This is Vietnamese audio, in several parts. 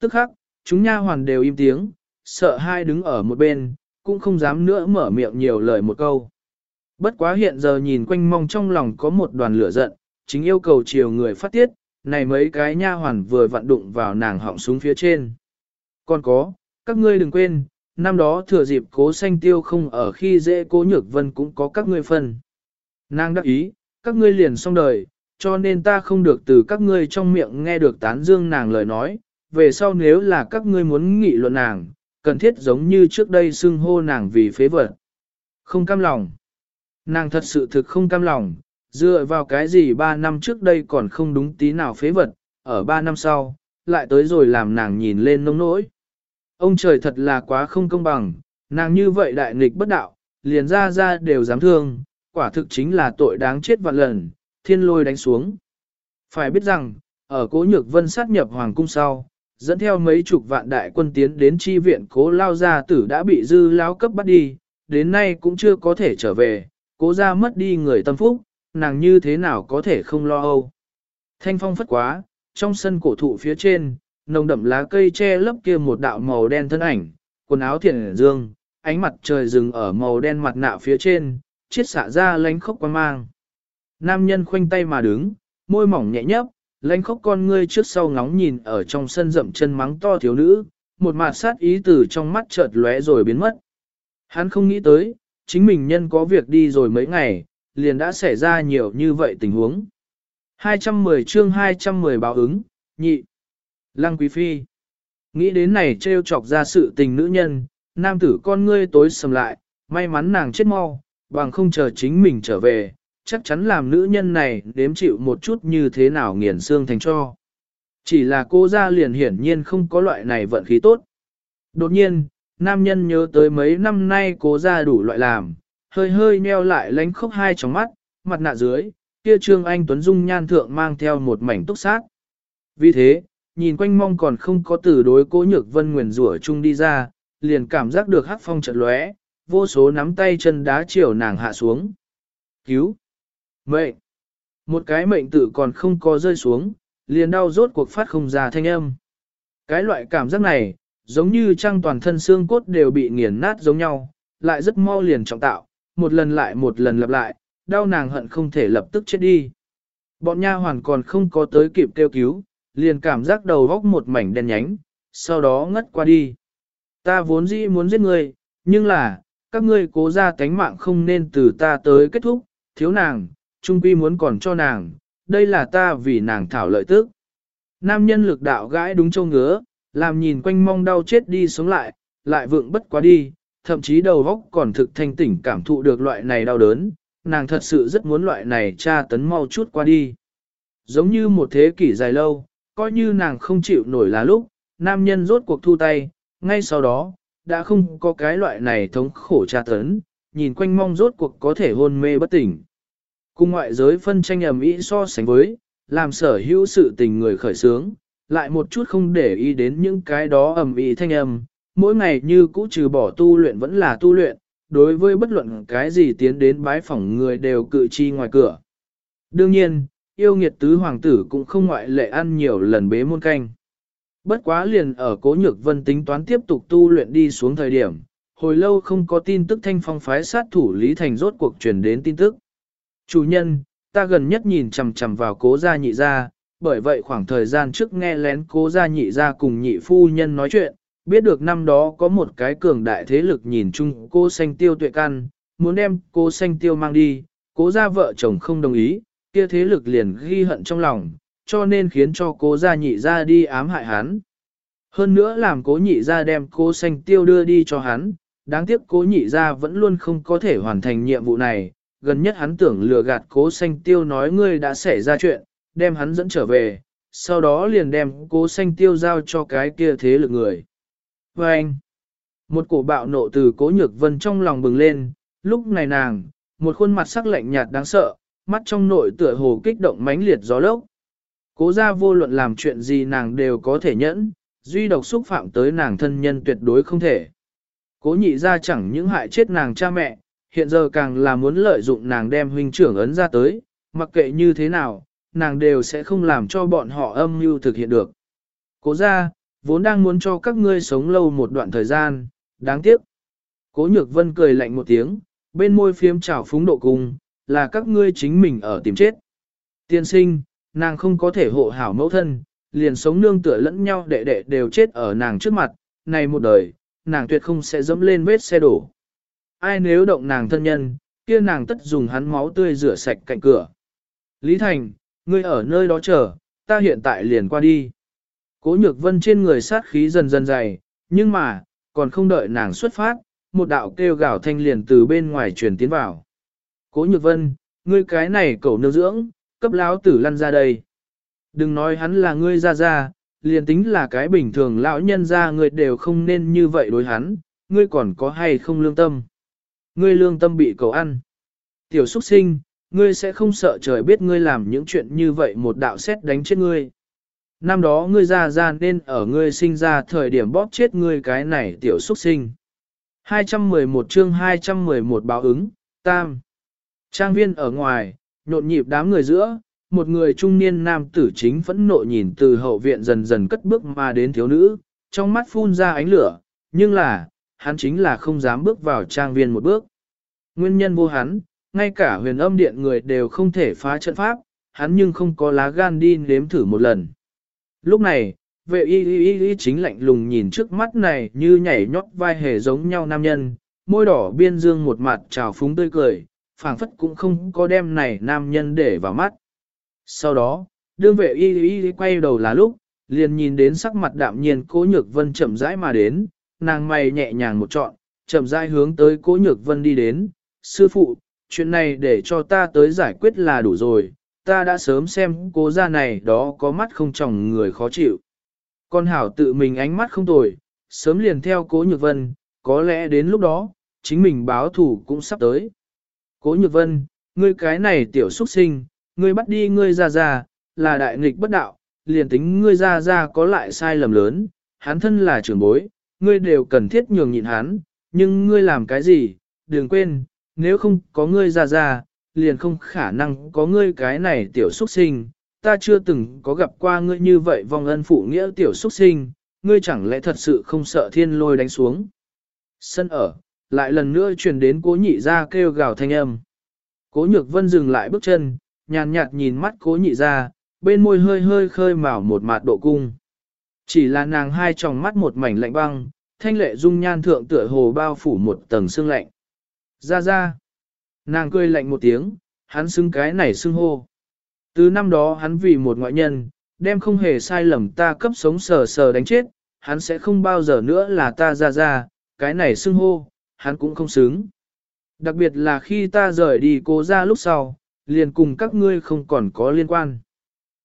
Tức khắc, chúng nha hoàn đều im tiếng, sợ hai đứng ở một bên, cũng không dám nữa mở miệng nhiều lời một câu. Bất quá hiện giờ nhìn quanh mong trong lòng có một đoàn lửa giận, chính yêu cầu chiều người phát tiết, này mấy cái nha hoàn vừa vặn đụng vào nàng họng súng phía trên. Còn có, các ngươi đừng quên, năm đó thừa dịp cố xanh tiêu không ở khi dễ cố nhược vân cũng có các ngươi phân. Nàng đắc ý, các ngươi liền xong đời, cho nên ta không được từ các ngươi trong miệng nghe được tán dương nàng lời nói, về sau nếu là các ngươi muốn nghị luận nàng, cần thiết giống như trước đây xưng hô nàng vì phế vật. Không cam lòng. Nàng thật sự thực không cam lòng, dựa vào cái gì ba năm trước đây còn không đúng tí nào phế vật, ở ba năm sau, lại tới rồi làm nàng nhìn lên nông nỗi. Ông trời thật là quá không công bằng, nàng như vậy đại nghịch bất đạo, liền ra ra đều dám thương, quả thực chính là tội đáng chết vạn lần, thiên lôi đánh xuống. Phải biết rằng, ở cố nhược vân sát nhập hoàng cung sau, dẫn theo mấy chục vạn đại quân tiến đến chi viện cố lao gia tử đã bị dư lao cấp bắt đi, đến nay cũng chưa có thể trở về, cố ra mất đi người tâm phúc, nàng như thế nào có thể không lo âu. Thanh phong phất quá, trong sân cổ thụ phía trên, nồng đậm lá cây che lấp kia một đạo màu đen thân ảnh, quần áo thiện dương, ánh mặt trời rừng ở màu đen mặt nạ phía trên, chiết xạ ra lánh khốc quan mang. Nam nhân khoanh tay mà đứng, môi mỏng nhẹ nhấp, lãnh khóc con ngươi trước sau ngóng nhìn ở trong sân rậm chân mắng to thiếu nữ, một mặt sát ý từ trong mắt chợt lóe rồi biến mất. Hắn không nghĩ tới, chính mình nhân có việc đi rồi mấy ngày, liền đã xảy ra nhiều như vậy tình huống. 210 chương 210 báo ứng, nhị. Lăng Quý Phi. Nghĩ đến này trêu chọc ra sự tình nữ nhân, nam tử con ngươi tối sầm lại, may mắn nàng chết mau, bằng không chờ chính mình trở về, chắc chắn làm nữ nhân này đếm chịu một chút như thế nào nghiền xương thành cho. Chỉ là cô ra liền hiển nhiên không có loại này vận khí tốt. Đột nhiên, nam nhân nhớ tới mấy năm nay cố ra đủ loại làm, hơi hơi nheo lại lánh khóc hai trong mắt, mặt nạ dưới, kia trương anh Tuấn Dung nhan thượng mang theo một mảnh túc sát. Vì thế, nhìn quanh mong còn không có từ đối cố nhược vân nguyền rủa chung đi ra, liền cảm giác được hắc phong chợt lóe, vô số nắm tay chân đá chiều nàng hạ xuống. Cứu! Mệnh! Một cái mệnh tử còn không có rơi xuống, liền đau rốt cuộc phát không ra thanh âm. Cái loại cảm giác này, giống như trăng toàn thân xương cốt đều bị nghiền nát giống nhau, lại rất mau liền trọng tạo, một lần lại một lần lặp lại, đau nàng hận không thể lập tức chết đi. Bọn nha hoàn còn không có tới kịp kêu cứu, liền cảm giác đầu góc một mảnh đen nhánh, sau đó ngất qua đi. Ta vốn dĩ muốn giết ngươi, nhưng là, các ngươi cố ra tánh mạng không nên từ ta tới kết thúc, thiếu nàng, trung quy muốn còn cho nàng, đây là ta vì nàng thảo lợi tức. Nam nhân lực đạo gãi đúng châu ngứa, làm nhìn quanh mong đau chết đi sống lại, lại vượng bất quá đi, thậm chí đầu góc còn thực thanh tỉnh cảm thụ được loại này đau đớn, nàng thật sự rất muốn loại này tra tấn mau chút qua đi. Giống như một thế kỷ dài lâu, coi như nàng không chịu nổi là lúc, nam nhân rốt cuộc thu tay, ngay sau đó, đã không có cái loại này thống khổ tra tấn, nhìn quanh mong rốt cuộc có thể hôn mê bất tỉnh. Cùng ngoại giới phân tranh ầm ĩ so sánh với, làm sở hữu sự tình người khởi sướng, lại một chút không để ý đến những cái đó ầm ĩ thanh âm, mỗi ngày như cũ trừ bỏ tu luyện vẫn là tu luyện, đối với bất luận cái gì tiến đến bái phỏng người đều cự chi ngoài cửa. Đương nhiên, yêu nghiệt tứ hoàng tử cũng không ngoại lệ ăn nhiều lần bế môn canh. Bất quá liền ở cố nhược vân tính toán tiếp tục tu luyện đi xuống thời điểm, hồi lâu không có tin tức thanh phong phái sát thủ Lý Thành rốt cuộc truyền đến tin tức. Chủ nhân, ta gần nhất nhìn chằm chằm vào cố gia nhị gia, bởi vậy khoảng thời gian trước nghe lén cố gia nhị gia cùng nhị phu nhân nói chuyện, biết được năm đó có một cái cường đại thế lực nhìn chung cô xanh tiêu tuệ căn, muốn đem cô xanh tiêu mang đi, cố gia vợ chồng không đồng ý, kia thế lực liền ghi hận trong lòng, cho nên khiến cho cố gia nhị gia đi ám hại hắn. Hơn nữa làm cố nhị gia đem cô xanh tiêu đưa đi cho hắn, đáng tiếc cố nhị gia vẫn luôn không có thể hoàn thành nhiệm vụ này, gần nhất hắn tưởng lừa gạt cố xanh tiêu nói ngươi đã xảy ra chuyện, đem hắn dẫn trở về, sau đó liền đem cố xanh tiêu giao cho cái kia thế lực người. Và anh, một cổ bạo nộ từ cố nhược vân trong lòng bừng lên, lúc này nàng, một khuôn mặt sắc lạnh nhạt đáng sợ, mắt trong nội tựa hồ kích động mãnh liệt gió lốc. Cố ra vô luận làm chuyện gì nàng đều có thể nhẫn, duy độc xúc phạm tới nàng thân nhân tuyệt đối không thể. Cố nhị ra chẳng những hại chết nàng cha mẹ, hiện giờ càng là muốn lợi dụng nàng đem huynh trưởng ấn ra tới, mặc kệ như thế nào, nàng đều sẽ không làm cho bọn họ âm mưu thực hiện được. Cố ra, vốn đang muốn cho các ngươi sống lâu một đoạn thời gian, đáng tiếc. Cố nhược vân cười lạnh một tiếng, bên môi phiếm trào phúng độ cùng là các ngươi chính mình ở tìm chết. Tiên sinh, nàng không có thể hộ hảo mẫu thân, liền sống nương tựa lẫn nhau đệ đệ đều chết ở nàng trước mặt, này một đời, nàng tuyệt không sẽ dẫm lên vết xe đổ. Ai nếu động nàng thân nhân, kia nàng tất dùng hắn máu tươi rửa sạch cạnh cửa. Lý Thành, ngươi ở nơi đó chờ, ta hiện tại liền qua đi. Cố nhược vân trên người sát khí dần dần dày, nhưng mà, còn không đợi nàng xuất phát, một đạo kêu gào thanh liền từ bên ngoài truyền tiến vào. Cố nhược vân, ngươi cái này cậu nương dưỡng, cấp lão tử lăn ra đây. Đừng nói hắn là ngươi ra ra, liền tính là cái bình thường lão nhân ra ngươi đều không nên như vậy đối hắn, ngươi còn có hay không lương tâm. Ngươi lương tâm bị cầu ăn. Tiểu xuất sinh, ngươi sẽ không sợ trời biết ngươi làm những chuyện như vậy một đạo xét đánh chết ngươi. Năm đó ngươi ra ra nên ở ngươi sinh ra thời điểm bóp chết ngươi cái này tiểu xuất sinh. 211 chương 211 báo ứng, tam. Trang viên ở ngoài, nhộn nhịp đám người giữa, một người trung niên nam tử chính phẫn nộ nhìn từ hậu viện dần dần cất bước mà đến thiếu nữ, trong mắt phun ra ánh lửa, nhưng là, hắn chính là không dám bước vào trang viên một bước. Nguyên nhân vô hắn, ngay cả huyền âm điện người đều không thể phá trận pháp, hắn nhưng không có lá gan đi nếm thử một lần. Lúc này, vệ y y y chính lạnh lùng nhìn trước mắt này như nhảy nhót vai hề giống nhau nam nhân, môi đỏ biên dương một mặt trào phúng tươi cười, phảng phất cũng không có đem này nam nhân để vào mắt. Sau đó, đương vệ y y quay đầu là lúc, liền nhìn đến sắc mặt đạm nhiên cố nhược vân chậm rãi mà đến, nàng mày nhẹ nhàng một trọn, chậm rãi hướng tới cố nhược vân đi đến, sư phụ, chuyện này để cho ta tới giải quyết là đủ rồi, ta đã sớm xem cố gia này đó có mắt không chồng người khó chịu. Con hảo tự mình ánh mắt không tồi, sớm liền theo cố nhược vân, có lẽ đến lúc đó, chính mình báo thủ cũng sắp tới. Cố nhược vân, ngươi cái này tiểu xuất sinh, ngươi bắt đi ngươi ra ra, là đại nghịch bất đạo, liền tính ngươi ra ra có lại sai lầm lớn, hắn thân là trưởng bối, ngươi đều cần thiết nhường nhịn hắn, nhưng ngươi làm cái gì, đừng quên, nếu không có ngươi ra ra, liền không khả năng có ngươi cái này tiểu xuất sinh, ta chưa từng có gặp qua ngươi như vậy vong ân phụ nghĩa tiểu xuất sinh, ngươi chẳng lẽ thật sự không sợ thiên lôi đánh xuống. Sân ở, lại lần nữa truyền đến cố nhị ra kêu gào thanh âm. Cố nhược vân dừng lại bước chân, nhàn nhạt nhìn mắt cố nhị ra, bên môi hơi hơi khơi mào một mạt độ cung. Chỉ là nàng hai tròng mắt một mảnh lạnh băng, thanh lệ dung nhan thượng tựa hồ bao phủ một tầng sương lạnh. Ra ra. Nàng cười lạnh một tiếng, hắn xưng cái này xưng hô. Từ năm đó hắn vì một ngoại nhân, đem không hề sai lầm ta cấp sống sờ sờ đánh chết, hắn sẽ không bao giờ nữa là ta ra ra, cái này xưng hô, hắn cũng không xứng. Đặc biệt là khi ta rời đi cố ra lúc sau, liền cùng các ngươi không còn có liên quan.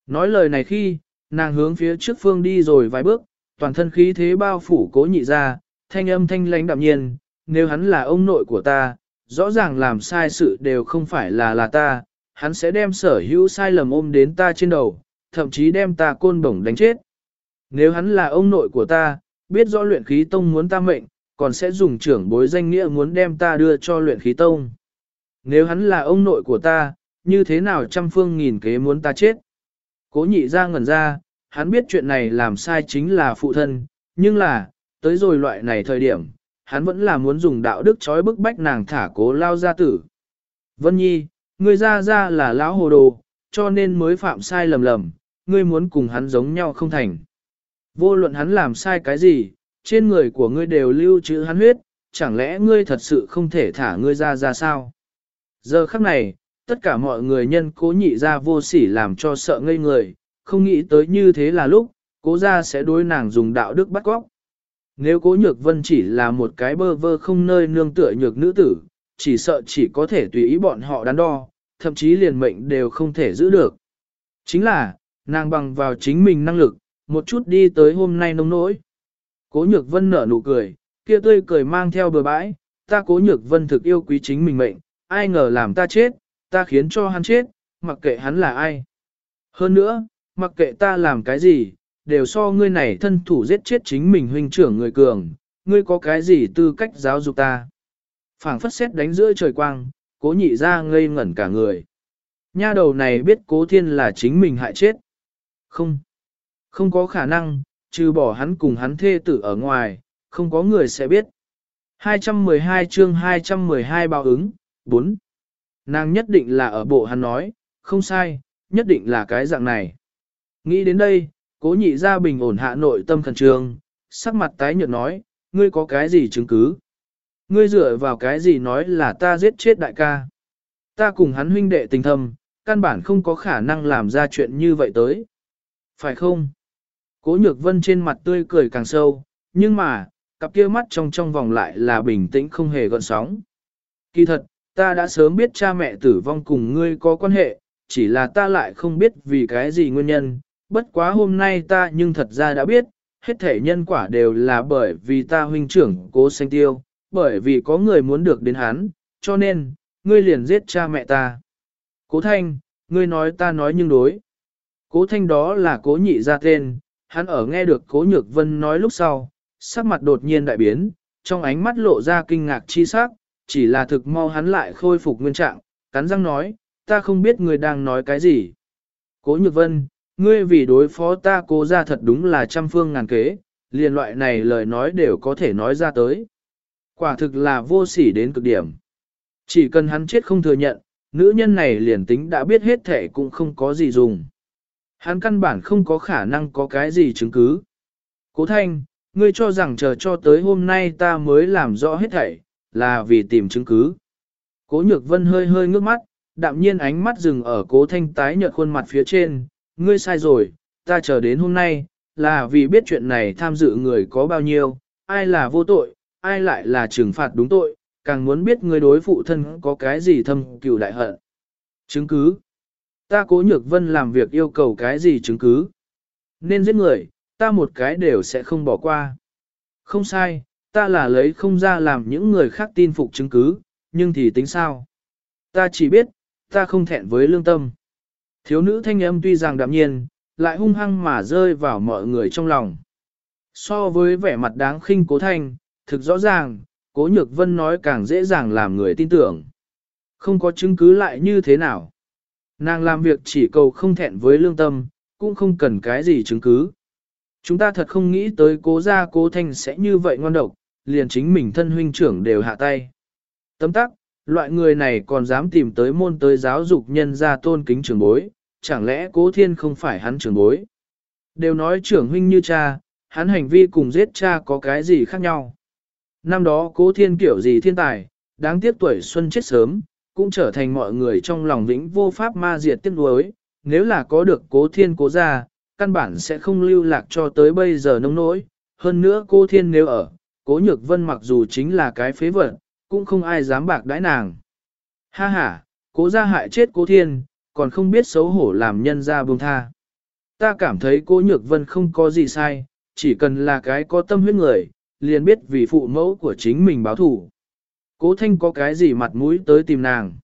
Nói lời này khi, nàng hướng phía trước phương đi rồi vài bước, toàn thân khí thế bao phủ cố nhị ra, thanh âm thanh lãnh đạm nhiên, nếu hắn là ông nội của ta, rõ ràng làm sai sự đều không phải là là ta, hắn sẽ đem sở hữu sai lầm ôm đến ta trên đầu, thậm chí đem ta côn bổng đánh chết. Nếu hắn là ông nội của ta, biết rõ luyện khí tông muốn ta mệnh, còn sẽ dùng trưởng bối danh nghĩa muốn đem ta đưa cho luyện khí tông. Nếu hắn là ông nội của ta, như thế nào trăm phương nghìn kế muốn ta chết? Cố nhị ra ngẩn ra, hắn biết chuyện này làm sai chính là phụ thân, nhưng là, tới rồi loại này thời điểm, hắn vẫn là muốn dùng đạo đức trói bức bách nàng thả cố lao gia tử. Vân Nhi, ngươi ra ra là lão hồ đồ, cho nên mới phạm sai lầm lầm, ngươi muốn cùng hắn giống nhau không thành. Vô luận hắn làm sai cái gì, trên người của ngươi đều lưu trữ hắn huyết, chẳng lẽ ngươi thật sự không thể thả ngươi ra ra sao? Giờ khắc này, tất cả mọi người nhân cố nhị ra vô sỉ làm cho sợ ngây người, không nghĩ tới như thế là lúc, cố ra sẽ đối nàng dùng đạo đức bắt góc. Nếu cố nhược vân chỉ là một cái bơ vơ không nơi nương tựa nhược nữ tử, chỉ sợ chỉ có thể tùy ý bọn họ đắn đo, thậm chí liền mệnh đều không thể giữ được. Chính là, nàng bằng vào chính mình năng lực, một chút đi tới hôm nay nông nỗi. Cố nhược vân nở nụ cười, kia tươi cười mang theo bờ bãi, ta cố nhược vân thực yêu quý chính mình mệnh, ai ngờ làm ta chết, ta khiến cho hắn chết, mặc kệ hắn là ai. Hơn nữa, mặc kệ ta làm cái gì, đều so ngươi này thân thủ giết chết chính mình huynh trưởng người cường, ngươi có cái gì tư cách giáo dục ta. phảng phất xét đánh giữa trời quang, cố nhị ra ngây ngẩn cả người. Nha đầu này biết cố thiên là chính mình hại chết. Không, không có khả năng, trừ bỏ hắn cùng hắn thê tử ở ngoài, không có người sẽ biết. 212 chương 212 báo ứng, 4. Nàng nhất định là ở bộ hắn nói, không sai, nhất định là cái dạng này. Nghĩ đến đây, cố nhị ra bình ổn hạ nội tâm khẩn trương, sắc mặt tái nhợt nói, ngươi có cái gì chứng cứ? Ngươi dựa vào cái gì nói là ta giết chết đại ca? Ta cùng hắn huynh đệ tình thâm, căn bản không có khả năng làm ra chuyện như vậy tới. Phải không? Cố nhược vân trên mặt tươi cười càng sâu, nhưng mà, cặp kia mắt trong trong vòng lại là bình tĩnh không hề gợn sóng. Kỳ thật, ta đã sớm biết cha mẹ tử vong cùng ngươi có quan hệ, chỉ là ta lại không biết vì cái gì nguyên nhân, bất quá hôm nay ta nhưng thật ra đã biết, hết thể nhân quả đều là bởi vì ta huynh trưởng cố sanh tiêu, bởi vì có người muốn được đến hắn, cho nên, ngươi liền giết cha mẹ ta. Cố thanh, ngươi nói ta nói nhưng đối. Cố thanh đó là cố nhị ra tên, hắn ở nghe được cố nhược vân nói lúc sau, sắc mặt đột nhiên đại biến, trong ánh mắt lộ ra kinh ngạc chi sắc, chỉ là thực mau hắn lại khôi phục nguyên trạng, cắn răng nói, ta không biết ngươi đang nói cái gì. Cố nhược vân, ngươi vì đối phó ta cố ra thật đúng là trăm phương ngàn kế, liền loại này lời nói đều có thể nói ra tới. Quả thực là vô sỉ đến cực điểm. Chỉ cần hắn chết không thừa nhận, nữ nhân này liền tính đã biết hết thể cũng không có gì dùng. Hắn căn bản không có khả năng có cái gì chứng cứ. Cố thanh, ngươi cho rằng chờ cho tới hôm nay ta mới làm rõ hết thảy, là vì tìm chứng cứ. Cố nhược vân hơi hơi ngước mắt, đạm nhiên ánh mắt dừng ở cố thanh tái nhợt khuôn mặt phía trên, ngươi sai rồi, ta chờ đến hôm nay, là vì biết chuyện này tham dự người có bao nhiêu, ai là vô tội, ai lại là trừng phạt đúng tội, càng muốn biết người đối phụ thân có cái gì thâm cừu đại hận. Chứng cứ. Ta cố nhược vân làm việc yêu cầu cái gì chứng cứ. Nên giết người, ta một cái đều sẽ không bỏ qua. Không sai, ta là lấy không ra làm những người khác tin phục chứng cứ, nhưng thì tính sao? Ta chỉ biết, ta không thẹn với lương tâm. Thiếu nữ thanh âm tuy rằng đạm nhiên, lại hung hăng mà rơi vào mọi người trong lòng. So với vẻ mặt đáng khinh cố thanh, thực rõ ràng, cố nhược vân nói càng dễ dàng làm người tin tưởng. Không có chứng cứ lại như thế nào. Nàng làm việc chỉ cầu không thẹn với lương tâm, cũng không cần cái gì chứng cứ. Chúng ta thật không nghĩ tới cố gia cố thanh sẽ như vậy ngon độc, liền chính mình thân huynh trưởng đều hạ tay. Tấm tắc, loại người này còn dám tìm tới môn tới giáo dục nhân gia tôn kính trưởng bối, chẳng lẽ cố thiên không phải hắn trưởng bối. Đều nói trưởng huynh như cha, hắn hành vi cùng giết cha có cái gì khác nhau. Năm đó cố thiên kiểu gì thiên tài, đáng tiếc tuổi xuân chết sớm, cũng trở thành mọi người trong lòng vĩnh vô pháp ma diệt tiếc nuối. Nếu là có được cố thiên cố ra, căn bản sẽ không lưu lạc cho tới bây giờ nông nỗi. Hơn nữa cố thiên nếu ở, cố nhược vân mặc dù chính là cái phế vật, cũng không ai dám bạc đãi nàng. Ha ha, cố ra hại chết cố thiên, còn không biết xấu hổ làm nhân ra buông tha. Ta cảm thấy cố nhược vân không có gì sai, chỉ cần là cái có tâm huyết người, liền biết vì phụ mẫu của chính mình báo thủ. Cố thanh có cái gì mặt mũi tới tìm nàng.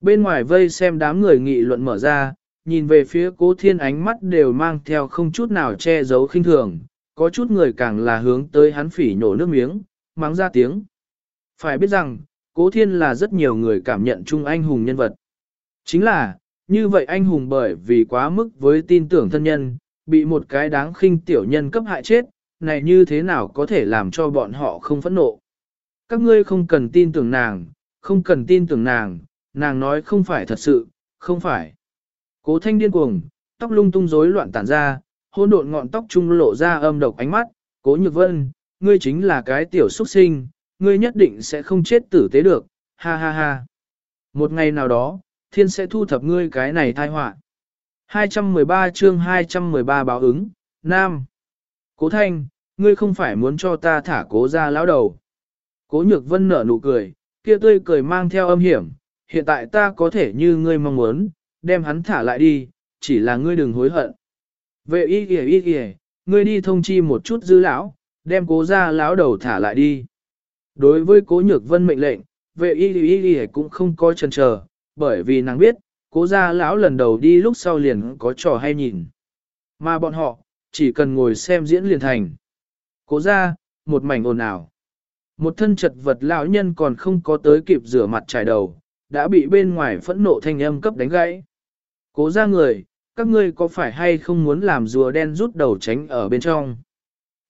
Bên ngoài vây xem đám người nghị luận mở ra, nhìn về phía cố thiên ánh mắt đều mang theo không chút nào che giấu khinh thường, có chút người càng là hướng tới hắn phỉ nhổ nước miếng, mắng ra tiếng. Phải biết rằng, cố thiên là rất nhiều người cảm nhận chung anh hùng nhân vật. Chính là, như vậy anh hùng bởi vì quá mức với tin tưởng thân nhân, bị một cái đáng khinh tiểu nhân cấp hại chết, này như thế nào có thể làm cho bọn họ không phẫn nộ. Các ngươi không cần tin tưởng nàng, không cần tin tưởng nàng, nàng nói không phải thật sự, không phải. Cố thanh điên cuồng, tóc lung tung rối loạn tản ra, hôn độn ngọn tóc trung lộ ra âm độc ánh mắt, cố nhược vân, ngươi chính là cái tiểu xuất sinh, ngươi nhất định sẽ không chết tử tế được, ha ha ha. Một ngày nào đó, thiên sẽ thu thập ngươi cái này thai họa 213 chương 213 báo ứng, Nam. Cố thanh, ngươi không phải muốn cho ta thả cố ra lão đầu. Cố nhược vân nở nụ cười, kia tươi cười mang theo âm hiểm, hiện tại ta có thể như ngươi mong muốn, đem hắn thả lại đi, chỉ là ngươi đừng hối hận. Vệ y kìa y kìa, ngươi đi thông chi một chút dư lão, đem cố ra lão đầu thả lại đi. Đối với cố nhược vân mệnh lệnh, vệ y y y cũng không có chần chờ, bởi vì nàng biết, cố gia lão lần đầu đi lúc sau liền có trò hay nhìn. Mà bọn họ, chỉ cần ngồi xem diễn liền thành. Cố gia một mảnh ồn ào. Một thân chật vật lão nhân còn không có tới kịp rửa mặt trải đầu, đã bị bên ngoài phẫn nộ thanh âm cấp đánh gãy. Cố gia người, các ngươi có phải hay không muốn làm rùa đen rút đầu tránh ở bên trong?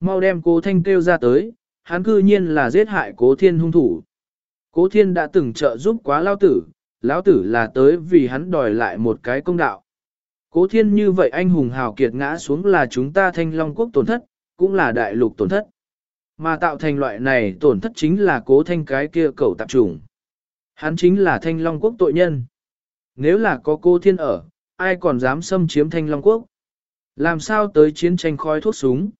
mau đem cố thanh kêu ra tới, hắn cư nhiên là giết hại cố thiên hung thủ. Cố thiên đã từng trợ giúp quá lao tử, lão tử là tới vì hắn đòi lại một cái công đạo. Cố thiên như vậy anh hùng hào kiệt ngã xuống là chúng ta thanh long quốc tổn thất, cũng là đại lục tổn thất. Mà tạo thành loại này tổn thất chính là cố thanh cái kia cầu tạp trùng. Hắn chính là thanh long quốc tội nhân. Nếu là có cô thiên ở, ai còn dám xâm chiếm thanh long quốc? Làm sao tới chiến tranh khói thuốc súng?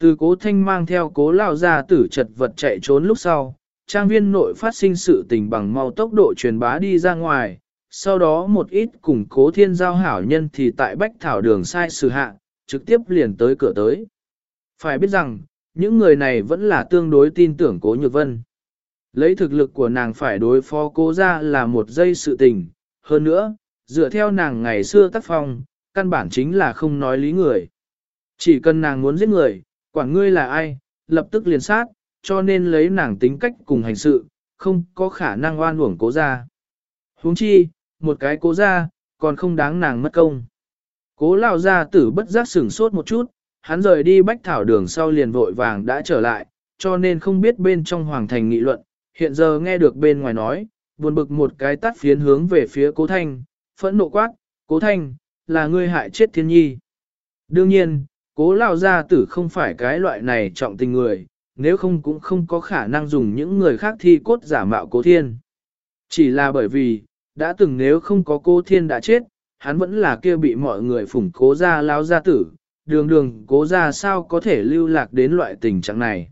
Từ cố thanh mang theo cố lao ra tử chật vật chạy trốn lúc sau, trang viên nội phát sinh sự tình bằng mau tốc độ truyền bá đi ra ngoài, sau đó một ít cùng cố thiên giao hảo nhân thì tại bách thảo đường sai sự hạ, trực tiếp liền tới cửa tới. Phải biết rằng, những người này vẫn là tương đối tin tưởng cố nhược vân. Lấy thực lực của nàng phải đối phó cố ra là một giây sự tình, hơn nữa, dựa theo nàng ngày xưa tác phong, căn bản chính là không nói lý người. Chỉ cần nàng muốn giết người, quản ngươi là ai, lập tức liền sát, cho nên lấy nàng tính cách cùng hành sự, không có khả năng oan uổng cố ra. huống chi, một cái cố ra, còn không đáng nàng mất công. Cố lao ra tử bất giác sửng sốt một chút, hắn rời đi bách thảo đường sau liền vội vàng đã trở lại, cho nên không biết bên trong hoàng thành nghị luận, hiện giờ nghe được bên ngoài nói, buồn bực một cái tắt phiến hướng về phía cố thanh, phẫn nộ quát, cố thanh, là ngươi hại chết thiên nhi. Đương nhiên, cố lao gia tử không phải cái loại này trọng tình người, nếu không cũng không có khả năng dùng những người khác thi cốt giả mạo cố thiên. Chỉ là bởi vì, đã từng nếu không có cố thiên đã chết, hắn vẫn là kia bị mọi người phủng cố ra lao gia tử, đường đường cố ra sao có thể lưu lạc đến loại tình trạng này.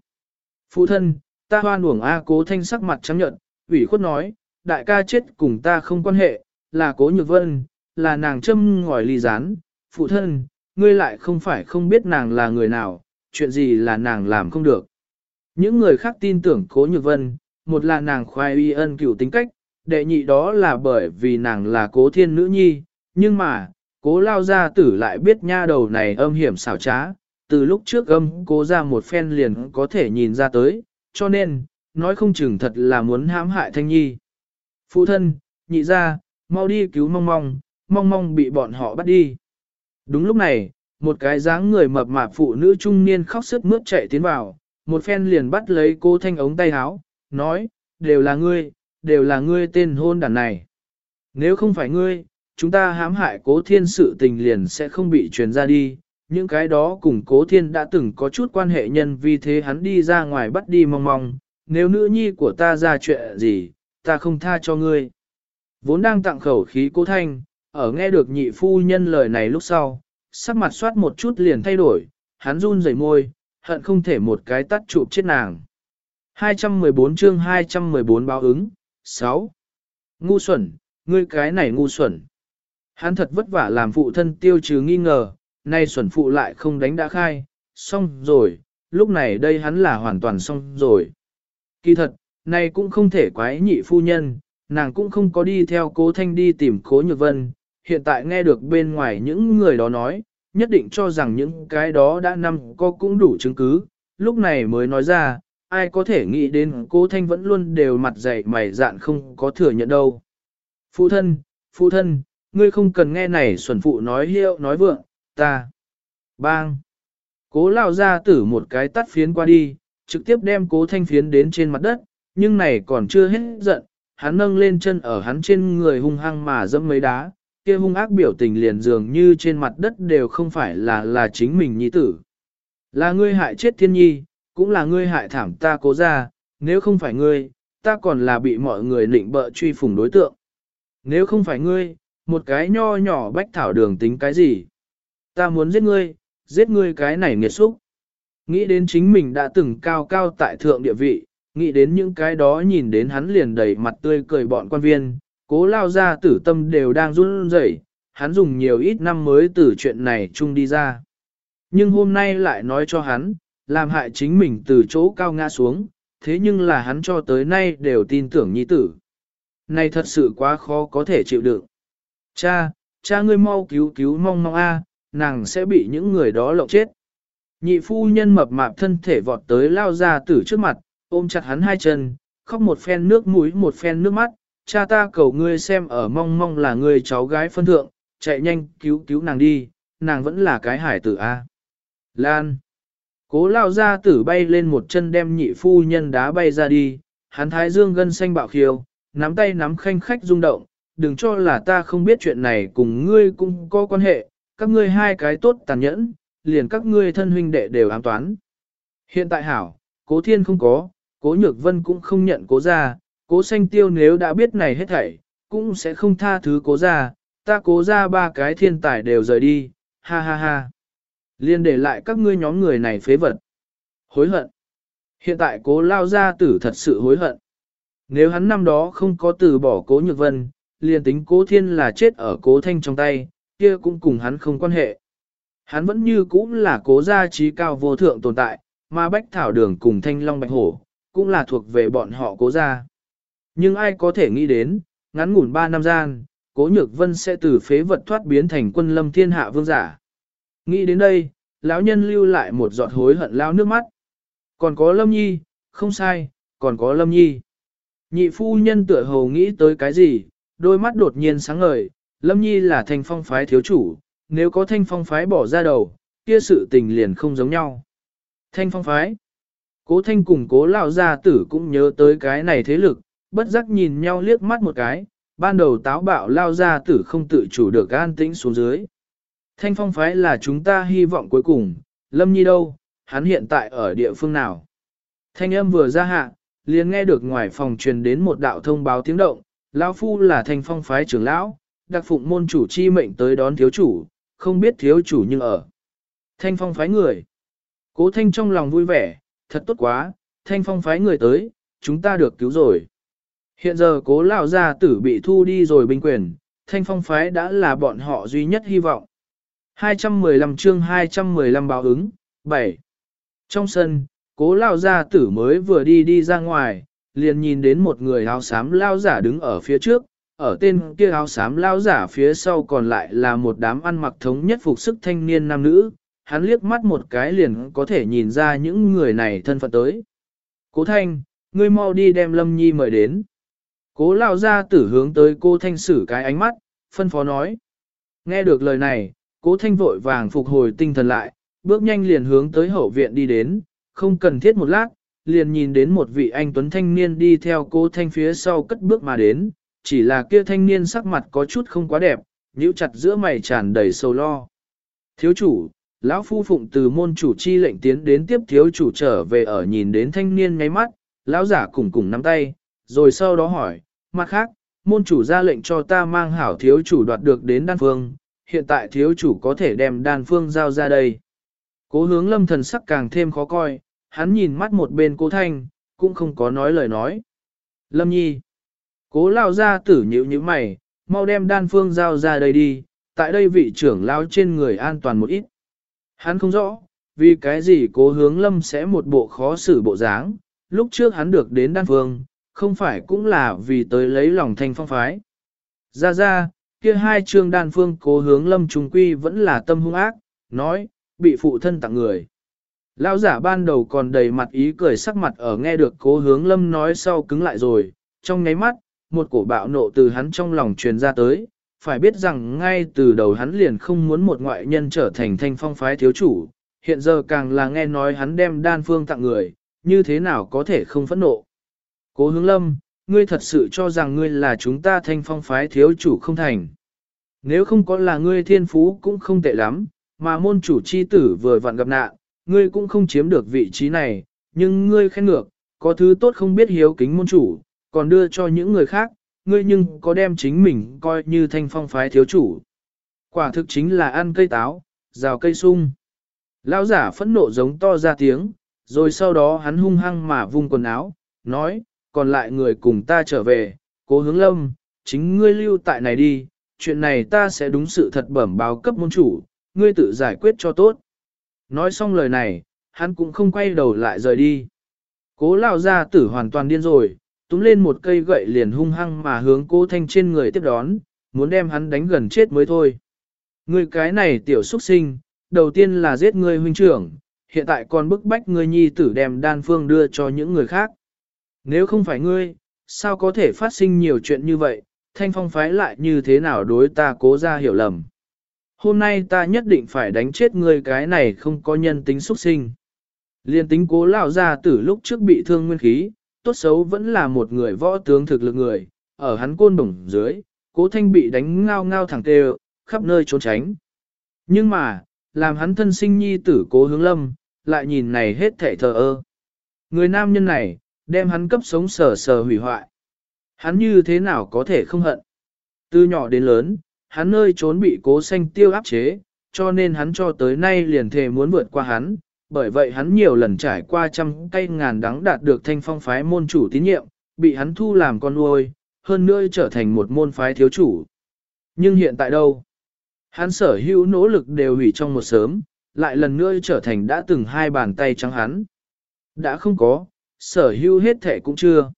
Phụ thân, ta hoan uổng A cố thanh sắc mặt trắng nhận, ủy khuất nói, đại ca chết cùng ta không quan hệ, là cố nhược vân, là nàng châm ngòi ly rán, phụ thân, ngươi lại không phải không biết nàng là người nào, chuyện gì là nàng làm không được. Những người khác tin tưởng cố nhược vân, một là nàng khoai y ân cửu tính cách, đệ nhị đó là bởi vì nàng là cố thiên nữ nhi, nhưng mà, cố lao gia tử lại biết nha đầu này âm hiểm xảo trá, từ lúc trước âm cố ra một phen liền có thể nhìn ra tới, cho nên, nói không chừng thật là muốn hãm hại thanh nhi. Phụ thân, nhị ra, mau đi cứu mong mong, mong mong bị bọn họ bắt đi. Đúng lúc này, một cái dáng người mập mạp phụ nữ trung niên khóc sức mướt chạy tiến vào, một phen liền bắt lấy cô thanh ống tay áo, nói, đều là ngươi, đều là ngươi tên hôn đàn này. Nếu không phải ngươi, chúng ta hãm hại cố thiên sự tình liền sẽ không bị truyền ra đi, những cái đó cùng cố thiên đã từng có chút quan hệ nhân vì thế hắn đi ra ngoài bắt đi mong mong, nếu nữ nhi của ta ra chuyện gì, ta không tha cho ngươi. Vốn đang tặng khẩu khí cố thanh, ở nghe được nhị phu nhân lời này lúc sau, sắc mặt soát một chút liền thay đổi, hắn run rẩy môi, hận không thể một cái tắt chụp chết nàng. 214 chương 214 báo ứng, 6. Ngu xuẩn, ngươi cái này ngu xuẩn. Hắn thật vất vả làm phụ thân tiêu trừ nghi ngờ, nay xuẩn phụ lại không đánh đã khai, xong rồi, lúc này đây hắn là hoàn toàn xong rồi. Kỳ thật, nay cũng không thể quái nhị phu nhân, nàng cũng không có đi theo cố thanh đi tìm cố nhược vân, hiện tại nghe được bên ngoài những người đó nói, nhất định cho rằng những cái đó đã năm có cũng đủ chứng cứ, lúc này mới nói ra, ai có thể nghĩ đến cố thanh vẫn luôn đều mặt dày mày dạn không có thừa nhận đâu. Phụ thân, phụ thân, ngươi không cần nghe này xuẩn phụ nói hiệu nói vượng, ta. Bang. Cố lao ra tử một cái tắt phiến qua đi, trực tiếp đem cố thanh phiến đến trên mặt đất, nhưng này còn chưa hết giận, hắn nâng lên chân ở hắn trên người hung hăng mà dẫm mấy đá, kia hung ác biểu tình liền dường như trên mặt đất đều không phải là là chính mình nhi tử. Là ngươi hại chết thiên nhi, cũng là ngươi hại thảm ta cố ra, nếu không phải ngươi, ta còn là bị mọi người lịnh bợ truy phủng đối tượng. Nếu không phải ngươi, một cái nho nhỏ bách thảo đường tính cái gì? Ta muốn giết ngươi, giết ngươi cái này nghiệt xúc. Nghĩ đến chính mình đã từng cao cao tại thượng địa vị, nghĩ đến những cái đó nhìn đến hắn liền đầy mặt tươi cười bọn quan viên, cố lao ra tử tâm đều đang run rẩy, hắn dùng nhiều ít năm mới từ chuyện này chung đi ra. Nhưng hôm nay lại nói cho hắn, làm hại chính mình từ chỗ cao ngã xuống, thế nhưng là hắn cho tới nay đều tin tưởng nhi tử. Này thật sự quá khó có thể chịu đựng. Cha, cha ngươi mau cứu cứu mong mong a, nàng sẽ bị những người đó lộng chết. Nhị phu nhân mập mạp thân thể vọt tới lao ra tử trước mặt, ôm chặt hắn hai chân, khóc một phen nước mũi một phen nước mắt, cha ta cầu ngươi xem ở mong mong là ngươi cháu gái phân thượng, chạy nhanh cứu cứu nàng đi, nàng vẫn là cái hải tử a. Lan. Cố lao ra tử bay lên một chân đem nhị phu nhân đá bay ra đi, hắn thái dương gân xanh bạo khiêu, nắm tay nắm khanh khách rung động, đừng cho là ta không biết chuyện này cùng ngươi cũng có quan hệ, các ngươi hai cái tốt tàn nhẫn, liền các ngươi thân huynh đệ đều ám toán. Hiện tại hảo, cố thiên không có, cố nhược vân cũng không nhận cố ra, cố xanh tiêu nếu đã biết này hết thảy, cũng sẽ không tha thứ cố ra, ta cố ra ba cái thiên tài đều rời đi, ha ha ha. Liên để lại các ngươi nhóm người này phế vật. Hối hận. Hiện tại cố lao gia tử thật sự hối hận. Nếu hắn năm đó không có từ bỏ cố nhược vân, liền tính cố thiên là chết ở cố thanh trong tay, kia cũng cùng hắn không quan hệ. Hắn vẫn như cũ là cố gia trí cao vô thượng tồn tại, mà bách thảo đường cùng thanh long bạch hổ, cũng là thuộc về bọn họ cố gia. Nhưng ai có thể nghĩ đến, ngắn ngủn 3 năm gian, cố nhược vân sẽ từ phế vật thoát biến thành quân lâm thiên hạ vương giả. Nghĩ đến đây, lão nhân lưu lại một giọt hối hận lao nước mắt. Còn có lâm nhi, không sai, còn có lâm nhi. Nhị phu nhân tựa hồ nghĩ tới cái gì, đôi mắt đột nhiên sáng ngời, lâm nhi là thanh phong phái thiếu chủ, nếu có thanh phong phái bỏ ra đầu, kia sự tình liền không giống nhau. Thanh phong phái. Cố thanh cùng cố lão gia tử cũng nhớ tới cái này thế lực, bất giác nhìn nhau liếc mắt một cái, ban đầu táo bạo lao ra tử không tự chủ được an tĩnh xuống dưới. Thanh phong phái là chúng ta hy vọng cuối cùng, lâm nhi đâu, hắn hiện tại ở địa phương nào. Thanh âm vừa ra hạ, liền nghe được ngoài phòng truyền đến một đạo thông báo tiếng động, lão phu là thanh phong phái trưởng lão, đặc phụng môn chủ chi mệnh tới đón thiếu chủ, không biết thiếu chủ nhưng ở. Thanh phong phái người. Cố thanh trong lòng vui vẻ, thật tốt quá, thanh phong phái người tới, chúng ta được cứu rồi. Hiện giờ cố lão gia tử bị thu đi rồi binh quyền, thanh phong phái đã là bọn họ duy nhất hy vọng. 215 chương 215 báo ứng, 7. Trong sân, cố lao gia tử mới vừa đi đi ra ngoài, liền nhìn đến một người áo xám lao giả đứng ở phía trước, ở tên kia áo xám lao giả phía sau còn lại là một đám ăn mặc thống nhất phục sức thanh niên nam nữ, hắn liếc mắt một cái liền có thể nhìn ra những người này thân phận tới. Cố thanh, ngươi mau đi đem Lâm Nhi mời đến. Cố lao ra tử hướng tới cô thanh sử cái ánh mắt, phân phó nói. Nghe được lời này, cố thanh vội vàng phục hồi tinh thần lại, bước nhanh liền hướng tới hậu viện đi đến, không cần thiết một lát, liền nhìn đến một vị anh tuấn thanh niên đi theo cố thanh phía sau cất bước mà đến, chỉ là kia thanh niên sắc mặt có chút không quá đẹp, nhíu chặt giữa mày tràn đầy sầu lo. Thiếu chủ, lão phu phụng từ môn chủ chi lệnh tiến đến tiếp thiếu chủ trở về ở nhìn đến thanh niên ngay mắt, lão giả cùng cùng nắm tay, rồi sau đó hỏi, mặt khác, môn chủ ra lệnh cho ta mang hảo thiếu chủ đoạt được đến đan phương, hiện tại thiếu chủ có thể đem đan phương giao ra đây. Cố hướng lâm thần sắc càng thêm khó coi, hắn nhìn mắt một bên cố thanh, cũng không có nói lời nói. Lâm nhi, cố lao ra tử nhữ như mày, mau đem đan phương giao ra đây đi, tại đây vị trưởng lao trên người an toàn một ít. Hắn không rõ, vì cái gì cố hướng lâm sẽ một bộ khó xử bộ dáng, lúc trước hắn được đến đan phương, không phải cũng là vì tới lấy lòng thanh phong phái. Ra ra, kia hai trương đan phương cố hướng lâm trùng quy vẫn là tâm hung ác, nói, bị phụ thân tặng người. Lão giả ban đầu còn đầy mặt ý cười sắc mặt ở nghe được cố hướng lâm nói sau cứng lại rồi, trong nháy mắt, một cổ bạo nộ từ hắn trong lòng truyền ra tới, phải biết rằng ngay từ đầu hắn liền không muốn một ngoại nhân trở thành thanh phong phái thiếu chủ, hiện giờ càng là nghe nói hắn đem đan phương tặng người, như thế nào có thể không phẫn nộ. Cố hướng lâm, ngươi thật sự cho rằng ngươi là chúng ta thanh phong phái thiếu chủ không thành. Nếu không có là ngươi thiên phú cũng không tệ lắm, mà môn chủ chi tử vừa vặn gặp nạn, ngươi cũng không chiếm được vị trí này, nhưng ngươi khen ngược, có thứ tốt không biết hiếu kính môn chủ, còn đưa cho những người khác, ngươi nhưng có đem chính mình coi như thanh phong phái thiếu chủ. Quả thực chính là ăn cây táo, rào cây sung. Lão giả phẫn nộ giống to ra tiếng, rồi sau đó hắn hung hăng mà vung quần áo, nói, còn lại người cùng ta trở về, cố hướng lâm, chính ngươi lưu tại này đi, chuyện này ta sẽ đúng sự thật bẩm báo cấp môn chủ, ngươi tự giải quyết cho tốt. Nói xong lời này, hắn cũng không quay đầu lại rời đi. Cố lao ra tử hoàn toàn điên rồi, túm lên một cây gậy liền hung hăng mà hướng cố thanh trên người tiếp đón, muốn đem hắn đánh gần chết mới thôi. Ngươi cái này tiểu xuất sinh, đầu tiên là giết ngươi huynh trưởng, hiện tại còn bức bách ngươi nhi tử đem đan phương đưa cho những người khác. Nếu không phải ngươi, sao có thể phát sinh nhiều chuyện như vậy, thanh phong phái lại như thế nào đối ta cố ra hiểu lầm. Hôm nay ta nhất định phải đánh chết ngươi cái này không có nhân tính xuất sinh. Liên tính cố lao ra từ lúc trước bị thương nguyên khí, tốt xấu vẫn là một người võ tướng thực lực người, ở hắn côn đồng dưới, cố thanh bị đánh ngao ngao thẳng tê khắp nơi trốn tránh. Nhưng mà, làm hắn thân sinh nhi tử cố hướng lâm, lại nhìn này hết thảy thờ ơ. Người nam nhân này, đem hắn cấp sống sờ sờ hủy hoại. Hắn như thế nào có thể không hận? Từ nhỏ đến lớn, hắn nơi trốn bị cố xanh tiêu áp chế, cho nên hắn cho tới nay liền thề muốn vượt qua hắn, bởi vậy hắn nhiều lần trải qua trăm cây ngàn đắng đạt được thanh phong phái môn chủ tín nhiệm, bị hắn thu làm con nuôi, hơn nữa trở thành một môn phái thiếu chủ. Nhưng hiện tại đâu? Hắn sở hữu nỗ lực đều hủy trong một sớm, lại lần nữa trở thành đã từng hai bàn tay trắng hắn. Đã không có, sở hữu hết thể cũng chưa.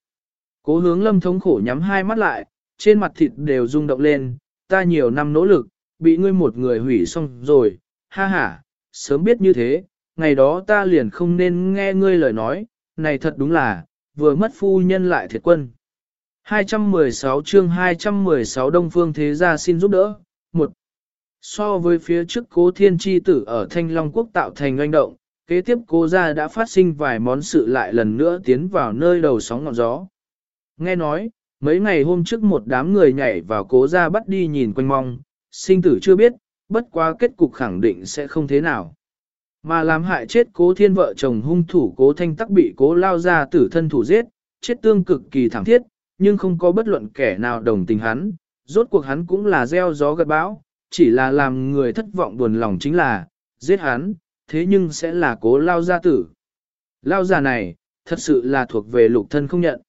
Cố hướng lâm thống khổ nhắm hai mắt lại, trên mặt thịt đều rung động lên, ta nhiều năm nỗ lực, bị ngươi một người hủy xong rồi, ha ha, sớm biết như thế, ngày đó ta liền không nên nghe ngươi lời nói, này thật đúng là, vừa mất phu nhân lại thiệt quân. 216 chương 216 Đông Phương Thế Gia xin giúp đỡ. một So với phía trước cố thiên tri tử ở Thanh Long Quốc tạo thành doanh động, kế tiếp cố gia đã phát sinh vài món sự lại lần nữa tiến vào nơi đầu sóng ngọn gió. Nghe nói, mấy ngày hôm trước một đám người nhảy vào cố gia bắt đi nhìn quanh mong, sinh tử chưa biết, bất quá kết cục khẳng định sẽ không thế nào. Mà làm hại chết cố thiên vợ chồng hung thủ cố thanh tắc bị cố lao ra tử thân thủ giết, chết tương cực kỳ thảm thiết, nhưng không có bất luận kẻ nào đồng tình hắn, rốt cuộc hắn cũng là gieo gió gật bão, chỉ là làm người thất vọng buồn lòng chính là, giết hắn, thế nhưng sẽ là cố lao gia tử. Lao già này, thật sự là thuộc về lục thân không nhận.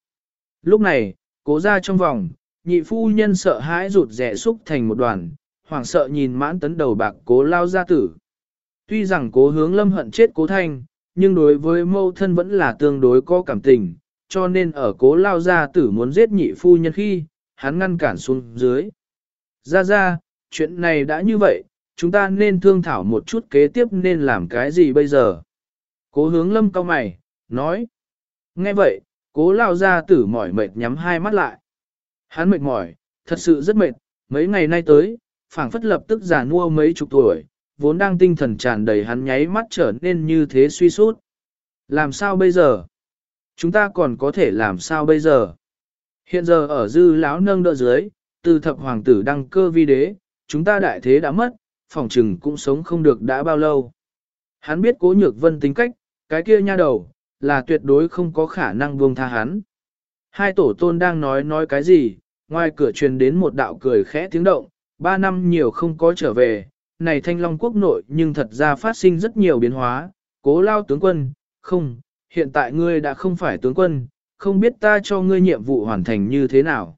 Lúc này, cố ra trong vòng, nhị phu nhân sợ hãi rụt rẻ xúc thành một đoàn, hoảng sợ nhìn mãn tấn đầu bạc cố lao gia tử. Tuy rằng cố hướng lâm hận chết cố thanh, nhưng đối với mâu thân vẫn là tương đối có cảm tình, cho nên ở cố lao gia tử muốn giết nhị phu nhân khi, hắn ngăn cản xuống dưới. Ra ra, chuyện này đã như vậy, chúng ta nên thương thảo một chút kế tiếp nên làm cái gì bây giờ. Cố hướng lâm cao mày, nói. Nghe vậy, cố lao ra tử mỏi mệt nhắm hai mắt lại. Hắn mệt mỏi, thật sự rất mệt, mấy ngày nay tới, phảng phất lập tức già nua mấy chục tuổi, vốn đang tinh thần tràn đầy hắn nháy mắt trở nên như thế suy sút. Làm sao bây giờ? Chúng ta còn có thể làm sao bây giờ? Hiện giờ ở dư lão nâng đỡ dưới, từ thập hoàng tử đăng cơ vi đế, chúng ta đại thế đã mất, phòng trừng cũng sống không được đã bao lâu. Hắn biết cố nhược vân tính cách, cái kia nha đầu, là tuyệt đối không có khả năng buông tha hắn. Hai tổ tôn đang nói nói cái gì, ngoài cửa truyền đến một đạo cười khẽ tiếng động, ba năm nhiều không có trở về, này thanh long quốc nội nhưng thật ra phát sinh rất nhiều biến hóa, cố lao tướng quân, không, hiện tại ngươi đã không phải tướng quân, không biết ta cho ngươi nhiệm vụ hoàn thành như thế nào.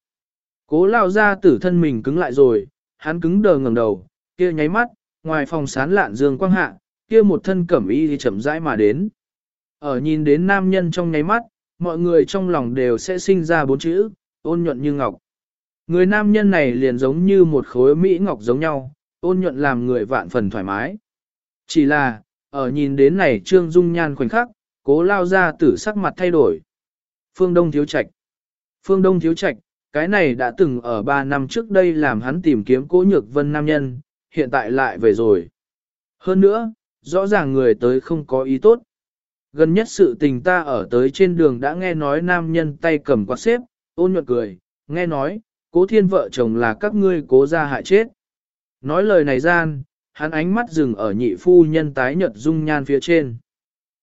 Cố lao ra tử thân mình cứng lại rồi, hắn cứng đờ ngẩng đầu, kia nháy mắt, ngoài phòng sán lạn dương quang hạ, kia một thân cẩm y thì chậm rãi mà đến. Ở nhìn đến nam nhân trong nháy mắt, mọi người trong lòng đều sẽ sinh ra bốn chữ, ôn nhuận như ngọc. Người nam nhân này liền giống như một khối mỹ ngọc giống nhau, ôn nhuận làm người vạn phần thoải mái. Chỉ là, ở nhìn đến này trương dung nhan khoảnh khắc, cố lao ra tử sắc mặt thay đổi. Phương Đông Thiếu Trạch Phương Đông Thiếu Trạch, cái này đã từng ở 3 năm trước đây làm hắn tìm kiếm cố nhược vân nam nhân, hiện tại lại về rồi. Hơn nữa, rõ ràng người tới không có ý tốt. Gần nhất sự tình ta ở tới trên đường đã nghe nói nam nhân tay cầm quạt xếp, ôn nhuận cười, nghe nói, cố thiên vợ chồng là các ngươi cố ra hại chết. Nói lời này gian, hắn ánh mắt dừng ở nhị phu nhân tái nhợt dung nhan phía trên.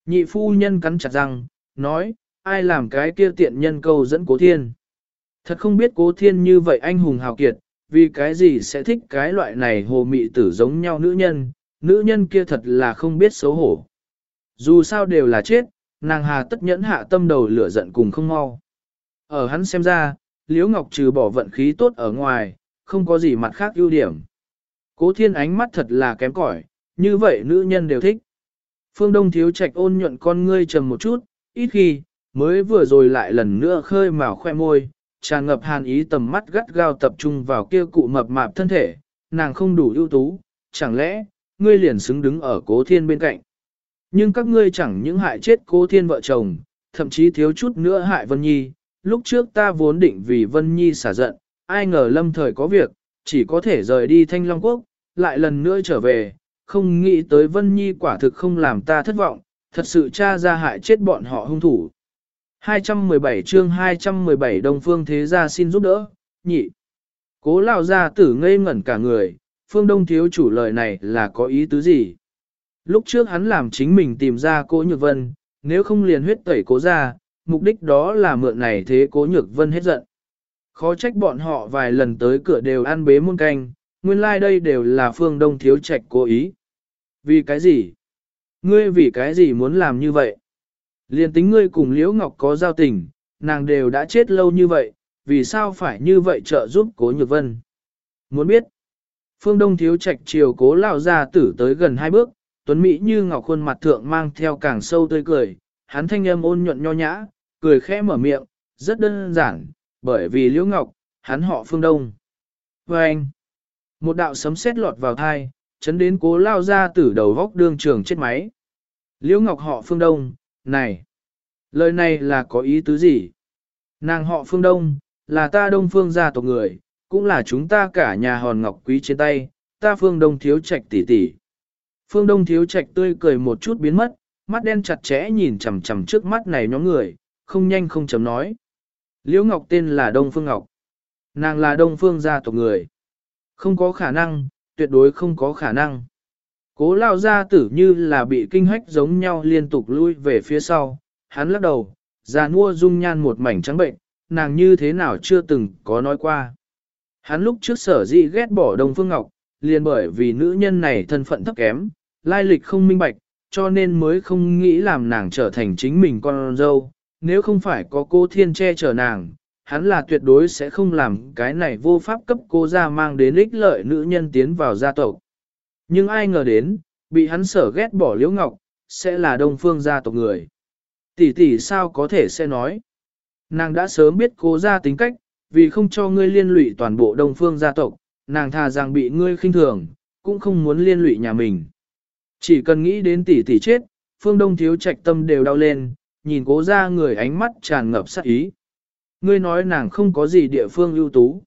Nhị phu nhân cắn chặt răng, nói, ai làm cái kia tiện nhân câu dẫn cố thiên. Thật không biết cố thiên như vậy anh hùng hào kiệt, vì cái gì sẽ thích cái loại này hồ mị tử giống nhau nữ nhân, nữ nhân kia thật là không biết xấu hổ. Dù sao đều là chết, nàng hà tất nhẫn hạ tâm đầu lửa giận cùng không mau. Ở hắn xem ra, Liễu Ngọc trừ bỏ vận khí tốt ở ngoài, không có gì mặt khác ưu điểm. Cố thiên ánh mắt thật là kém cỏi, như vậy nữ nhân đều thích. Phương Đông thiếu trạch ôn nhuận con ngươi trầm một chút, ít khi, mới vừa rồi lại lần nữa khơi mào khoe môi, tràn ngập hàn ý tầm mắt gắt gao tập trung vào kia cụ mập mạp thân thể, nàng không đủ ưu tú, chẳng lẽ, ngươi liền xứng đứng ở cố thiên bên cạnh. Nhưng các ngươi chẳng những hại chết cố thiên vợ chồng, thậm chí thiếu chút nữa hại Vân Nhi, lúc trước ta vốn định vì Vân Nhi xả giận, ai ngờ lâm thời có việc, chỉ có thể rời đi Thanh Long Quốc, lại lần nữa trở về, không nghĩ tới Vân Nhi quả thực không làm ta thất vọng, thật sự cha ra hại chết bọn họ hung thủ. 217 chương 217 Đông Phương Thế Gia xin giúp đỡ, nhị. Cố Lão gia tử ngây ngẩn cả người, phương đông thiếu chủ lời này là có ý tứ gì? Lúc trước hắn làm chính mình tìm ra cố nhược vân, nếu không liền huyết tẩy cố ra, mục đích đó là mượn này thế cố nhược vân hết giận. Khó trách bọn họ vài lần tới cửa đều ăn bế muôn canh, nguyên lai like đây đều là phương đông thiếu trạch cố ý. Vì cái gì? Ngươi vì cái gì muốn làm như vậy? Liên tính ngươi cùng Liễu Ngọc có giao tình, nàng đều đã chết lâu như vậy, vì sao phải như vậy trợ giúp cố nhược vân? Muốn biết? Phương Đông thiếu trạch chiều cố lao ra tử tới gần hai bước, tuấn Mỹ như ngọc khuôn mặt thượng mang theo càng sâu tươi cười, hắn thanh âm ôn nhuận nho nhã, cười khẽ mở miệng, rất đơn giản, bởi vì Liễu Ngọc, hắn họ Phương Đông. Và anh, một đạo sấm sét lọt vào thai, chấn đến cố lao ra tử đầu góc đương trường chết máy. Liễu Ngọc họ Phương Đông, này, lời này là có ý tứ gì? Nàng họ Phương Đông, là ta Đông Phương gia tộc người, cũng là chúng ta cả nhà hòn ngọc quý trên tay, ta Phương Đông thiếu trạch tỷ tỷ. Phương Đông thiếu trạch tươi cười một chút biến mất, mắt đen chặt chẽ nhìn chằm chằm trước mắt này nhóm người, không nhanh không chấm nói. Liễu Ngọc tên là Đông Phương Ngọc. Nàng là Đông Phương gia tộc người. Không có khả năng, tuyệt đối không có khả năng. Cố lao gia tử như là bị kinh hách giống nhau liên tục lui về phía sau, hắn lắc đầu, già nua dung nhan một mảnh trắng bệnh, nàng như thế nào chưa từng có nói qua. Hắn lúc trước sở dĩ ghét bỏ Đông Phương Ngọc, liền bởi vì nữ nhân này thân phận thấp kém, lai lịch không minh bạch, cho nên mới không nghĩ làm nàng trở thành chính mình con dâu. Nếu không phải có cô thiên che chở nàng, hắn là tuyệt đối sẽ không làm cái này vô pháp cấp cô ra mang đến ích lợi nữ nhân tiến vào gia tộc. Nhưng ai ngờ đến, bị hắn sở ghét bỏ liễu ngọc, sẽ là đông phương gia tộc người. Tỷ tỷ sao có thể sẽ nói. Nàng đã sớm biết cố ra tính cách, vì không cho ngươi liên lụy toàn bộ đông phương gia tộc, nàng thà rằng bị ngươi khinh thường, cũng không muốn liên lụy nhà mình. Chỉ cần nghĩ đến tỷ tỷ chết, phương đông thiếu trạch tâm đều đau lên, nhìn cố ra người ánh mắt tràn ngập sát ý. Ngươi nói nàng không có gì địa phương ưu tú.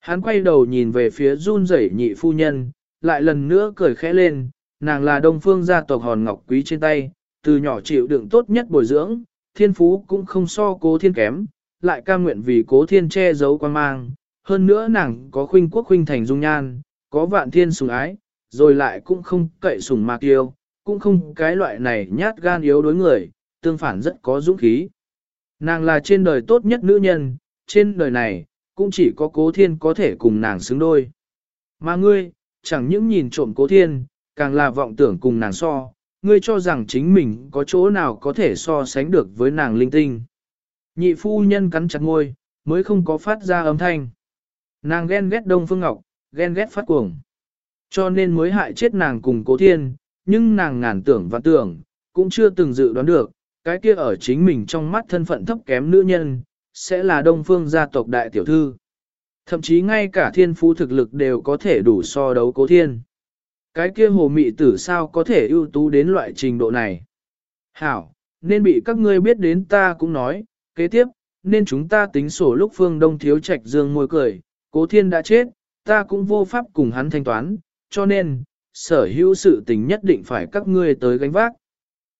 Hắn quay đầu nhìn về phía run rẩy nhị phu nhân, lại lần nữa cười khẽ lên, nàng là đông phương gia tộc hòn ngọc quý trên tay, từ nhỏ chịu đựng tốt nhất bồi dưỡng, thiên phú cũng không so cố thiên kém, lại cam nguyện vì cố thiên che giấu quan mang, hơn nữa nàng có khuynh quốc khuynh thành dung nhan, có vạn thiên sùng ái, rồi lại cũng không cậy sùng mạc tiêu cũng không cái loại này nhát gan yếu đối người, tương phản rất có dũng khí. Nàng là trên đời tốt nhất nữ nhân, trên đời này, cũng chỉ có cố thiên có thể cùng nàng xứng đôi. Mà ngươi, chẳng những nhìn trộm cố thiên, càng là vọng tưởng cùng nàng so, ngươi cho rằng chính mình có chỗ nào có thể so sánh được với nàng linh tinh. Nhị phu nhân cắn chặt ngôi, mới không có phát ra âm thanh. Nàng ghen ghét Đông Phương Ngọc, ghen ghét phát cuồng. Cho nên mới hại chết nàng cùng cố thiên, nhưng nàng ngàn tưởng và tưởng, cũng chưa từng dự đoán được, cái kia ở chính mình trong mắt thân phận thấp kém nữ nhân, sẽ là Đông Phương gia tộc đại tiểu thư. Thậm chí ngay cả thiên phú thực lực đều có thể đủ so đấu cố thiên. Cái kia hồ mị tử sao có thể ưu tú đến loại trình độ này? Hảo, nên bị các ngươi biết đến ta cũng nói, kế tiếp, nên chúng ta tính sổ lúc phương đông thiếu trạch dương môi cười, cố thiên đã chết, ta cũng vô pháp cùng hắn thanh toán, cho nên, sở hữu sự tình nhất định phải các ngươi tới gánh vác.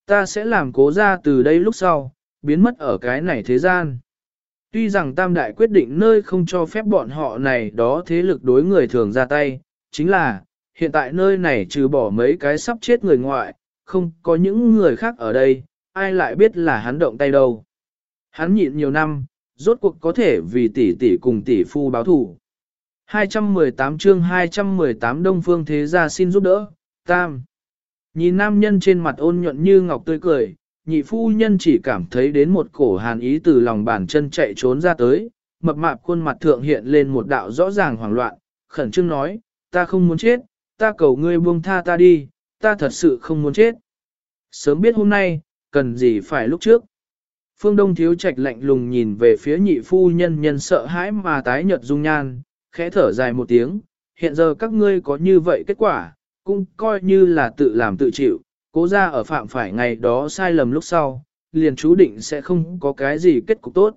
Ta sẽ làm cố ra từ đây lúc sau, biến mất ở cái này thế gian. Tuy rằng tam đại quyết định nơi không cho phép bọn họ này đó thế lực đối người thường ra tay, chính là, hiện tại nơi này trừ bỏ mấy cái sắp chết người ngoại, không có những người khác ở đây, ai lại biết là hắn động tay đâu. Hắn nhịn nhiều năm, rốt cuộc có thể vì tỷ tỷ cùng tỷ phu báo thủ. 218 chương 218 Đông Phương Thế Gia xin giúp đỡ, Tam. Nhìn nam nhân trên mặt ôn nhuận như ngọc tươi cười, nhị phu nhân chỉ cảm thấy đến một cổ hàn ý từ lòng bàn chân chạy trốn ra tới, mập mạp khuôn mặt thượng hiện lên một đạo rõ ràng hoảng loạn, khẩn trương nói, ta không muốn chết, ta cầu ngươi buông tha ta đi, ta thật sự không muốn chết. Sớm biết hôm nay, cần gì phải lúc trước. Phương Đông thiếu trạch lạnh lùng nhìn về phía nhị phu nhân nhân sợ hãi mà tái nhợt dung nhan, khẽ thở dài một tiếng, hiện giờ các ngươi có như vậy kết quả, cũng coi như là tự làm tự chịu, cố ra ở phạm phải ngày đó sai lầm lúc sau, liền chú định sẽ không có cái gì kết cục tốt.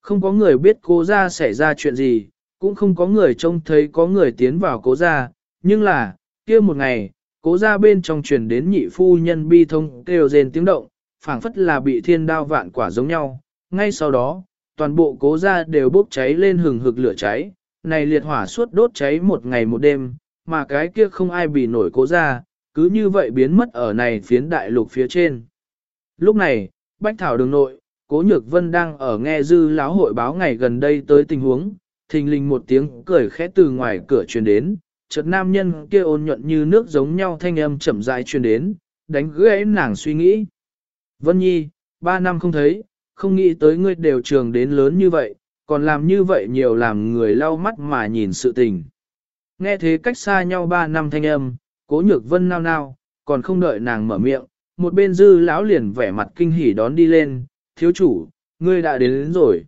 Không có người biết cố ra xảy ra chuyện gì, cũng không có người trông thấy có người tiến vào cố ra, nhưng là, kia một ngày, cố ra bên trong truyền đến nhị phu nhân bi thông kêu rên tiếng động, phảng phất là bị thiên đao vạn quả giống nhau. Ngay sau đó, toàn bộ cố ra đều bốc cháy lên hừng hực lửa cháy, này liệt hỏa suốt đốt cháy một ngày một đêm, mà cái kia không ai bị nổi cố ra, cứ như vậy biến mất ở này phiến đại lục phía trên. Lúc này, Bách Thảo đường nội, Cố Nhược Vân đang ở nghe dư lão hội báo ngày gần đây tới tình huống, thình lình một tiếng cười khẽ từ ngoài cửa truyền đến, chợt nam nhân kia ôn nhuận như nước giống nhau thanh âm chậm rãi truyền đến, đánh gãy nàng suy nghĩ. Vân Nhi, ba năm không thấy, không nghĩ tới ngươi đều trường đến lớn như vậy, còn làm như vậy nhiều làm người lau mắt mà nhìn sự tình. Nghe thế cách xa nhau ba năm thanh âm, cố nhược vân nao nao, còn không đợi nàng mở miệng, một bên dư lão liền vẻ mặt kinh hỉ đón đi lên, thiếu chủ, ngươi đã đến, đến rồi.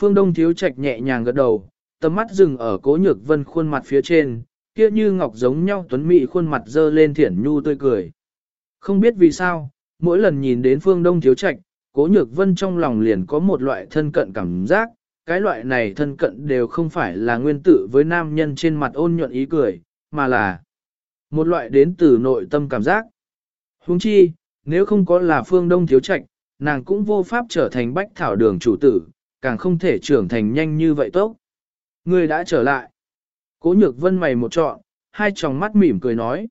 Phương Đông thiếu trạch nhẹ nhàng gật đầu, tầm mắt dừng ở cố nhược vân khuôn mặt phía trên, kia như ngọc giống nhau tuấn mỹ khuôn mặt dơ lên thiển nhu tươi cười. Không biết vì sao, mỗi lần nhìn đến phương đông thiếu trạch, cố nhược vân trong lòng liền có một loại thân cận cảm giác, cái loại này thân cận đều không phải là nguyên tử với nam nhân trên mặt ôn nhuận ý cười, mà là một loại đến từ nội tâm cảm giác. Huống chi, nếu không có là phương đông thiếu trạch, nàng cũng vô pháp trở thành bách thảo đường chủ tử, càng không thể trưởng thành nhanh như vậy tốt. Người đã trở lại. Cố nhược vân mày một trọn, hai tròng mắt mỉm cười nói.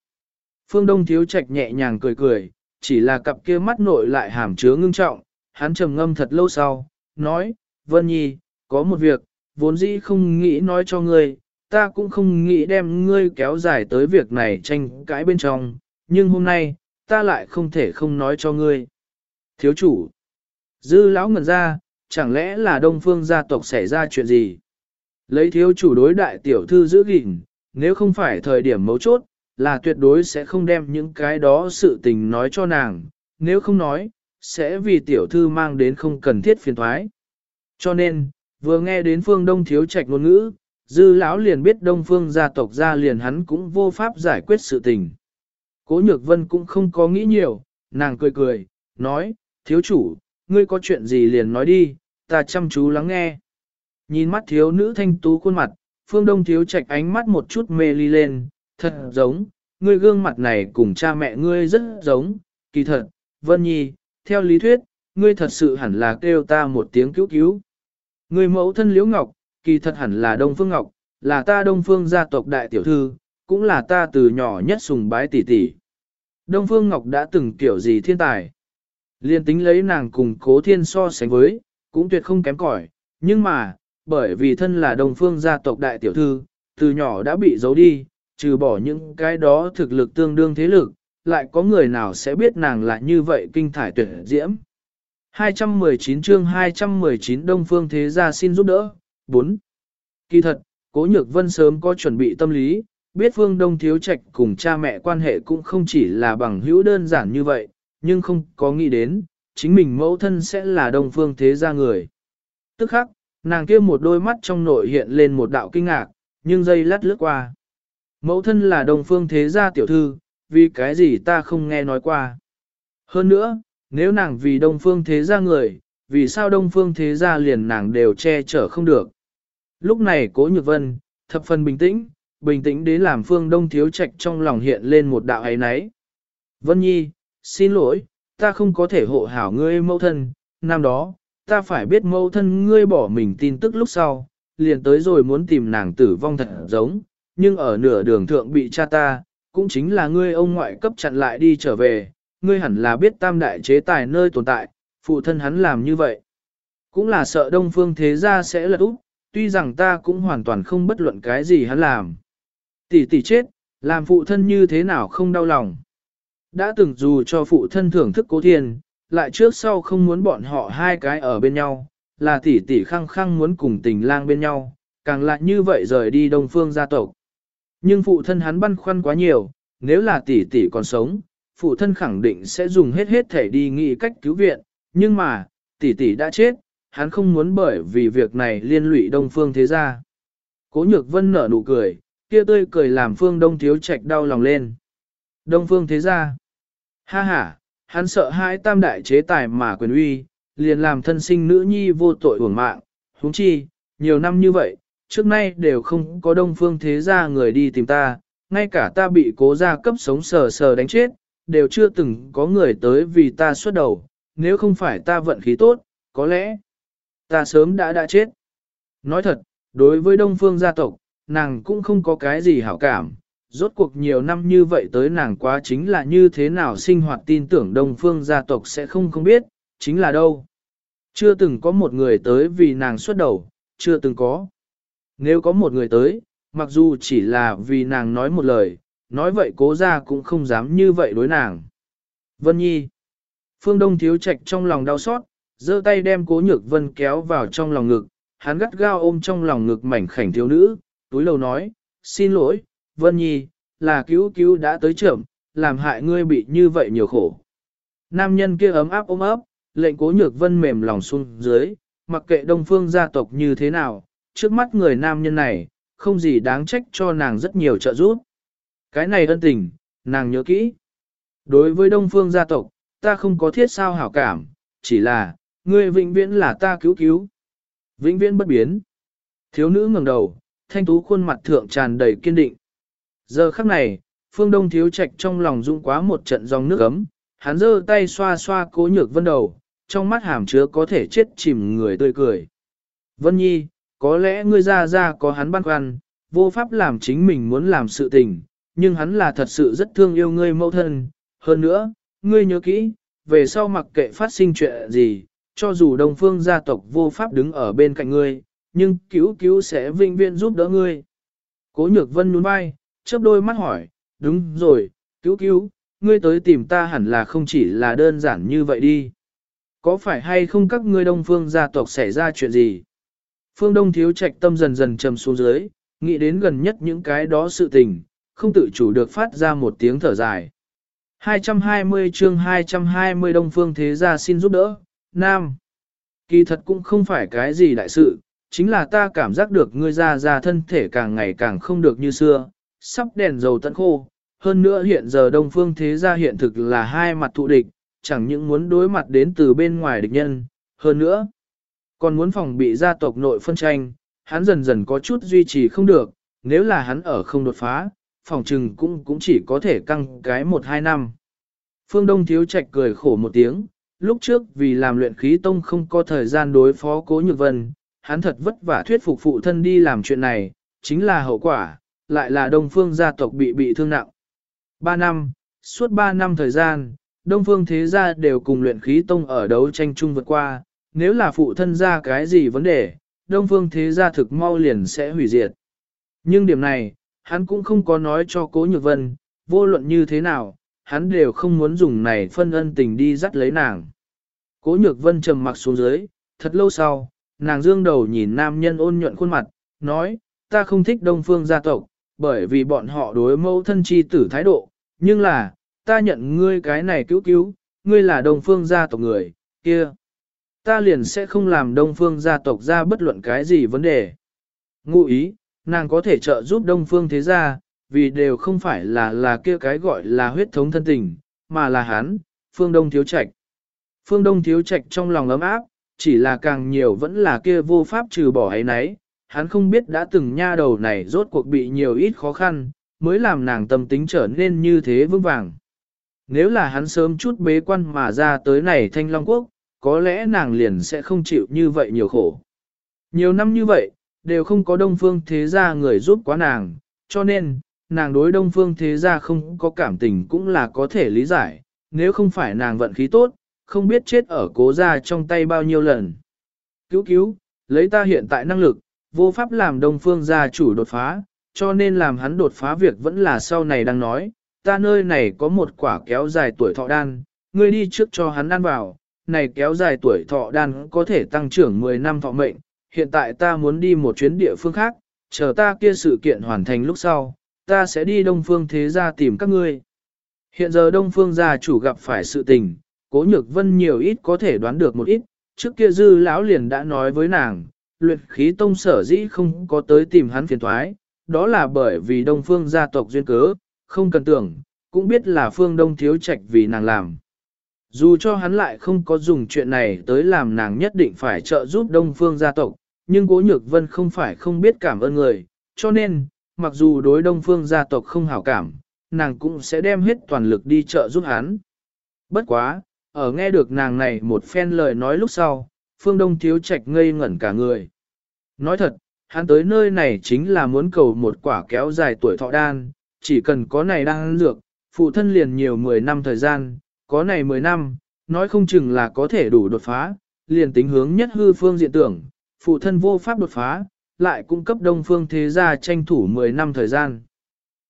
Phương Đông thiếu trạch nhẹ nhàng cười cười, chỉ là cặp kia mắt nội lại hàm chứa ngưng trọng, hắn trầm ngâm thật lâu sau, nói, Vân Nhi, có một việc, vốn dĩ không nghĩ nói cho ngươi, ta cũng không nghĩ đem ngươi kéo dài tới việc này tranh cãi bên trong, nhưng hôm nay, ta lại không thể không nói cho ngươi. Thiếu chủ, dư lão ngẩn ra, chẳng lẽ là đông phương gia tộc xảy ra chuyện gì? Lấy thiếu chủ đối đại tiểu thư giữ gìn, nếu không phải thời điểm mấu chốt, là tuyệt đối sẽ không đem những cái đó sự tình nói cho nàng, nếu không nói, sẽ vì tiểu thư mang đến không cần thiết phiền thoái. Cho nên, vừa nghe đến phương đông thiếu trạch ngôn ngữ, dư lão liền biết đông phương gia tộc gia liền hắn cũng vô pháp giải quyết sự tình. Cố nhược vân cũng không có nghĩ nhiều, nàng cười cười, nói, thiếu chủ, ngươi có chuyện gì liền nói đi, ta chăm chú lắng nghe. Nhìn mắt thiếu nữ thanh tú khuôn mặt, phương đông thiếu trạch ánh mắt một chút mê ly lên, thật giống, ngươi gương mặt này cùng cha mẹ ngươi rất giống, kỳ thật, Vân Nhi, theo lý thuyết, ngươi thật sự hẳn là kêu ta một tiếng cứu cứu. Ngươi mẫu thân Liễu Ngọc, kỳ thật hẳn là Đông Phương Ngọc, là ta Đông Phương gia tộc đại tiểu thư, cũng là ta từ nhỏ nhất sùng bái tỷ tỷ. Đông Phương Ngọc đã từng kiểu gì thiên tài. Liên tính lấy nàng cùng cố thiên so sánh với, cũng tuyệt không kém cỏi, nhưng mà, bởi vì thân là Đông Phương gia tộc đại tiểu thư, từ nhỏ đã bị giấu đi, trừ bỏ những cái đó thực lực tương đương thế lực, lại có người nào sẽ biết nàng là như vậy kinh thải tuyệt diễm. 219 chương 219 Đông Phương Thế Gia xin giúp đỡ. 4. Kỳ thật, Cố Nhược Vân sớm có chuẩn bị tâm lý, biết Phương Đông Thiếu Trạch cùng cha mẹ quan hệ cũng không chỉ là bằng hữu đơn giản như vậy, nhưng không có nghĩ đến, chính mình mẫu thân sẽ là Đông Phương Thế Gia người. Tức khắc, nàng kia một đôi mắt trong nội hiện lên một đạo kinh ngạc, nhưng dây lát lướt qua. Mẫu thân là Đông Phương Thế Gia tiểu thư, vì cái gì ta không nghe nói qua. Hơn nữa, nếu nàng vì Đông Phương Thế Gia người, vì sao Đông Phương Thế Gia liền nàng đều che chở không được. Lúc này Cố Nhược Vân, thập phần bình tĩnh, bình tĩnh đến làm Phương Đông Thiếu Trạch trong lòng hiện lên một đạo ấy náy. Vân Nhi, xin lỗi, ta không có thể hộ hảo ngươi mẫu thân, năm đó, ta phải biết mẫu thân ngươi bỏ mình tin tức lúc sau, liền tới rồi muốn tìm nàng tử vong thật giống, nhưng ở nửa đường thượng bị cha ta, cũng chính là ngươi ông ngoại cấp chặn lại đi trở về, ngươi hẳn là biết tam đại chế tài nơi tồn tại, phụ thân hắn làm như vậy. Cũng là sợ đông phương thế gia sẽ lật úp, tuy rằng ta cũng hoàn toàn không bất luận cái gì hắn làm. Tỷ tỷ chết, làm phụ thân như thế nào không đau lòng. Đã từng dù cho phụ thân thưởng thức cố thiên, lại trước sau không muốn bọn họ hai cái ở bên nhau, là tỷ tỷ khăng khăng muốn cùng tình lang bên nhau, càng lại như vậy rời đi đông phương gia tộc. Nhưng phụ thân hắn băn khoăn quá nhiều, nếu là tỷ tỷ còn sống, phụ thân khẳng định sẽ dùng hết hết thể đi nghĩ cách cứu viện, nhưng mà, tỷ tỷ đã chết, hắn không muốn bởi vì việc này liên lụy đông phương thế gia. Cố nhược vân nở nụ cười, kia tươi cười làm phương đông thiếu trạch đau lòng lên. Đông phương thế gia. Ha ha, hắn sợ hãi tam đại chế tài mà quyền uy, liền làm thân sinh nữ nhi vô tội uổng mạng, huống chi, nhiều năm như vậy, trước nay đều không có đông phương thế gia người đi tìm ta, ngay cả ta bị cố gia cấp sống sờ sờ đánh chết, đều chưa từng có người tới vì ta xuất đầu, nếu không phải ta vận khí tốt, có lẽ ta sớm đã đã chết. Nói thật, đối với đông phương gia tộc, nàng cũng không có cái gì hảo cảm, rốt cuộc nhiều năm như vậy tới nàng quá chính là như thế nào sinh hoạt tin tưởng đông phương gia tộc sẽ không không biết, chính là đâu. Chưa từng có một người tới vì nàng xuất đầu, chưa từng có. Nếu có một người tới, mặc dù chỉ là vì nàng nói một lời, nói vậy cố ra cũng không dám như vậy đối nàng. Vân Nhi Phương Đông thiếu trạch trong lòng đau xót, giơ tay đem cố nhược vân kéo vào trong lòng ngực, hắn gắt gao ôm trong lòng ngực mảnh khảnh thiếu nữ, túi lầu nói, xin lỗi, Vân Nhi, là cứu cứu đã tới trưởng, làm hại ngươi bị như vậy nhiều khổ. Nam nhân kia ấm áp ôm ấp, lệnh cố nhược vân mềm lòng xuống dưới, mặc kệ đông phương gia tộc như thế nào, trước mắt người nam nhân này, không gì đáng trách cho nàng rất nhiều trợ giúp. Cái này ân tình, nàng nhớ kỹ. Đối với đông phương gia tộc, ta không có thiết sao hảo cảm, chỉ là, ngươi vĩnh viễn là ta cứu cứu. Vĩnh viễn bất biến. Thiếu nữ ngẩng đầu, thanh tú khuôn mặt thượng tràn đầy kiên định. Giờ khắc này, phương đông thiếu trạch trong lòng rung quá một trận dòng nước ấm, hắn giơ tay xoa xoa cố nhược vân đầu, trong mắt hàm chứa có thể chết chìm người tươi cười. Vân Nhi, có lẽ ngươi ra ra có hắn băn khoăn, vô pháp làm chính mình muốn làm sự tình, nhưng hắn là thật sự rất thương yêu ngươi mẫu thân. Hơn nữa, ngươi nhớ kỹ, về sau mặc kệ phát sinh chuyện gì, cho dù đồng phương gia tộc vô pháp đứng ở bên cạnh ngươi, nhưng cứu cứu sẽ vinh viên giúp đỡ ngươi. Cố nhược vân nhún vai, chớp đôi mắt hỏi, đúng rồi, cứu cứu, ngươi tới tìm ta hẳn là không chỉ là đơn giản như vậy đi. Có phải hay không các ngươi đông phương gia tộc xảy ra chuyện gì? Phương Đông thiếu trạch tâm dần dần trầm xuống dưới, nghĩ đến gần nhất những cái đó sự tình, không tự chủ được phát ra một tiếng thở dài. 220 chương 220 Đông Phương Thế Gia xin giúp đỡ, Nam. Kỳ thật cũng không phải cái gì đại sự, chính là ta cảm giác được ngươi ra ra thân thể càng ngày càng không được như xưa, sắp đèn dầu tận khô. Hơn nữa hiện giờ Đông Phương Thế Gia hiện thực là hai mặt thụ địch, chẳng những muốn đối mặt đến từ bên ngoài địch nhân, hơn nữa, còn muốn phòng bị gia tộc nội phân tranh, hắn dần dần có chút duy trì không được, nếu là hắn ở không đột phá, phòng trừng cũng cũng chỉ có thể căng cái một hai năm. Phương Đông Thiếu Trạch cười khổ một tiếng, lúc trước vì làm luyện khí tông không có thời gian đối phó cố nhược vân, hắn thật vất vả thuyết phục phụ thân đi làm chuyện này, chính là hậu quả, lại là Đông Phương gia tộc bị bị thương nặng. Ba năm, suốt ba năm thời gian, Đông Phương thế gia đều cùng luyện khí tông ở đấu tranh chung vượt qua, nếu là phụ thân ra cái gì vấn đề, Đông Phương thế gia thực mau liền sẽ hủy diệt. Nhưng điểm này, hắn cũng không có nói cho Cố Nhược Vân, vô luận như thế nào, hắn đều không muốn dùng này phân ân tình đi dắt lấy nàng. Cố Nhược Vân trầm mặc xuống dưới, thật lâu sau, nàng dương đầu nhìn nam nhân ôn nhuận khuôn mặt, nói, ta không thích Đông Phương gia tộc, bởi vì bọn họ đối mẫu thân chi tử thái độ, nhưng là, ta nhận ngươi cái này cứu cứu, ngươi là Đông Phương gia tộc người, kia. Ta liền sẽ không làm Đông Phương gia tộc ra bất luận cái gì vấn đề. Ngụ ý, nàng có thể trợ giúp Đông Phương thế gia, vì đều không phải là là kia cái gọi là huyết thống thân tình, mà là hắn, Phương Đông Thiếu Trạch. Phương Đông Thiếu Trạch trong lòng ấm áp, chỉ là càng nhiều vẫn là kia vô pháp trừ bỏ ấy nấy, hắn không biết đã từng nha đầu này rốt cuộc bị nhiều ít khó khăn, mới làm nàng tâm tính trở nên như thế vững vàng. Nếu là hắn sớm chút bế quan mà ra tới này thanh long quốc, có lẽ nàng liền sẽ không chịu như vậy nhiều khổ. Nhiều năm như vậy, đều không có đông phương thế gia người giúp quá nàng, cho nên, nàng đối đông phương thế gia không có cảm tình cũng là có thể lý giải, nếu không phải nàng vận khí tốt, không biết chết ở cố gia trong tay bao nhiêu lần. Cứu cứu, lấy ta hiện tại năng lực, vô pháp làm đông phương gia chủ đột phá, cho nên làm hắn đột phá việc vẫn là sau này đang nói, ta nơi này có một quả kéo dài tuổi thọ đan, ngươi đi trước cho hắn ăn vào, này kéo dài tuổi thọ đan có thể tăng trưởng 10 năm thọ mệnh, hiện tại ta muốn đi một chuyến địa phương khác, chờ ta kia sự kiện hoàn thành lúc sau, ta sẽ đi Đông Phương Thế Gia tìm các ngươi. Hiện giờ Đông Phương Gia chủ gặp phải sự tình, Cố Nhược Vân nhiều ít có thể đoán được một ít, trước kia dư lão liền đã nói với nàng, luyện khí tông sở dĩ không có tới tìm hắn phiền thoái, đó là bởi vì Đông Phương gia tộc duyên cớ, không cần tưởng, cũng biết là Phương Đông thiếu trạch vì nàng làm. Dù cho hắn lại không có dùng chuyện này tới làm nàng nhất định phải trợ giúp Đông Phương gia tộc, nhưng Cố Nhược Vân không phải không biết cảm ơn người, cho nên, mặc dù đối đông phương gia tộc không hảo cảm, nàng cũng sẽ đem hết toàn lực đi trợ giúp hắn. Bất quá, ở nghe được nàng này một phen lời nói lúc sau, phương đông thiếu trạch ngây ngẩn cả người. Nói thật, hắn tới nơi này chính là muốn cầu một quả kéo dài tuổi thọ đan, chỉ cần có này đang dược, phụ thân liền nhiều 10 năm thời gian, có này 10 năm, nói không chừng là có thể đủ đột phá, liền tính hướng nhất hư phương diện tưởng, phụ thân vô pháp đột phá, lại cung cấp đông phương thế gia tranh thủ 10 năm thời gian.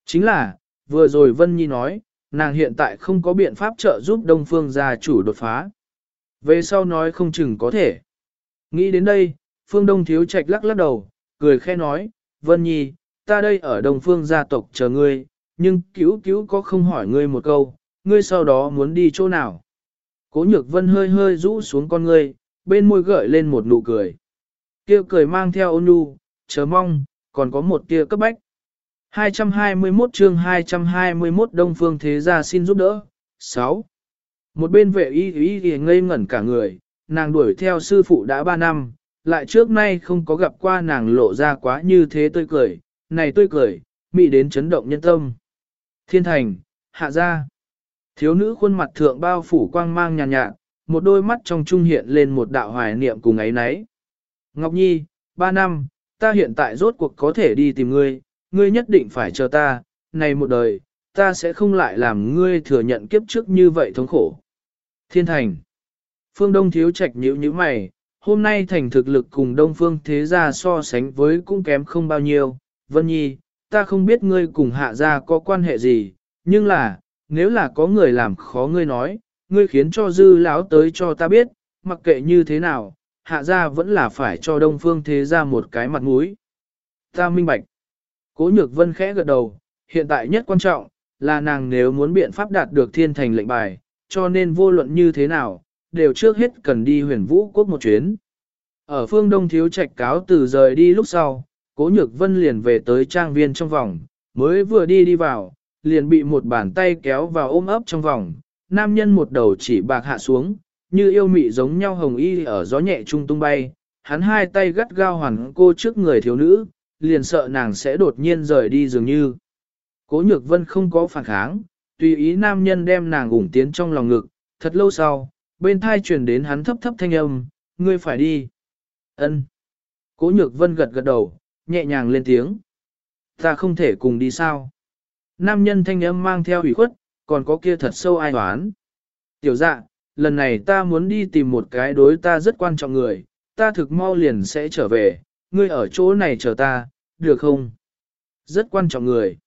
Chính là, vừa rồi Vân Nhi nói, nàng hiện tại không có biện pháp trợ giúp đông phương gia chủ đột phá. Về sau nói không chừng có thể. Nghĩ đến đây, phương đông thiếu trạch lắc lắc đầu, cười khe nói, Vân Nhi, ta đây ở đông phương gia tộc chờ ngươi, nhưng cứu cứu có không hỏi ngươi một câu, ngươi sau đó muốn đi chỗ nào. Cố nhược vân hơi hơi rũ xuống con ngươi, bên môi gợi lên một nụ cười. Kia cười mang theo ôn nhu, chờ mong, còn có một tia cấp bách. 221 chương 221 Đông Phương Thế Gia xin giúp đỡ. 6. Một bên vệ y y y ngây ngẩn cả người, nàng đuổi theo sư phụ đã 3 năm, lại trước nay không có gặp qua nàng lộ ra quá như thế tươi cười, này tươi cười, mị đến chấn động nhân tâm. Thiên thành, hạ gia. Thiếu nữ khuôn mặt thượng bao phủ quang mang nhàn nhạt, nhạt, một đôi mắt trong trung hiện lên một đạo hoài niệm cùng ấy nấy. Ngọc Nhi, ba năm, ta hiện tại rốt cuộc có thể đi tìm ngươi, ngươi nhất định phải chờ ta, này một đời, ta sẽ không lại làm ngươi thừa nhận kiếp trước như vậy thống khổ. Thiên thành. Phương Đông thiếu trạch nhữ như mày, hôm nay thành thực lực cùng Đông Phương thế gia so sánh với cũng kém không bao nhiêu. Vân Nhi, ta không biết ngươi cùng hạ gia có quan hệ gì, nhưng là, nếu là có người làm khó ngươi nói, ngươi khiến cho dư lão tới cho ta biết, mặc kệ như thế nào, hạ gia vẫn là phải cho đông phương thế gia một cái mặt mũi. Ta minh bạch. Cố nhược vân khẽ gật đầu, hiện tại nhất quan trọng, là nàng nếu muốn biện pháp đạt được thiên thành lệnh bài, cho nên vô luận như thế nào, đều trước hết cần đi huyền vũ quốc một chuyến. Ở phương đông thiếu trạch cáo từ rời đi lúc sau, cố nhược vân liền về tới trang viên trong vòng, mới vừa đi đi vào, liền bị một bàn tay kéo vào ôm ấp trong vòng, nam nhân một đầu chỉ bạc hạ xuống, như yêu mị giống nhau hồng y ở gió nhẹ trung tung bay, hắn hai tay gắt gao hoàn cô trước người thiếu nữ, liền sợ nàng sẽ đột nhiên rời đi dường như. Cố nhược vân không có phản kháng, tùy ý nam nhân đem nàng ủng tiến trong lòng ngực, thật lâu sau, bên thai truyền đến hắn thấp thấp thanh âm, ngươi phải đi. ân Cố nhược vân gật gật đầu, nhẹ nhàng lên tiếng. Ta không thể cùng đi sao? Nam nhân thanh âm mang theo ủy khuất, còn có kia thật sâu ai hoán. Tiểu dạ, lần này ta muốn đi tìm một cái đối ta rất quan trọng người, ta thực mau liền sẽ trở về, ngươi ở chỗ này chờ ta, được không? Rất quan trọng người.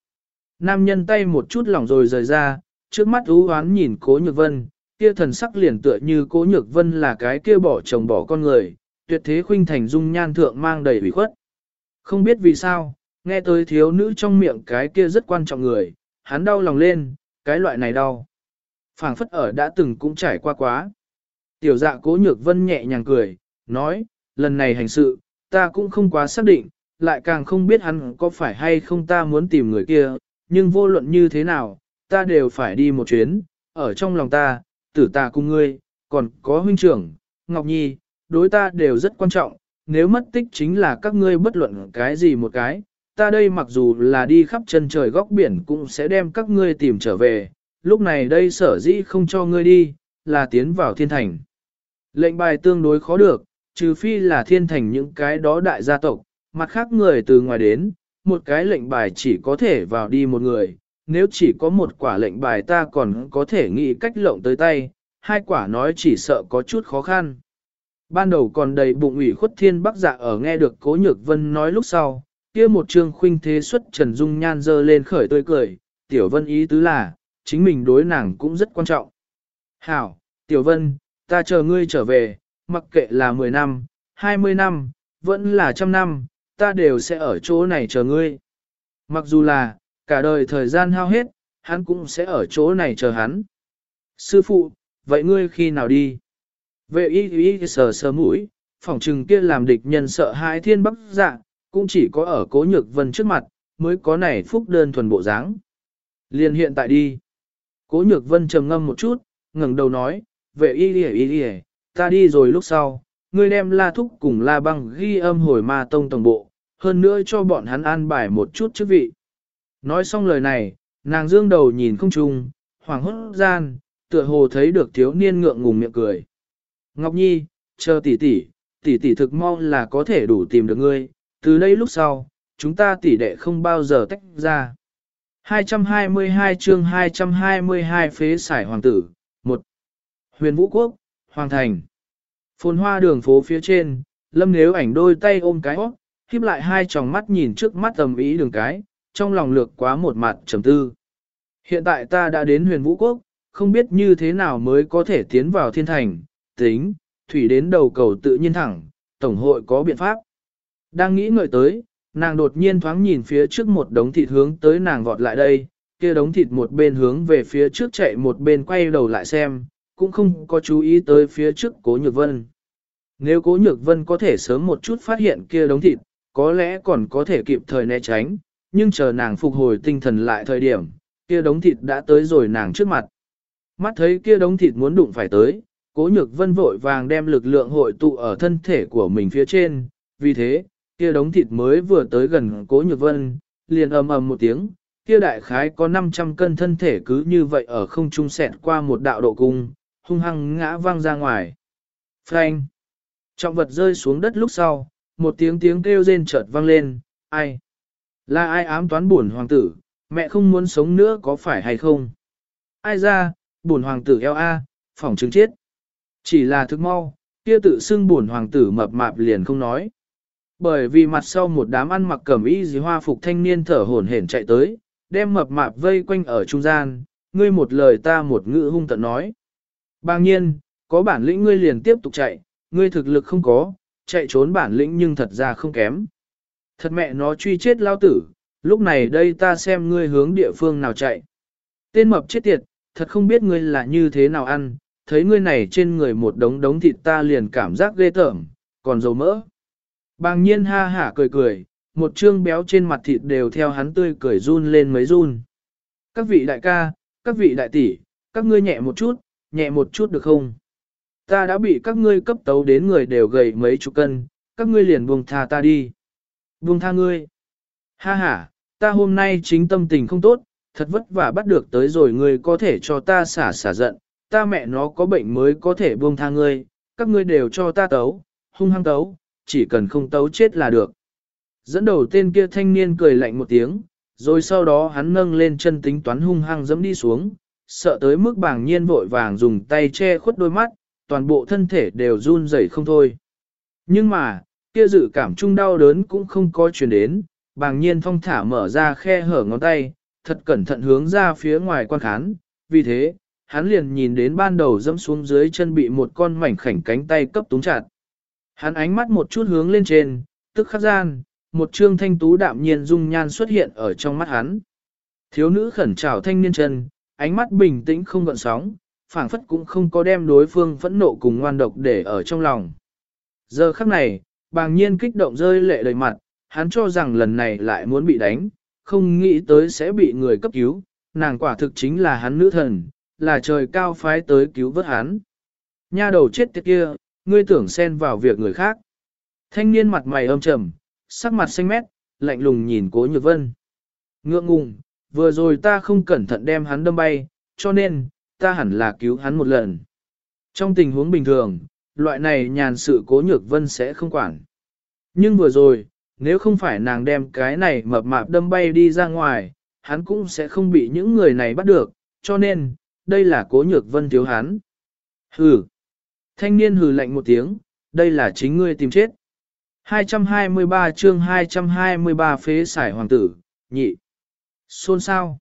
Nam nhân tay một chút lỏng rồi rời ra, trước mắt ú hoán nhìn cố nhược vân, kia thần sắc liền tựa như cố nhược vân là cái kia bỏ chồng bỏ con người, tuyệt thế khuynh thành dung nhan thượng mang đầy ủy khuất. Không biết vì sao, nghe tới thiếu nữ trong miệng cái kia rất quan trọng người, hắn đau lòng lên, cái loại này đau phảng phất ở đã từng cũng trải qua quá. Tiểu dạ cố nhược vân nhẹ nhàng cười, nói, lần này hành sự, ta cũng không quá xác định, lại càng không biết hắn có phải hay không ta muốn tìm người kia, nhưng vô luận như thế nào, ta đều phải đi một chuyến, ở trong lòng ta, tử ta cùng ngươi, còn có huynh trưởng, Ngọc Nhi, đối ta đều rất quan trọng, nếu mất tích chính là các ngươi bất luận cái gì một cái, ta đây mặc dù là đi khắp chân trời góc biển cũng sẽ đem các ngươi tìm trở về, lúc này đây sở dĩ không cho ngươi đi, là tiến vào thiên thành. Lệnh bài tương đối khó được, trừ phi là thiên thành những cái đó đại gia tộc, mặt khác người từ ngoài đến, một cái lệnh bài chỉ có thể vào đi một người, nếu chỉ có một quả lệnh bài ta còn có thể nghĩ cách lộng tới tay, hai quả nói chỉ sợ có chút khó khăn. Ban đầu còn đầy bụng ủy khuất thiên bắc dạ ở nghe được cố nhược vân nói lúc sau, kia một trương khuynh thế xuất trần dung nhan dơ lên khởi tươi cười, tiểu vân ý tứ là, chính mình đối nàng cũng rất quan trọng. Hảo, tiểu vân, ta chờ ngươi trở về, mặc kệ là 10 năm, 20 năm, vẫn là trăm năm, ta đều sẽ ở chỗ này chờ ngươi. Mặc dù là, cả đời thời gian hao hết, hắn cũng sẽ ở chỗ này chờ hắn. Sư phụ, vậy ngươi khi nào đi? Vệ y y sờ sờ mũi, phỏng trừng kia làm địch nhân sợ hãi thiên bắc dạ, cũng chỉ có ở cố nhược vân trước mặt, mới có này phúc đơn thuần bộ dáng. Liên hiện tại đi. Cố nhược vân trầm ngâm một chút, ngẩng đầu nói, vệ y y y y, ta đi rồi lúc sau, ngươi đem la thúc cùng la băng ghi âm hồi ma tông tổng bộ, hơn nữa cho bọn hắn an bài một chút chức vị. Nói xong lời này, nàng dương đầu nhìn không trung, hoàng hốt gian, tựa hồ thấy được thiếu niên ngượng ngùng miệng cười. Ngọc Nhi, chờ tỷ tỷ, tỷ tỷ thực mong là có thể đủ tìm được ngươi, từ đây lúc sau, chúng ta tỷ đệ không bao giờ tách ra. 222 chương 222 phế sải hoàng tử, 1. Huyền Vũ Quốc, Hoàng Thành. Phồn hoa đường phố phía trên, lâm nếu ảnh đôi tay ôm cái óc, khiếp lại hai tròng mắt nhìn trước mắt tầm ý đường cái, trong lòng lược quá một mặt trầm tư. Hiện tại ta đã đến huyền vũ quốc, không biết như thế nào mới có thể tiến vào thiên thành, tính, thủy đến đầu cầu tự nhiên thẳng, tổng hội có biện pháp. Đang nghĩ ngợi tới, nàng đột nhiên thoáng nhìn phía trước một đống thịt hướng tới nàng vọt lại đây, kia đống thịt một bên hướng về phía trước chạy một bên quay đầu lại xem, cũng không có chú ý tới phía trước cố nhược vân. Nếu cố nhược vân có thể sớm một chút phát hiện kia đống thịt, có lẽ còn có thể kịp thời né tránh, nhưng chờ nàng phục hồi tinh thần lại thời điểm, kia đống thịt đã tới rồi nàng trước mặt. Mắt thấy kia đống thịt muốn đụng phải tới, cố nhược vân vội vàng đem lực lượng hội tụ ở thân thể của mình phía trên, vì thế, kia đống thịt mới vừa tới gần cố nhược vân, liền ầm ầm một tiếng, kia đại khái có 500 cân thân thể cứ như vậy ở không trung sẹt qua một đạo độ cung, hung hăng ngã văng ra ngoài. Frank! Trọng vật rơi xuống đất lúc sau, một tiếng tiếng kêu rên chợt vang lên, ai? Là ai ám toán buồn hoàng tử, mẹ không muốn sống nữa có phải hay không? Ai ra, buồn hoàng tử eo a, phỏng chứng chết. Chỉ là thức mau, kia tự xưng buồn hoàng tử mập mạp liền không nói. Bởi vì mặt sau một đám ăn mặc cẩm y dì hoa phục thanh niên thở hổn hển chạy tới, đem mập mạp vây quanh ở trung gian, ngươi một lời ta một ngữ hung tận nói. Bang nhiên, có bản lĩnh ngươi liền tiếp tục chạy, ngươi thực lực không có, chạy trốn bản lĩnh nhưng thật ra không kém. Thật mẹ nó truy chết lao tử, lúc này đây ta xem ngươi hướng địa phương nào chạy. Tên mập chết tiệt, thật không biết ngươi là như thế nào ăn, thấy ngươi này trên người một đống đống thịt ta liền cảm giác ghê tởm, còn dầu mỡ. Bàng nhiên ha hả cười cười, một trương béo trên mặt thịt đều theo hắn tươi cười run lên mấy run. Các vị đại ca, các vị đại tỷ, các ngươi nhẹ một chút, nhẹ một chút được không? Ta đã bị các ngươi cấp tấu đến người đều gầy mấy chục cân, các ngươi liền buông tha ta đi. Buông tha ngươi. Ha ha, ta hôm nay chính tâm tình không tốt, thật vất vả bắt được tới rồi ngươi có thể cho ta xả xả giận, ta mẹ nó có bệnh mới có thể buông tha ngươi, các ngươi đều cho ta tấu, hung hăng tấu, chỉ cần không tấu chết là được. Dẫn đầu tên kia thanh niên cười lạnh một tiếng, rồi sau đó hắn nâng lên chân tính toán hung hăng dẫm đi xuống, sợ tới mức bảng nhiên vội vàng dùng tay che khuất đôi mắt, toàn bộ thân thể đều run rẩy không thôi. Nhưng mà, kia dự cảm chung đau đớn cũng không có truyền đến, bàng nhiên phong thả mở ra khe hở ngón tay, thật cẩn thận hướng ra phía ngoài quan khán, vì thế, hắn liền nhìn đến ban đầu dẫm xuống dưới chân bị một con mảnh khảnh cánh tay cấp túng chặt. Hắn ánh mắt một chút hướng lên trên, tức khắc gian, một trương thanh tú đạm nhiên dung nhan xuất hiện ở trong mắt hắn. Thiếu nữ khẩn trào thanh niên chân, ánh mắt bình tĩnh không gợn sóng, phảng phất cũng không có đem đối phương phẫn nộ cùng ngoan độc để ở trong lòng. Giờ khắc này, bàng nhiên kích động rơi lệ đầy mặt, hắn cho rằng lần này lại muốn bị đánh, không nghĩ tới sẽ bị người cấp cứu, nàng quả thực chính là hắn nữ thần, là trời cao phái tới cứu vớt hắn. Nha đầu chết tiệt kia, ngươi tưởng xen vào việc người khác. Thanh niên mặt mày âm trầm, sắc mặt xanh mét, lạnh lùng nhìn cố nhược vân. Ngượng ngùng, vừa rồi ta không cẩn thận đem hắn đâm bay, cho nên, ta hẳn là cứu hắn một lần. Trong tình huống bình thường, loại này nhàn sự cố nhược vân sẽ không quản. Nhưng vừa rồi, nếu không phải nàng đem cái này mập mạp đâm bay đi ra ngoài, hắn cũng sẽ không bị những người này bắt được, cho nên, đây là cố nhược vân thiếu hắn. Hừ. Thanh niên hừ lạnh một tiếng, đây là chính ngươi tìm chết. 223 chương 223 phế sải hoàng tử, nhị. Xôn sao?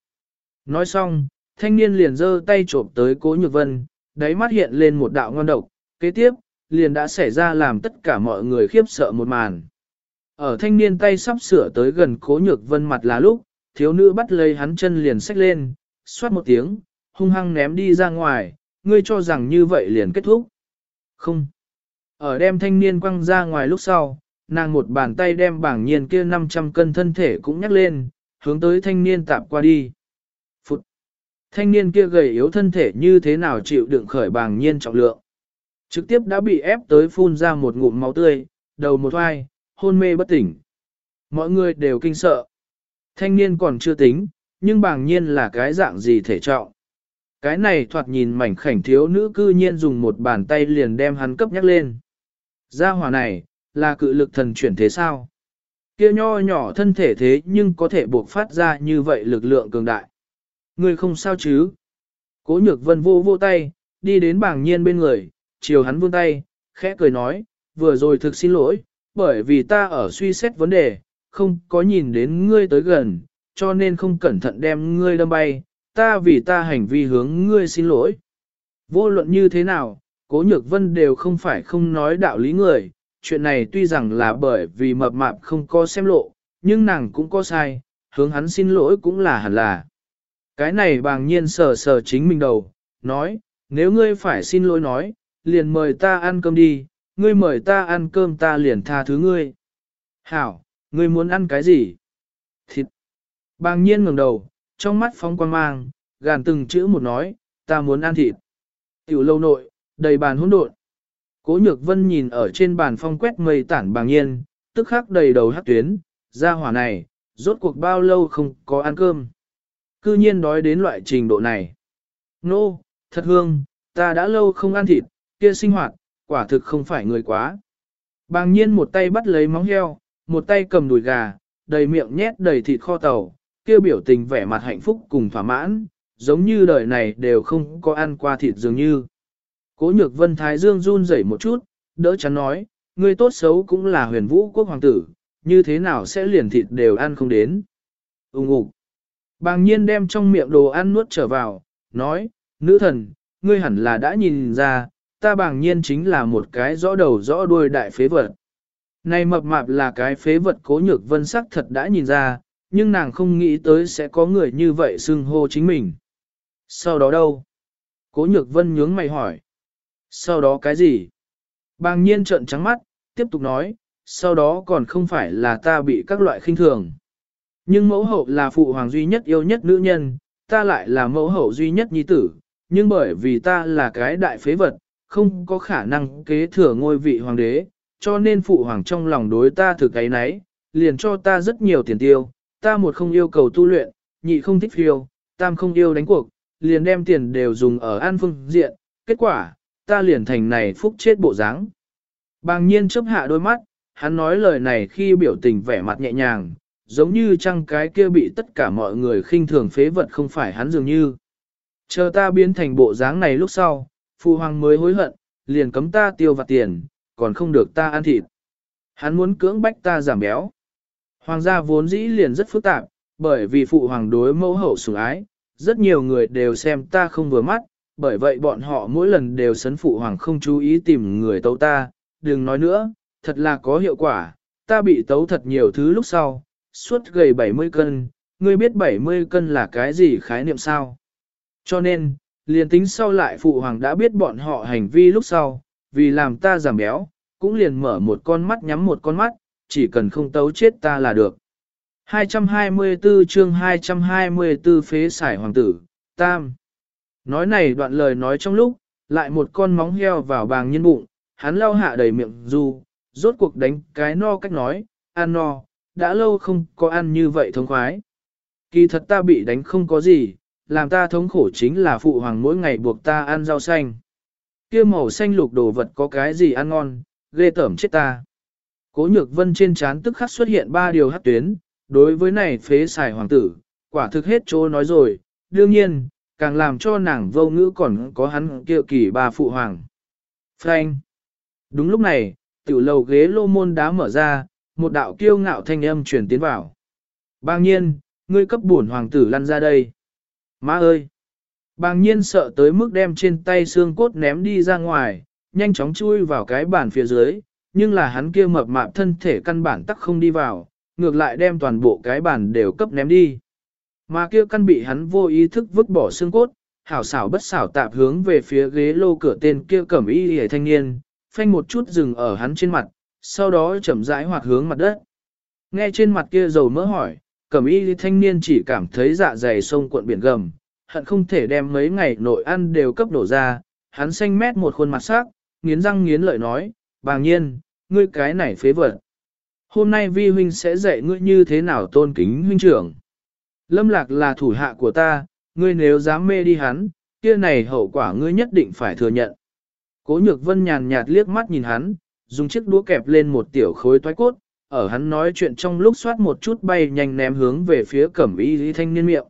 Nói xong, thanh niên liền giơ tay trộm tới cố nhược vân, đáy mắt hiện lên một đạo ngon độc, kế tiếp, liền đã xảy ra làm tất cả mọi người khiếp sợ một màn. Ở thanh niên tay sắp sửa tới gần cố nhược vân mặt là lúc, thiếu nữ bắt lấy hắn chân liền xách lên, xoát một tiếng, hung hăng ném đi ra ngoài, ngươi cho rằng như vậy liền kết thúc. Không. Ở đem thanh niên quăng ra ngoài lúc sau, nàng một bàn tay đem bảng nhiên kia 500 cân thân thể cũng nhắc lên, hướng tới thanh niên tạp qua đi. Phụt! Thanh niên kia gầy yếu thân thể như thế nào chịu đựng khởi bảng nhiên trọng lượng. Trực tiếp đã bị ép tới phun ra một ngụm máu tươi, đầu một hoai, hôn mê bất tỉnh. Mọi người đều kinh sợ. Thanh niên còn chưa tính, nhưng bảng nhiên là cái dạng gì thể trọng. Cái này thoạt nhìn mảnh khảnh thiếu nữ cư nhiên dùng một bàn tay liền đem hắn cấp nhắc lên. Gia hỏa này, là cự lực thần chuyển thế sao? Kia nho nhỏ thân thể thế nhưng có thể buộc phát ra như vậy lực lượng cường đại. Người không sao chứ? Cố nhược vân vô vô tay, đi đến bảng nhiên bên người, chiều hắn vươn tay, khẽ cười nói, vừa rồi thực xin lỗi, bởi vì ta ở suy xét vấn đề, không có nhìn đến ngươi tới gần, cho nên không cẩn thận đem ngươi đâm bay, ta vì ta hành vi hướng ngươi xin lỗi. Vô luận như thế nào, cố nhược vân đều không phải không nói đạo lý người, chuyện này tuy rằng là bởi vì mập mạp không có xem lộ, nhưng nàng cũng có sai, hướng hắn xin lỗi cũng là hẳn là. Cái này bàng nhiên sờ sờ chính mình đầu, nói, nếu ngươi phải xin lỗi nói, liền mời ta ăn cơm đi, ngươi mời ta ăn cơm ta liền tha thứ ngươi. Hảo, ngươi muốn ăn cái gì? Thịt. Bàng nhiên ngẩng đầu, trong mắt phóng quan mang, gàn từng chữ một nói, ta muốn ăn thịt. Tiểu lâu nội, đầy bàn hỗn độn. Cố nhược vân nhìn ở trên bàn phong quét mây tản bàng nhiên, tức khắc đầy đầu hát tuyến, ra hỏa này, rốt cuộc bao lâu không có ăn cơm. Cư nhiên đói đến loại trình độ này. Nô, thật hương, ta đã lâu không ăn thịt, kia sinh hoạt, quả thực không phải người quá. Bàng nhiên một tay bắt lấy móng heo, một tay cầm đùi gà, đầy miệng nhét đầy thịt kho tàu, kia biểu tình vẻ mặt hạnh phúc cùng thỏa mãn, giống như đời này đều không có ăn qua thịt dường như. Cố nhược vân thái dương run rẩy một chút, đỡ chắn nói, người tốt xấu cũng là huyền vũ quốc hoàng tử, như thế nào sẽ liền thịt đều ăn không đến. Úng ục. Bàng nhiên đem trong miệng đồ ăn nuốt trở vào, nói, nữ thần, ngươi hẳn là đã nhìn ra, ta bàng nhiên chính là một cái rõ đầu rõ đuôi đại phế vật. Này mập mạp là cái phế vật cố nhược vân sắc thật đã nhìn ra, nhưng nàng không nghĩ tới sẽ có người như vậy xưng hô chính mình. Sau đó đâu? Cố nhược vân nhướng mày hỏi. Sau đó cái gì? Bàng nhiên trợn trắng mắt, tiếp tục nói, sau đó còn không phải là ta bị các loại khinh thường. Nhưng mẫu hậu là phụ hoàng duy nhất yêu nhất nữ nhân, ta lại là mẫu hậu duy nhất nhi tử, nhưng bởi vì ta là cái đại phế vật, không có khả năng kế thừa ngôi vị hoàng đế, cho nên phụ hoàng trong lòng đối ta thực cái nấy, liền cho ta rất nhiều tiền tiêu, ta một không yêu cầu tu luyện, nhị không thích phiêu, tam không yêu đánh cuộc, liền đem tiền đều dùng ở an phương diện, kết quả, ta liền thành này phúc chết bộ dáng. Bàng nhiên chấp hạ đôi mắt, hắn nói lời này khi biểu tình vẻ mặt nhẹ nhàng, giống như chăng cái kia bị tất cả mọi người khinh thường phế vật không phải hắn dường như. Chờ ta biến thành bộ dáng này lúc sau, phụ hoàng mới hối hận, liền cấm ta tiêu vặt tiền, còn không được ta ăn thịt. Hắn muốn cưỡng bách ta giảm béo. Hoàng gia vốn dĩ liền rất phức tạp, bởi vì phụ hoàng đối mẫu hậu sủng ái, rất nhiều người đều xem ta không vừa mắt, bởi vậy bọn họ mỗi lần đều sấn phụ hoàng không chú ý tìm người tấu ta, đừng nói nữa, thật là có hiệu quả, ta bị tấu thật nhiều thứ lúc sau, suốt gầy 70 cân, ngươi biết 70 cân là cái gì khái niệm sao? Cho nên, liền tính sau lại phụ hoàng đã biết bọn họ hành vi lúc sau, vì làm ta giảm béo, cũng liền mở một con mắt nhắm một con mắt, chỉ cần không tấu chết ta là được. 224 chương 224 phế sải hoàng tử, tam. Nói này đoạn lời nói trong lúc, lại một con móng heo vào bàng nhân bụng, hắn lau hạ đầy miệng du, rốt cuộc đánh cái no cách nói, ăn no, đã lâu không có ăn như vậy thống khoái. Kỳ thật ta bị đánh không có gì, làm ta thống khổ chính là phụ hoàng mỗi ngày buộc ta ăn rau xanh. kia màu xanh lục đồ vật có cái gì ăn ngon, ghê tởm chết ta. Cố nhược vân trên trán tức khắc xuất hiện ba điều hát tuyến, đối với này phế xài hoàng tử, quả thực hết chỗ nói rồi, đương nhiên, càng làm cho nàng vô ngữ còn có hắn kiệu kỳ bà phụ hoàng. Frank. Đúng lúc này, tiểu lầu ghế lô môn đá mở ra, một đạo kiêu ngạo thanh âm truyền tiến vào. Bang nhiên, ngươi cấp bổn hoàng tử lăn ra đây. Má ơi! Bàng nhiên sợ tới mức đem trên tay xương cốt ném đi ra ngoài, nhanh chóng chui vào cái bàn phía dưới, nhưng là hắn kia mập mạp thân thể căn bản tắc không đi vào, ngược lại đem toàn bộ cái bàn đều cấp ném đi. Mà kia căn bị hắn vô ý thức vứt bỏ xương cốt, hảo xảo bất xảo tạp hướng về phía ghế lô cửa tên kia cẩm y hề thanh niên, phanh một chút dừng ở hắn trên mặt, sau đó chậm rãi hoạt hướng mặt đất. Nghe trên mặt kia dầu mỡ hỏi, cẩm y thanh niên chỉ cảm thấy dạ dày sông cuộn biển gầm, hận không thể đem mấy ngày nội ăn đều cấp đổ ra, hắn xanh mét một khuôn mặt sắc, nghiến răng nghiến lợi nói, bàng nhiên, ngươi cái này phế vật. Hôm nay vi huynh sẽ dạy ngươi như thế nào tôn kính huynh trưởng. Lâm lạc là thủ hạ của ta, ngươi nếu dám mê đi hắn, kia này hậu quả ngươi nhất định phải thừa nhận. Cố nhược vân nhàn nhạt liếc mắt nhìn hắn, dùng chiếc đũa kẹp lên một tiểu khối toái cốt, ở hắn nói chuyện trong lúc xoát một chút bay nhanh ném hướng về phía cẩm y dì thanh niên miệng.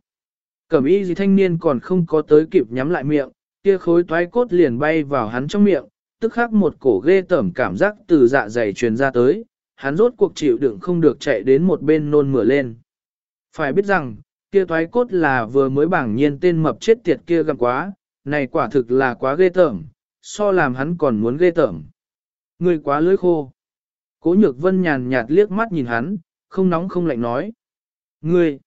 Cẩm y dì thanh niên còn không có tới kịp nhắm lại miệng, kia khối toái cốt liền bay vào hắn trong miệng, tức khắc một cổ ghê tởm cảm giác từ dạ dày truyền ra tới, hắn rốt cuộc chịu đựng không được chạy đến một bên nôn mửa lên. Phải biết rằng, kia thoái cốt là vừa mới bảng nhiên tên mập chết tiệt kia gặm quá, này quả thực là quá ghê tởm, so làm hắn còn muốn ghê tởm. Người quá lưỡi khô. Cố nhược vân nhàn nhạt liếc mắt nhìn hắn, không nóng không lạnh nói. Ngươi,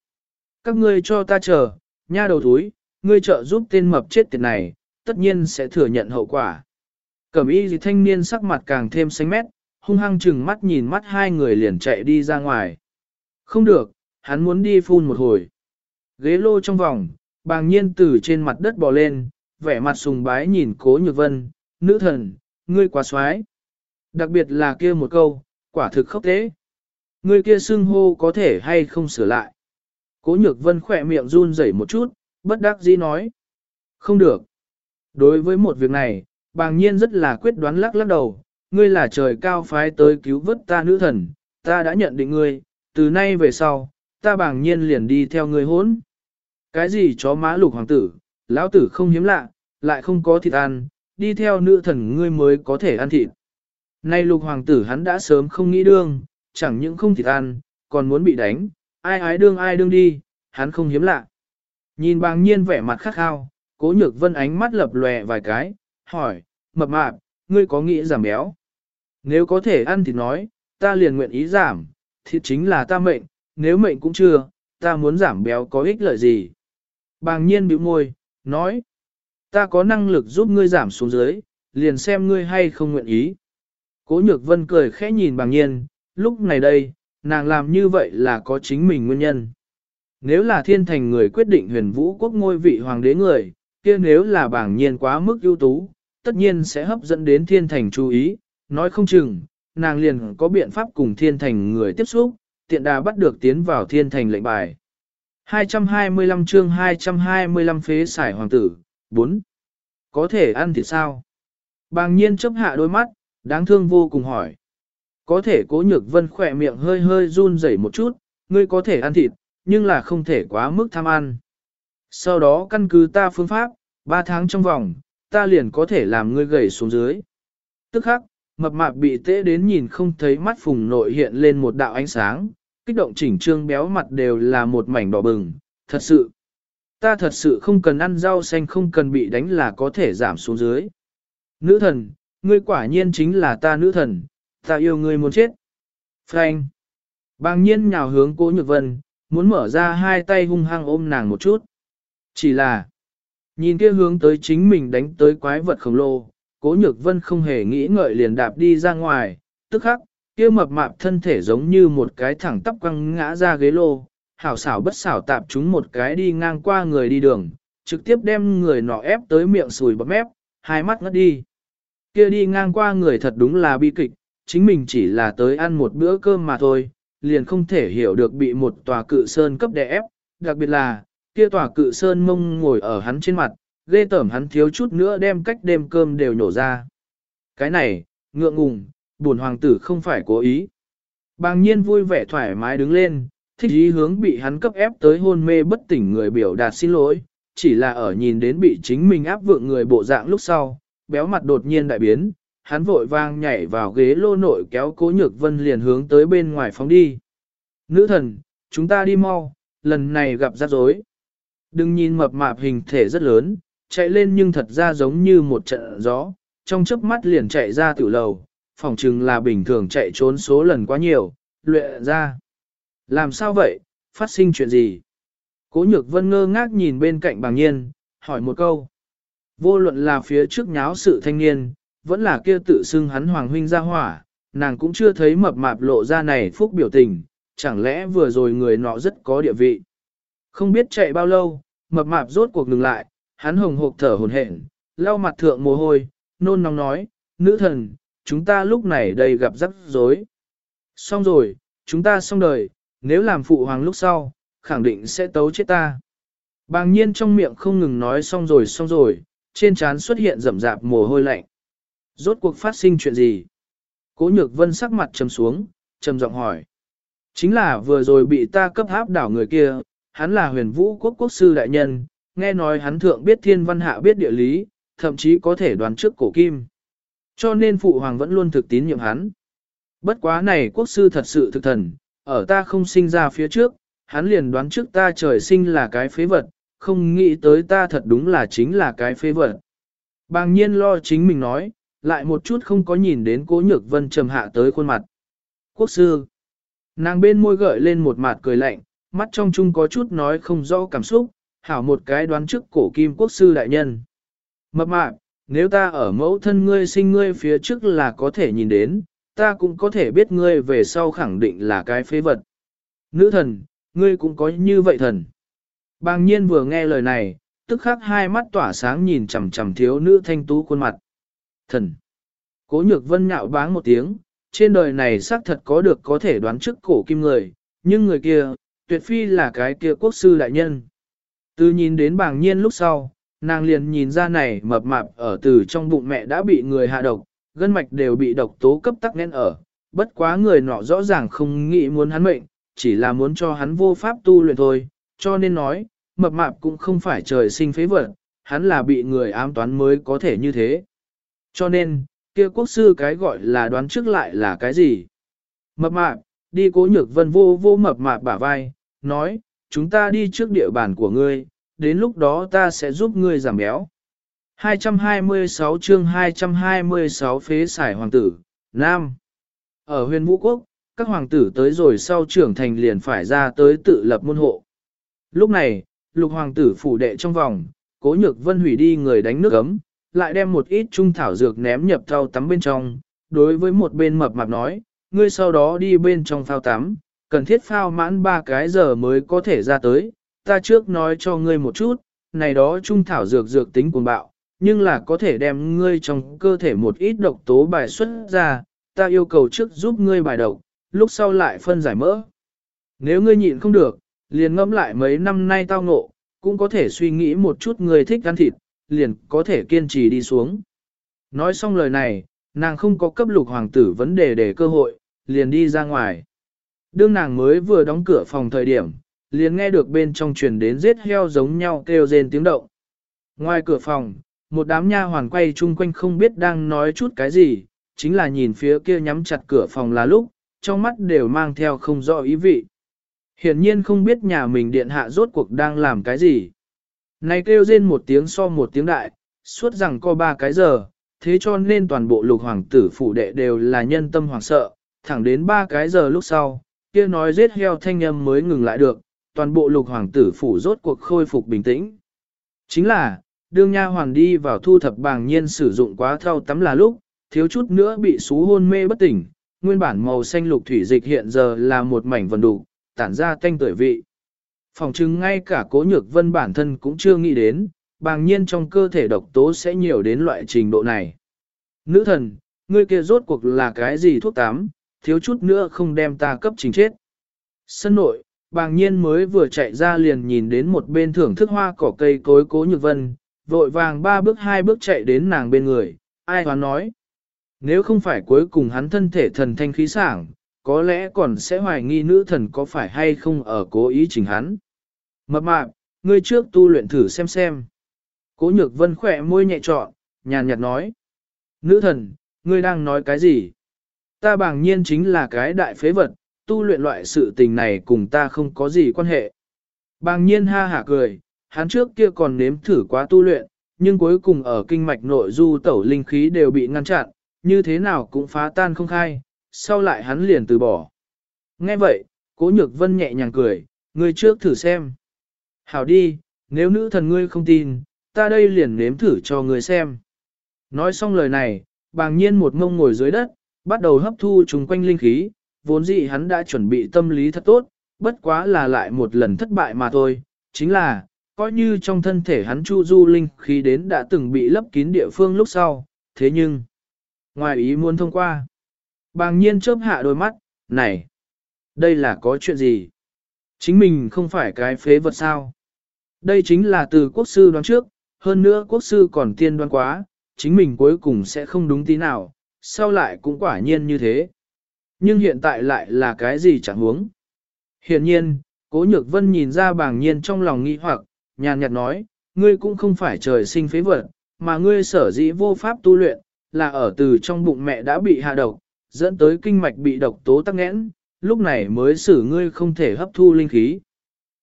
các ngươi cho ta chờ, nha đầu thúi, ngươi trợ giúp tên mập chết tiệt này, tất nhiên sẽ thừa nhận hậu quả. Cẩm y gì thanh niên sắc mặt càng thêm xanh mét, hung hăng chừng mắt nhìn mắt hai người liền chạy đi ra ngoài. Không được, hắn muốn đi phun một hồi. Ghế lô trong vòng, bàng nhiên từ trên mặt đất bò lên, vẻ mặt sùng bái nhìn cố nhược vân, nữ thần, ngươi quá xoái. Đặc biệt là kia một câu, quả thực khốc tế. Ngươi kia xưng hô có thể hay không sửa lại. Cố nhược vân khỏe miệng run rẩy một chút, bất đắc dĩ nói. Không được. Đối với một việc này, bàng nhiên rất là quyết đoán lắc lắc đầu, ngươi là trời cao phái tới cứu vớt ta nữ thần, ta đã nhận định ngươi, từ nay về sau, ta bàng nhiên liền đi theo ngươi hốn. Cái gì chó má lục hoàng tử, lão tử không hiếm lạ, lại không có thịt ăn, đi theo nữ thần ngươi mới có thể ăn thịt. Nay lục hoàng tử hắn đã sớm không nghĩ đương, chẳng những không thịt ăn, còn muốn bị đánh, ai ái đương ai đương đi, hắn không hiếm lạ. Nhìn bàng nhiên vẻ mặt khắc khao, cố nhược vân ánh mắt lập lòe vài cái, hỏi, mập mạp, ngươi có nghĩ giảm béo? Nếu có thể ăn thì nói, ta liền nguyện ý giảm, thịt chính là ta mệnh, nếu mệnh cũng chưa, ta muốn giảm béo có ích lợi gì? Bàng nhiên bĩu môi, nói, ta có năng lực giúp ngươi giảm xuống dưới, liền xem ngươi hay không nguyện ý. Cố nhược vân cười khẽ nhìn bàng nhiên, lúc này đây, nàng làm như vậy là có chính mình nguyên nhân. Nếu là thiên thành người quyết định huyền vũ quốc ngôi vị hoàng đế người, kia nếu là bàng nhiên quá mức ưu tú, tất nhiên sẽ hấp dẫn đến thiên thành chú ý, nói không chừng, nàng liền có biện pháp cùng thiên thành người tiếp xúc, tiện đà bắt được tiến vào thiên thành lệnh bài. 225 chương 225 phế xài hoàng tử, 4. Có thể ăn thịt sao? Bàng nhiên chấp hạ đôi mắt, đáng thương vô cùng hỏi. Có thể cố nhược vân khỏe miệng hơi hơi run rẩy một chút, ngươi có thể ăn thịt, nhưng là không thể quá mức tham ăn. Sau đó căn cứ ta phương pháp, 3 tháng trong vòng, ta liền có thể làm ngươi gầy xuống dưới. Tức khắc, mập mạp bị tễ đến nhìn không thấy mắt phùng nội hiện lên một đạo ánh sáng, kích động chỉnh trương béo mặt đều là một mảnh đỏ bừng, thật sự. Ta thật sự không cần ăn rau xanh không cần bị đánh là có thể giảm xuống dưới. Nữ thần, ngươi quả nhiên chính là ta nữ thần, ta yêu ngươi muốn chết. Frank. Bàng nhiên nhào hướng cố nhược vân, muốn mở ra hai tay hung hăng ôm nàng một chút. Chỉ là, nhìn kia hướng tới chính mình đánh tới quái vật khổng lồ, cố nhược vân không hề nghĩ ngợi liền đạp đi ra ngoài, tức khắc, kia mập mạp thân thể giống như một cái thẳng tắp quăng ngã ra ghế lô, hảo xảo bất xảo tạp chúng một cái đi ngang qua người đi đường, trực tiếp đem người nọ ép tới miệng sùi bắp mép, hai mắt ngất đi. Kia đi ngang qua người thật đúng là bi kịch, chính mình chỉ là tới ăn một bữa cơm mà thôi, liền không thể hiểu được bị một tòa cự sơn cấp đè ép, đặc biệt là, kia tòa cự sơn mông ngồi ở hắn trên mặt, ghê tởm hắn thiếu chút nữa đem cách đêm cơm đều nhổ ra. Cái này, ngượng ngùng, buồn hoàng tử không phải cố ý. Bàng nhiên vui vẻ thoải mái đứng lên, thích ý hướng bị hắn cấp ép tới hôn mê bất tỉnh người biểu đạt xin lỗi, chỉ là ở nhìn đến bị chính mình áp vượng người bộ dạng lúc sau, béo mặt đột nhiên đại biến, hắn vội vang nhảy vào ghế lô nội kéo cố nhược vân liền hướng tới bên ngoài phóng đi. Nữ thần, chúng ta đi mau, lần này gặp rắc rối. Đừng nhìn mập mạp hình thể rất lớn, chạy lên nhưng thật ra giống như một trận gió, trong chớp mắt liền chạy ra tiểu lầu, phòng chừng là bình thường chạy trốn số lần quá nhiều, luyện ra. Làm sao vậy, phát sinh chuyện gì? Cố nhược vân ngơ ngác nhìn bên cạnh bàng nhiên, hỏi một câu. Vô luận là phía trước nháo sự thanh niên, vẫn là kia tự xưng hắn hoàng huynh ra hỏa, nàng cũng chưa thấy mập mạp lộ ra này phúc biểu tình, chẳng lẽ vừa rồi người nọ rất có địa vị. Không biết chạy bao lâu, mập mạp rốt cuộc ngừng lại, hắn hồng hộp thở hồn hển, lau mặt thượng mồ hôi, nôn nóng nói, nữ thần, chúng ta lúc này đây gặp rắc rối. Xong rồi, chúng ta xong đời, nếu làm phụ hoàng lúc sau, khẳng định sẽ tấu chết ta. Bàng nhiên trong miệng không ngừng nói xong rồi xong rồi, trên trán xuất hiện rậm rạp mồ hôi lạnh. Rốt cuộc phát sinh chuyện gì? Cố nhược vân sắc mặt trầm xuống, trầm giọng hỏi. Chính là vừa rồi bị ta cấp háp đảo người kia, hắn là huyền vũ quốc quốc sư đại nhân, nghe nói hắn thượng biết thiên văn hạ biết địa lý, thậm chí có thể đoán trước cổ kim. Cho nên phụ hoàng vẫn luôn thực tín nhiệm hắn. Bất quá này quốc sư thật sự thực thần, ở ta không sinh ra phía trước, hắn liền đoán trước ta trời sinh là cái phế vật, không nghĩ tới ta thật đúng là chính là cái phế vật. Bàng nhiên lo chính mình nói, lại một chút không có nhìn đến cố nhược vân trầm hạ tới khuôn mặt. Quốc sư, nàng bên môi gợi lên một mặt cười lạnh, mắt trong chung có chút nói không rõ cảm xúc, hảo một cái đoán trước cổ kim quốc sư đại nhân. Mập mạp, nếu ta ở mẫu thân ngươi sinh ngươi phía trước là có thể nhìn đến, ta cũng có thể biết ngươi về sau khẳng định là cái phế vật. Nữ thần, ngươi cũng có như vậy thần. Bàng nhiên vừa nghe lời này, tức khắc hai mắt tỏa sáng nhìn chằm chằm thiếu nữ thanh tú khuôn mặt. Thần. Cố nhược vân nhạo báng một tiếng, trên đời này xác thật có được có thể đoán trước cổ kim người, nhưng người kia, tuyệt phi là cái kia quốc sư đại nhân. Từ nhìn đến bàng nhiên lúc sau, nàng liền nhìn ra này mập mạp ở từ trong bụng mẹ đã bị người hạ độc, gân mạch đều bị độc tố cấp tắc nghẽn ở, bất quá người nọ rõ ràng không nghĩ muốn hắn mệnh, chỉ là muốn cho hắn vô pháp tu luyện thôi, cho nên nói, mập mạp cũng không phải trời sinh phế vật, hắn là bị người ám toán mới có thể như thế. Cho nên, kia quốc sư cái gọi là đoán trước lại là cái gì? Mập mạp, đi cố nhược vân vô vô mập mạp bả vai, nói, chúng ta đi trước địa bàn của ngươi, đến lúc đó ta sẽ giúp ngươi giảm béo. 226 chương 226 phế xài hoàng tử, Nam. Ở huyền vũ quốc, các hoàng tử tới rồi sau trưởng thành liền phải ra tới tự lập môn hộ. Lúc này, lục hoàng tử phủ đệ trong vòng, cố nhược vân hủy đi người đánh nước ấm, lại đem một ít trung thảo dược ném nhập thao tắm bên trong, đối với một bên mập mạp nói, ngươi sau đó đi bên trong phao tắm, cần thiết phao mãn ba cái giờ mới có thể ra tới, ta trước nói cho ngươi một chút, này đó trung thảo dược dược tính cuồng bạo, nhưng là có thể đem ngươi trong cơ thể một ít độc tố bài xuất ra, ta yêu cầu trước giúp ngươi bài độc, lúc sau lại phân giải mỡ. Nếu ngươi nhịn không được, liền ngẫm lại mấy năm nay tao ngộ, cũng có thể suy nghĩ một chút ngươi thích ăn thịt, liền có thể kiên trì đi xuống. Nói xong lời này, nàng không có cấp lục hoàng tử vấn đề để cơ hội, liền đi ra ngoài. Đương nàng mới vừa đóng cửa phòng thời điểm, liền nghe được bên trong truyền đến giết heo giống nhau kêu rên tiếng động. Ngoài cửa phòng, một đám nha hoàn quay chung quanh không biết đang nói chút cái gì, chính là nhìn phía kia nhắm chặt cửa phòng là lúc, trong mắt đều mang theo không rõ ý vị. Hiển nhiên không biết nhà mình điện hạ rốt cuộc đang làm cái gì. Này kêu rên một tiếng so một tiếng đại, suốt rằng co ba cái giờ, thế cho nên toàn bộ lục hoàng tử phủ đệ đều là nhân tâm hoàng sợ, thẳng đến ba cái giờ lúc sau, kia nói giết heo thanh âm mới ngừng lại được, toàn bộ lục hoàng tử phủ rốt cuộc khôi phục bình tĩnh. Chính là, đương nha hoàng đi vào thu thập bàng nhiên sử dụng quá thao tắm là lúc, thiếu chút nữa bị xú hôn mê bất tỉnh, nguyên bản màu xanh lục thủy dịch hiện giờ là một mảnh vần đủ, tản ra tanh tuổi vị. Phòng chứng ngay cả cố nhược vân bản thân cũng chưa nghĩ đến, bàng nhiên trong cơ thể độc tố sẽ nhiều đến loại trình độ này. Nữ thần, ngươi kia rốt cuộc là cái gì thuốc tám, thiếu chút nữa không đem ta cấp chính chết. Sân nội, bàng nhiên mới vừa chạy ra liền nhìn đến một bên thưởng thức hoa cỏ cây cối cố nhược vân, vội vàng ba bước hai bước chạy đến nàng bên người, ai hoán nói. Nếu không phải cuối cùng hắn thân thể thần thanh khí sảng, có lẽ còn sẽ hoài nghi nữ thần có phải hay không ở cố ý chỉnh hắn. Mập mạp, ngươi trước tu luyện thử xem xem. Cố nhược vân khỏe môi nhẹ trọn, nhàn nhạt nói. Nữ thần, ngươi đang nói cái gì? Ta bàng nhiên chính là cái đại phế vật, tu luyện loại sự tình này cùng ta không có gì quan hệ. Bàng nhiên ha hả cười, hắn trước kia còn nếm thử quá tu luyện, nhưng cuối cùng ở kinh mạch nội du tẩu linh khí đều bị ngăn chặn, như thế nào cũng phá tan không khai, sau lại hắn liền từ bỏ. Nghe vậy, cố nhược vân nhẹ nhàng cười, ngươi trước thử xem. Hảo đi, nếu nữ thần ngươi không tin, ta đây liền nếm thử cho ngươi xem. Nói xong lời này, bàng nhiên một mông ngồi dưới đất, bắt đầu hấp thu chung quanh linh khí, vốn dĩ hắn đã chuẩn bị tâm lý thật tốt, bất quá là lại một lần thất bại mà thôi, chính là, coi như trong thân thể hắn chu du linh khí đến đã từng bị lấp kín địa phương lúc sau, thế nhưng, ngoài ý muốn thông qua, bàng nhiên chớp hạ đôi mắt, này, Đây là có chuyện gì? Chính mình không phải cái phế vật sao? Đây chính là từ quốc sư đoán trước, hơn nữa quốc sư còn tiên đoán quá, chính mình cuối cùng sẽ không đúng tí nào, sau lại cũng quả nhiên như thế. Nhưng hiện tại lại là cái gì chẳng huống. Hiện nhiên, cố nhược vân nhìn ra bàng nhiên trong lòng nghi hoặc, nhàn nhạt nói, ngươi cũng không phải trời sinh phế vật, mà ngươi sở dĩ vô pháp tu luyện, là ở từ trong bụng mẹ đã bị hạ độc, dẫn tới kinh mạch bị độc tố tắc nghẽn, lúc này mới xử ngươi không thể hấp thu linh khí.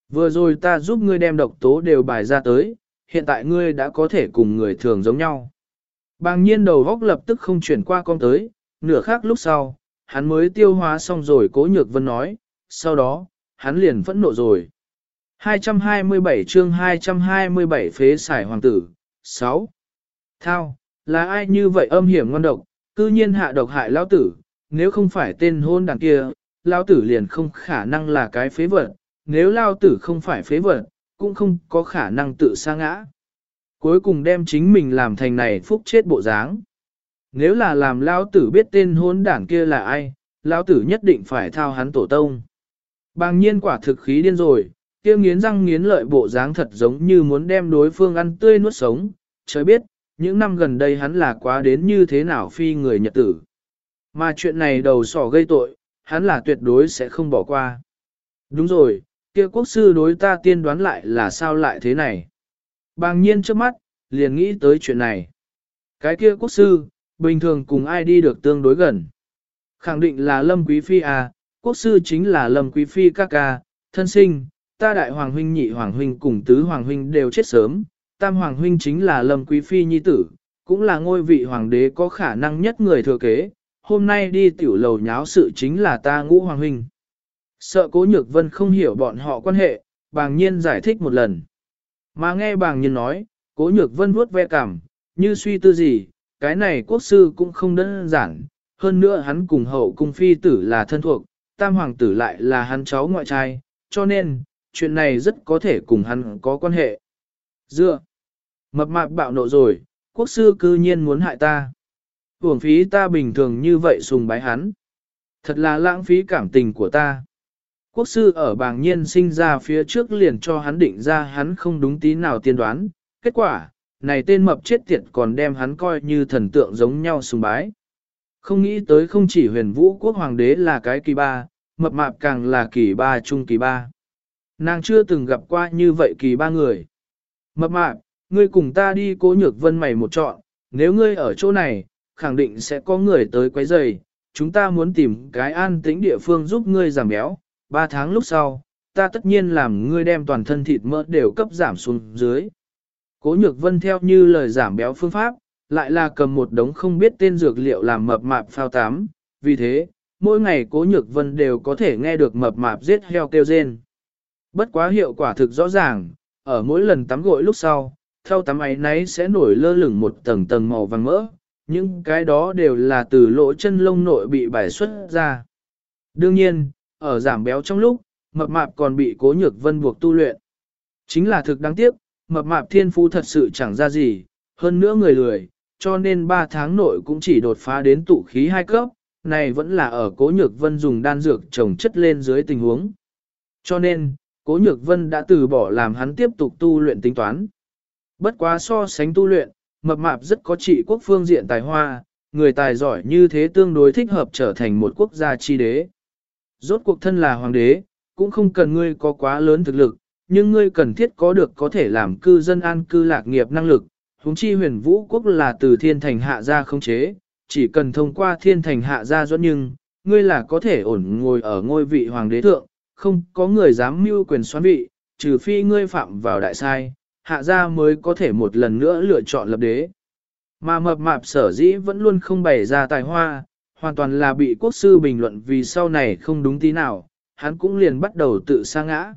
Vừa rồi ta giúp ngươi đem độc tố đều bài ra tới, hiện tại ngươi đã có thể cùng người thường giống nhau. Bàng nhiên đầu góc lập tức không chuyển qua con tới, nửa khác lúc sau, hắn mới tiêu hóa xong rồi cố nhược vân nói, sau đó, hắn liền phẫn nộ rồi. 227 chương 227 phế xài hoàng tử, 6. Thao, là ai như vậy âm hiểm ngon độc, cư nhiên hạ độc hại lão tử, nếu không phải tên hôn đàn kia, lão tử liền không khả năng là cái phế vật, nếu lão tử không phải phế vật, cũng không có khả năng tự sa ngã. Cuối cùng đem chính mình làm thành này phúc chết bộ dáng. Nếu là làm lão tử biết tên hôn đảng kia là ai, lão tử nhất định phải thao hắn tổ tông. Bàng nhiên quả thực khí điên rồi, kia nghiến răng nghiến lợi bộ dáng thật giống như muốn đem đối phương ăn tươi nuốt sống, trời biết, những năm gần đây hắn là quá đến như thế nào phi người nhật tử. Mà chuyện này đầu sỏ gây tội, hắn là tuyệt đối sẽ không bỏ qua. Đúng rồi, kia quốc sư đối ta tiên đoán lại là sao lại thế này. Bàng nhiên trước mắt, liền nghĩ tới chuyện này. Cái kia quốc sư, bình thường cùng ai đi được tương đối gần. Khẳng định là Lâm Quý Phi à, quốc sư chính là Lâm Quý Phi ca ca, thân sinh, ta đại hoàng huynh nhị hoàng huynh cùng tứ hoàng huynh đều chết sớm, tam hoàng huynh chính là Lâm Quý Phi nhi tử, cũng là ngôi vị hoàng đế có khả năng nhất người thừa kế, hôm nay đi tiểu lầu nháo sự chính là ta ngũ hoàng huynh. Sợ cố nhược vân không hiểu bọn họ quan hệ, bàng nhiên giải thích một lần. Mà nghe bàng nhân nói, cố nhược vân vuốt ve cảm, như suy tư gì, cái này quốc sư cũng không đơn giản, hơn nữa hắn cùng hậu cung phi tử là thân thuộc, tam hoàng tử lại là hắn cháu ngoại trai, cho nên, chuyện này rất có thể cùng hắn có quan hệ. Dựa, mập mạp bạo nộ rồi, quốc sư cư nhiên muốn hại ta. Hưởng phí ta bình thường như vậy sùng bái hắn. Thật là lãng phí cảm tình của ta. Quốc sư ở bàng nhiên sinh ra phía trước liền cho hắn định ra hắn không đúng tí nào tiên đoán. Kết quả, này tên mập chết tiệt còn đem hắn coi như thần tượng giống nhau sùng bái. Không nghĩ tới không chỉ huyền vũ quốc hoàng đế là cái kỳ ba, mập mạp càng là kỳ ba trung kỳ ba. Nàng chưa từng gặp qua như vậy kỳ ba người. Mập mạp, ngươi cùng ta đi cố nhược vân mày một trọn, nếu ngươi ở chỗ này, khẳng định sẽ có người tới quấy rầy. chúng ta muốn tìm cái an tĩnh địa phương giúp ngươi giảm béo, ba tháng lúc sau, ta tất nhiên làm ngươi đem toàn thân thịt mỡ đều cấp giảm xuống dưới. Cố nhược vân theo như lời giảm béo phương pháp, lại là cầm một đống không biết tên dược liệu làm mập mạp phao tám, vì thế, mỗi ngày cố nhược vân đều có thể nghe được mập mạp giết heo kêu rên. Bất quá hiệu quả thực rõ ràng, ở mỗi lần tắm gội lúc sau, theo tắm ấy nấy sẽ nổi lơ lửng một tầng tầng màu vàng mỡ, những cái đó đều là từ lỗ chân lông nội bị bài xuất ra. Đương nhiên, ở giảm béo trong lúc, mập mạp còn bị cố nhược vân buộc tu luyện. Chính là thực đáng tiếc, mập mạp thiên phú thật sự chẳng ra gì, hơn nữa người lười, cho nên 3 tháng nội cũng chỉ đột phá đến tụ khí hai cấp, này vẫn là ở cố nhược vân dùng đan dược trồng chất lên dưới tình huống. Cho nên, cố nhược vân đã từ bỏ làm hắn tiếp tục tu luyện tính toán. Bất quá so sánh tu luyện, mập mạp rất có trị quốc phương diện tài hoa, người tài giỏi như thế tương đối thích hợp trở thành một quốc gia chi đế. Rốt cuộc thân là hoàng đế, cũng không cần ngươi có quá lớn thực lực, nhưng ngươi cần thiết có được có thể làm cư dân an cư lạc nghiệp năng lực. Húng chi huyền vũ quốc là từ thiên thành hạ gia không chế, chỉ cần thông qua thiên thành hạ gia dẫn nhưng, ngươi là có thể ổn ngồi ở ngôi vị hoàng đế thượng, không có người dám mưu quyền xoán vị, trừ phi ngươi phạm vào đại sai, hạ gia mới có thể một lần nữa lựa chọn lập đế. Mà mập mạp sở dĩ vẫn luôn không bày ra tài hoa, hoàn toàn là bị quốc sư bình luận vì sau này không đúng tí nào, hắn cũng liền bắt đầu tự sa ngã.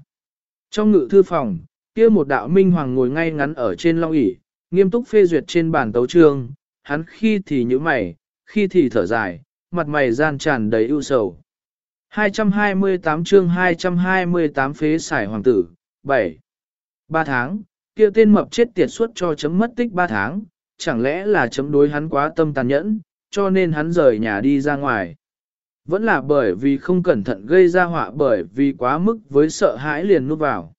Trong ngự thư phòng, kia một đạo minh hoàng ngồi ngay ngắn ở trên long ỷ nghiêm túc phê duyệt trên bàn tấu trương, hắn khi thì nhíu mày, khi thì thở dài, mặt mày gian tràn đầy ưu sầu. 228 chương 228 phế xài hoàng tử, 7. 3 tháng, kia tên mập chết tiệt suốt cho chấm mất tích 3 tháng, chẳng lẽ là chấm đối hắn quá tâm tàn nhẫn, cho nên hắn rời nhà đi ra ngoài. Vẫn là bởi vì không cẩn thận gây ra họa bởi vì quá mức với sợ hãi liền nuốt vào.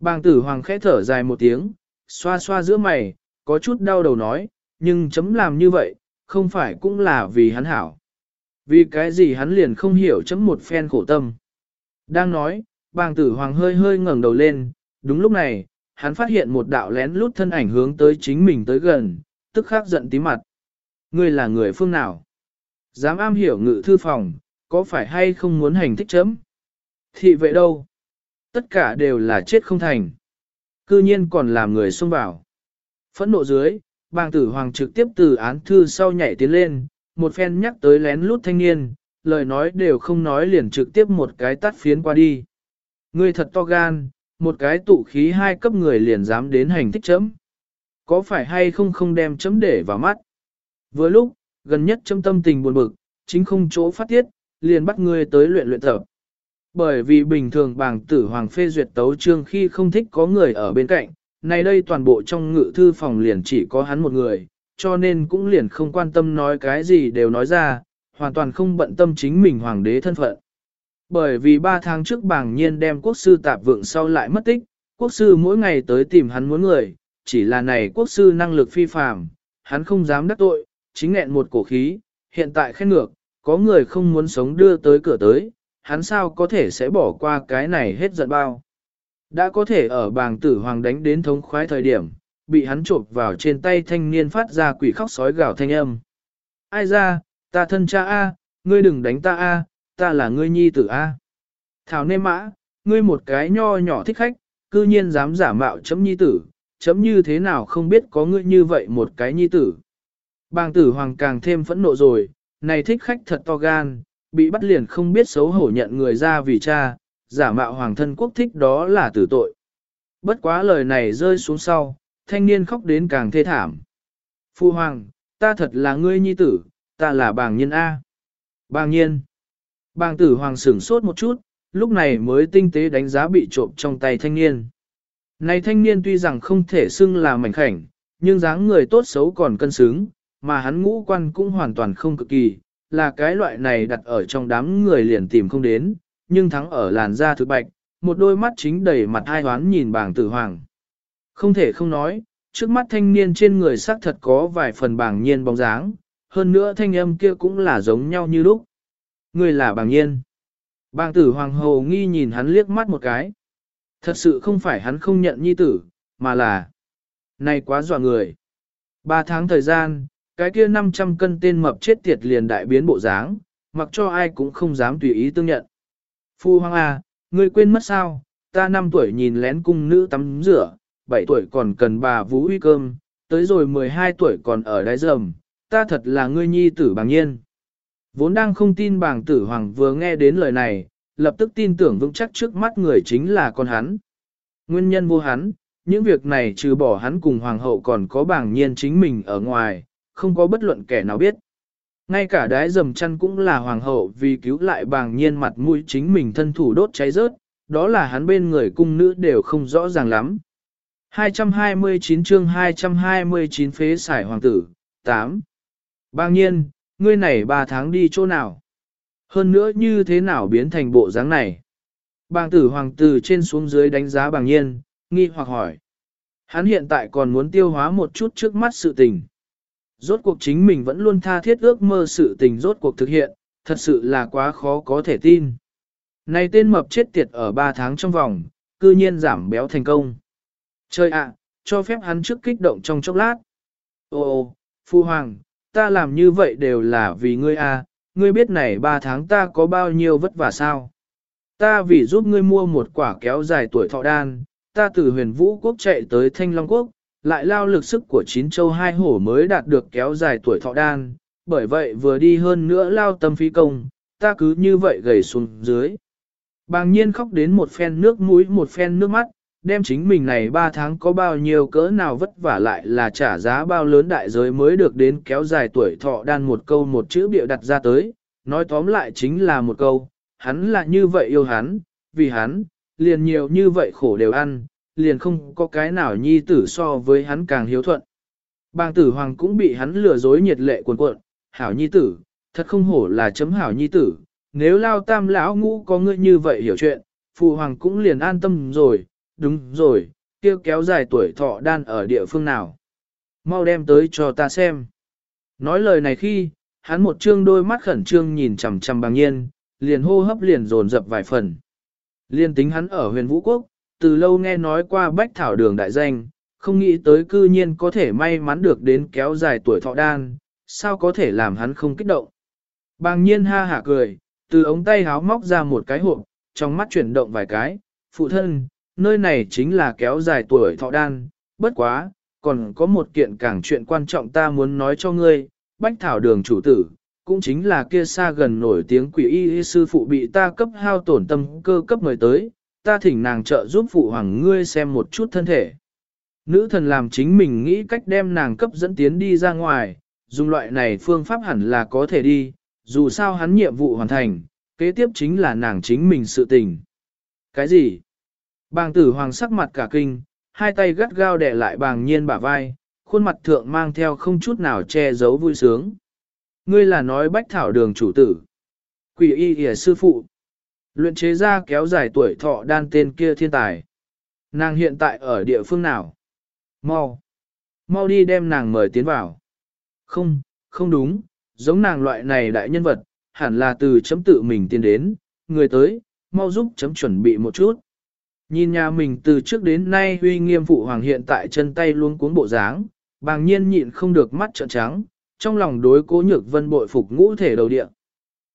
Bàng tử hoàng khẽ thở dài một tiếng, xoa xoa giữa mày, có chút đau đầu nói, nhưng chấm làm như vậy, không phải cũng là vì hắn hảo. Vì cái gì hắn liền không hiểu chấm một phen khổ tâm. Đang nói, bàng tử hoàng hơi hơi ngẩng đầu lên, đúng lúc này, hắn phát hiện một đạo lén lút thân ảnh hướng tới chính mình tới gần, tức khắc giận tí mặt. Ngươi là người phương nào? Dám am hiểu ngự thư phòng, có phải hay không muốn hành thích chấm? Thị vệ đâu? Tất cả đều là chết không thành. Cư nhiên còn làm người xông vào. Phẫn nộ dưới, bàng tử hoàng trực tiếp từ án thư sau nhảy tiến lên, một phen nhắc tới lén lút thanh niên, lời nói đều không nói liền trực tiếp một cái tắt phiến qua đi. Ngươi thật to gan, một cái tụ khí hai cấp người liền dám đến hành thích chấm. Có phải hay không không đem chấm để vào mắt? Vừa lúc, gần nhất trong tâm tình buồn bực, chính không chỗ phát tiết, liền bắt ngươi tới luyện luyện tập. Bởi vì bình thường bảng tử hoàng phê duyệt tấu trương khi không thích có người ở bên cạnh, nay đây toàn bộ trong ngự thư phòng liền chỉ có hắn một người, cho nên cũng liền không quan tâm nói cái gì đều nói ra, hoàn toàn không bận tâm chính mình hoàng đế thân phận. Bởi vì ba tháng trước bảng nhiên đem quốc sư tạp vượng sau lại mất tích, quốc sư mỗi ngày tới tìm hắn muốn người, chỉ là này quốc sư năng lực phi phàm, hắn không dám đắc tội, chính nghẹn một cổ khí, hiện tại khen ngược, có người không muốn sống đưa tới cửa tới, hắn sao có thể sẽ bỏ qua cái này hết giận bao. Đã có thể ở bàng tử hoàng đánh đến thống khoái thời điểm, bị hắn trộm vào trên tay thanh niên phát ra quỷ khóc sói gào thanh âm. Ai ra, ta thân cha A, ngươi đừng đánh ta A, ta là ngươi nhi tử A. Thảo nê mã, ngươi một cái nho nhỏ thích khách, cư nhiên dám giả mạo chấm nhi tử, chấm như thế nào không biết có ngươi như vậy một cái nhi tử. Bàng tử hoàng càng thêm phẫn nộ rồi, này thích khách thật to gan, bị bắt liền không biết xấu hổ nhận người ra vì cha, giả mạo hoàng thân quốc thích đó là tử tội. Bất quá lời này rơi xuống sau, thanh niên khóc đến càng thê thảm. Phu hoàng, ta thật là ngươi nhi tử, ta là bàng nhân A. Bàng nhiên. Bàng tử hoàng sửng sốt một chút, lúc này mới tinh tế đánh giá bị trộm trong tay thanh niên. Này thanh niên tuy rằng không thể xưng là mảnh khảnh, nhưng dáng người tốt xấu còn cân xứng, mà hắn ngũ quan cũng hoàn toàn không cực kỳ, là cái loại này đặt ở trong đám người liền tìm không đến, nhưng thắng ở làn da thực bạch, một đôi mắt chính đầy mặt hai hoán nhìn bàng tử hoàng. Không thể không nói, trước mắt thanh niên trên người xác thật có vài phần bàng nhiên bóng dáng, hơn nữa thanh âm kia cũng là giống nhau như lúc. Người là bàng nhiên. Bàng tử hoàng hầu nghi nhìn hắn liếc mắt một cái. Thật sự không phải hắn không nhận nhi tử, mà là... Này quá dọa người. Ba tháng thời gian, cái kia 500 cân tên mập chết tiệt liền đại biến bộ dáng, mặc cho ai cũng không dám tùy ý tương nhận. Phu hoàng à, ngươi quên mất sao, ta 5 tuổi nhìn lén cung nữ tắm rửa, 7 tuổi còn cần bà vũ uy cơm, tới rồi 12 tuổi còn ở đáy rầm, ta thật là ngươi nhi tử bằng nhiên. Vốn đang không tin bàng tử hoàng vừa nghe đến lời này, lập tức tin tưởng vững chắc trước mắt người chính là con hắn. Nguyên nhân vô hắn, những việc này trừ bỏ hắn cùng hoàng hậu còn có bảng nhiên chính mình ở ngoài, không có bất luận kẻ nào biết. Ngay cả đái dầm chăn cũng là hoàng hậu vì cứu lại bàng nhiên mặt mũi chính mình thân thủ đốt cháy rớt, đó là hắn bên người cung nữ đều không rõ ràng lắm. 229 chương 229 phế xài hoàng tử, 8. Bàng nhiên, ngươi này 3 tháng đi chỗ nào? Hơn nữa như thế nào biến thành bộ dáng này? Bàng tử hoàng tử trên xuống dưới đánh giá bàng nhiên, nghi hoặc hỏi. Hắn hiện tại còn muốn tiêu hóa một chút trước mắt sự tình. Rốt cuộc chính mình vẫn luôn tha thiết ước mơ sự tình rốt cuộc thực hiện, thật sự là quá khó có thể tin. Này tên mập chết tiệt ở 3 tháng trong vòng, cư nhiên giảm béo thành công. Trời ạ, cho phép hắn trước kích động trong chốc lát. Ô ô, Phu Hoàng, ta làm như vậy đều là vì ngươi a, à, ngươi biết này 3 tháng ta có bao nhiêu vất vả sao? Ta vì giúp ngươi mua một quả kéo dài tuổi thọ đan, ta từ huyền vũ quốc chạy tới Thanh Long quốc, lại lao lực sức của chín châu hai hổ mới đạt được kéo dài tuổi thọ đan, bởi vậy vừa đi hơn nữa lao tâm phí công, ta cứ như vậy gầy xuống dưới. Bàng nhiên khóc đến một phen nước mũi một phen nước mắt, đem chính mình này ba tháng có bao nhiêu cỡ nào vất vả lại là trả giá bao lớn đại giới mới được đến kéo dài tuổi thọ đan một câu một chữ bịa đặt ra tới, nói tóm lại chính là một câu, hắn là như vậy yêu hắn, vì hắn, liền nhiều như vậy khổ đều ăn, liền không có cái nào nhi tử so với hắn càng hiếu thuận. Bàng tử hoàng cũng bị hắn lừa dối nhiệt lệ cuồn cuộn, hảo nhi tử, thật không hổ là chấm hảo nhi tử, nếu lao tam lão ngũ có ngươi như vậy hiểu chuyện, phụ hoàng cũng liền an tâm rồi, đúng rồi, kia kéo dài tuổi thọ đan ở địa phương nào. Mau đem tới cho ta xem. Nói lời này khi, hắn một trương đôi mắt khẩn trương nhìn chằm chằm bằng nhiên, liền hô hấp liền dồn dập vài phần. Liên tính hắn ở huyền vũ quốc, từ lâu nghe nói qua bách thảo đường đại danh, không nghĩ tới cư nhiên có thể may mắn được đến kéo dài tuổi thọ đan, sao có thể làm hắn không kích động. Bàng nhiên ha hả cười, từ ống tay háo móc ra một cái hộp, trong mắt chuyển động vài cái, phụ thân, nơi này chính là kéo dài tuổi thọ đan, bất quá, còn có một kiện càng chuyện quan trọng ta muốn nói cho ngươi, bách thảo đường chủ tử, cũng chính là kia xa gần nổi tiếng quỷ y, y sư phụ bị ta cấp hao tổn tâm cơ cấp mời tới, ta thỉnh nàng trợ giúp phụ hoàng ngươi xem một chút thân thể. Nữ thần làm chính mình nghĩ cách đem nàng cấp dẫn tiến đi ra ngoài, dùng loại này phương pháp hẳn là có thể đi, dù sao hắn nhiệm vụ hoàn thành, kế tiếp chính là nàng chính mình sự tình. Cái gì? Bàng tử hoàng sắc mặt cả kinh, hai tay gắt gao đè lại bàng nhiên bả vai, khuôn mặt thượng mang theo không chút nào che giấu vui sướng. Ngươi là nói bách thảo đường chủ tử. Quỷ y hề sư phụ. Luyện chế ra kéo dài tuổi thọ đan tên kia thiên tài. Nàng hiện tại ở địa phương nào? Mau. Mau đi đem nàng mời tiến vào. Không, không đúng, giống nàng loại này đại nhân vật, hẳn là từ chấm tự mình tiến đến, người tới, mau giúp chấm chuẩn bị một chút. Nhìn nhà mình từ trước đến nay huy nghiêm phụ hoàng hiện tại chân tay luôn cuốn bộ dáng, bàng nhiên nhịn không được mắt trợn trắng, trong lòng đối cố nhược vân bội phục ngũ thể đầu địa.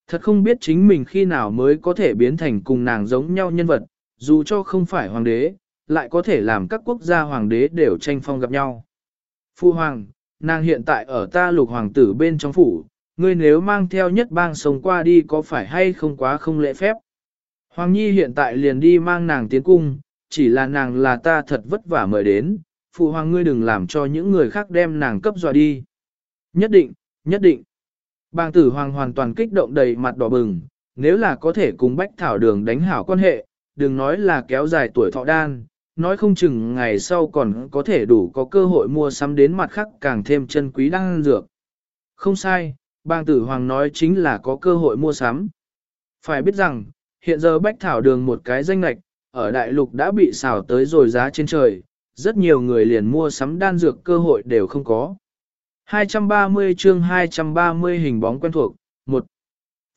Thật không biết chính mình khi nào mới có thể biến thành cùng nàng giống nhau nhân vật, dù cho không phải hoàng đế, lại có thể làm các quốc gia hoàng đế đều tranh phong gặp nhau. Phu hoàng, nàng hiện tại ở ta lục hoàng tử bên trong phủ, ngươi nếu mang theo nhất bang sống qua đi có phải hay không quá không lễ phép. Hoàng Nhi hiện tại liền đi mang nàng tiến cung, chỉ là nàng là ta thật vất vả mời đến, phụ hoàng ngươi đừng làm cho những người khác đem nàng cấp dọa đi. Nhất định, nhất định. Bàng tử hoàng hoàn toàn kích động đầy mặt đỏ bừng, nếu là có thể cùng bách thảo đường đánh hảo quan hệ, đừng nói là kéo dài tuổi thọ đan, nói không chừng ngày sau còn có thể đủ có cơ hội mua sắm đến mặt khác càng thêm chân quý đan dược. Không sai, bang tử hoàng nói chính là có cơ hội mua sắm. Phải biết rằng, hiện giờ bách thảo đường một cái danh lạch, ở đại lục đã bị xào tới rồi giá trên trời, rất nhiều người liền mua sắm đan dược cơ hội đều không có. 230 chương 230 hình bóng quen thuộc, 1.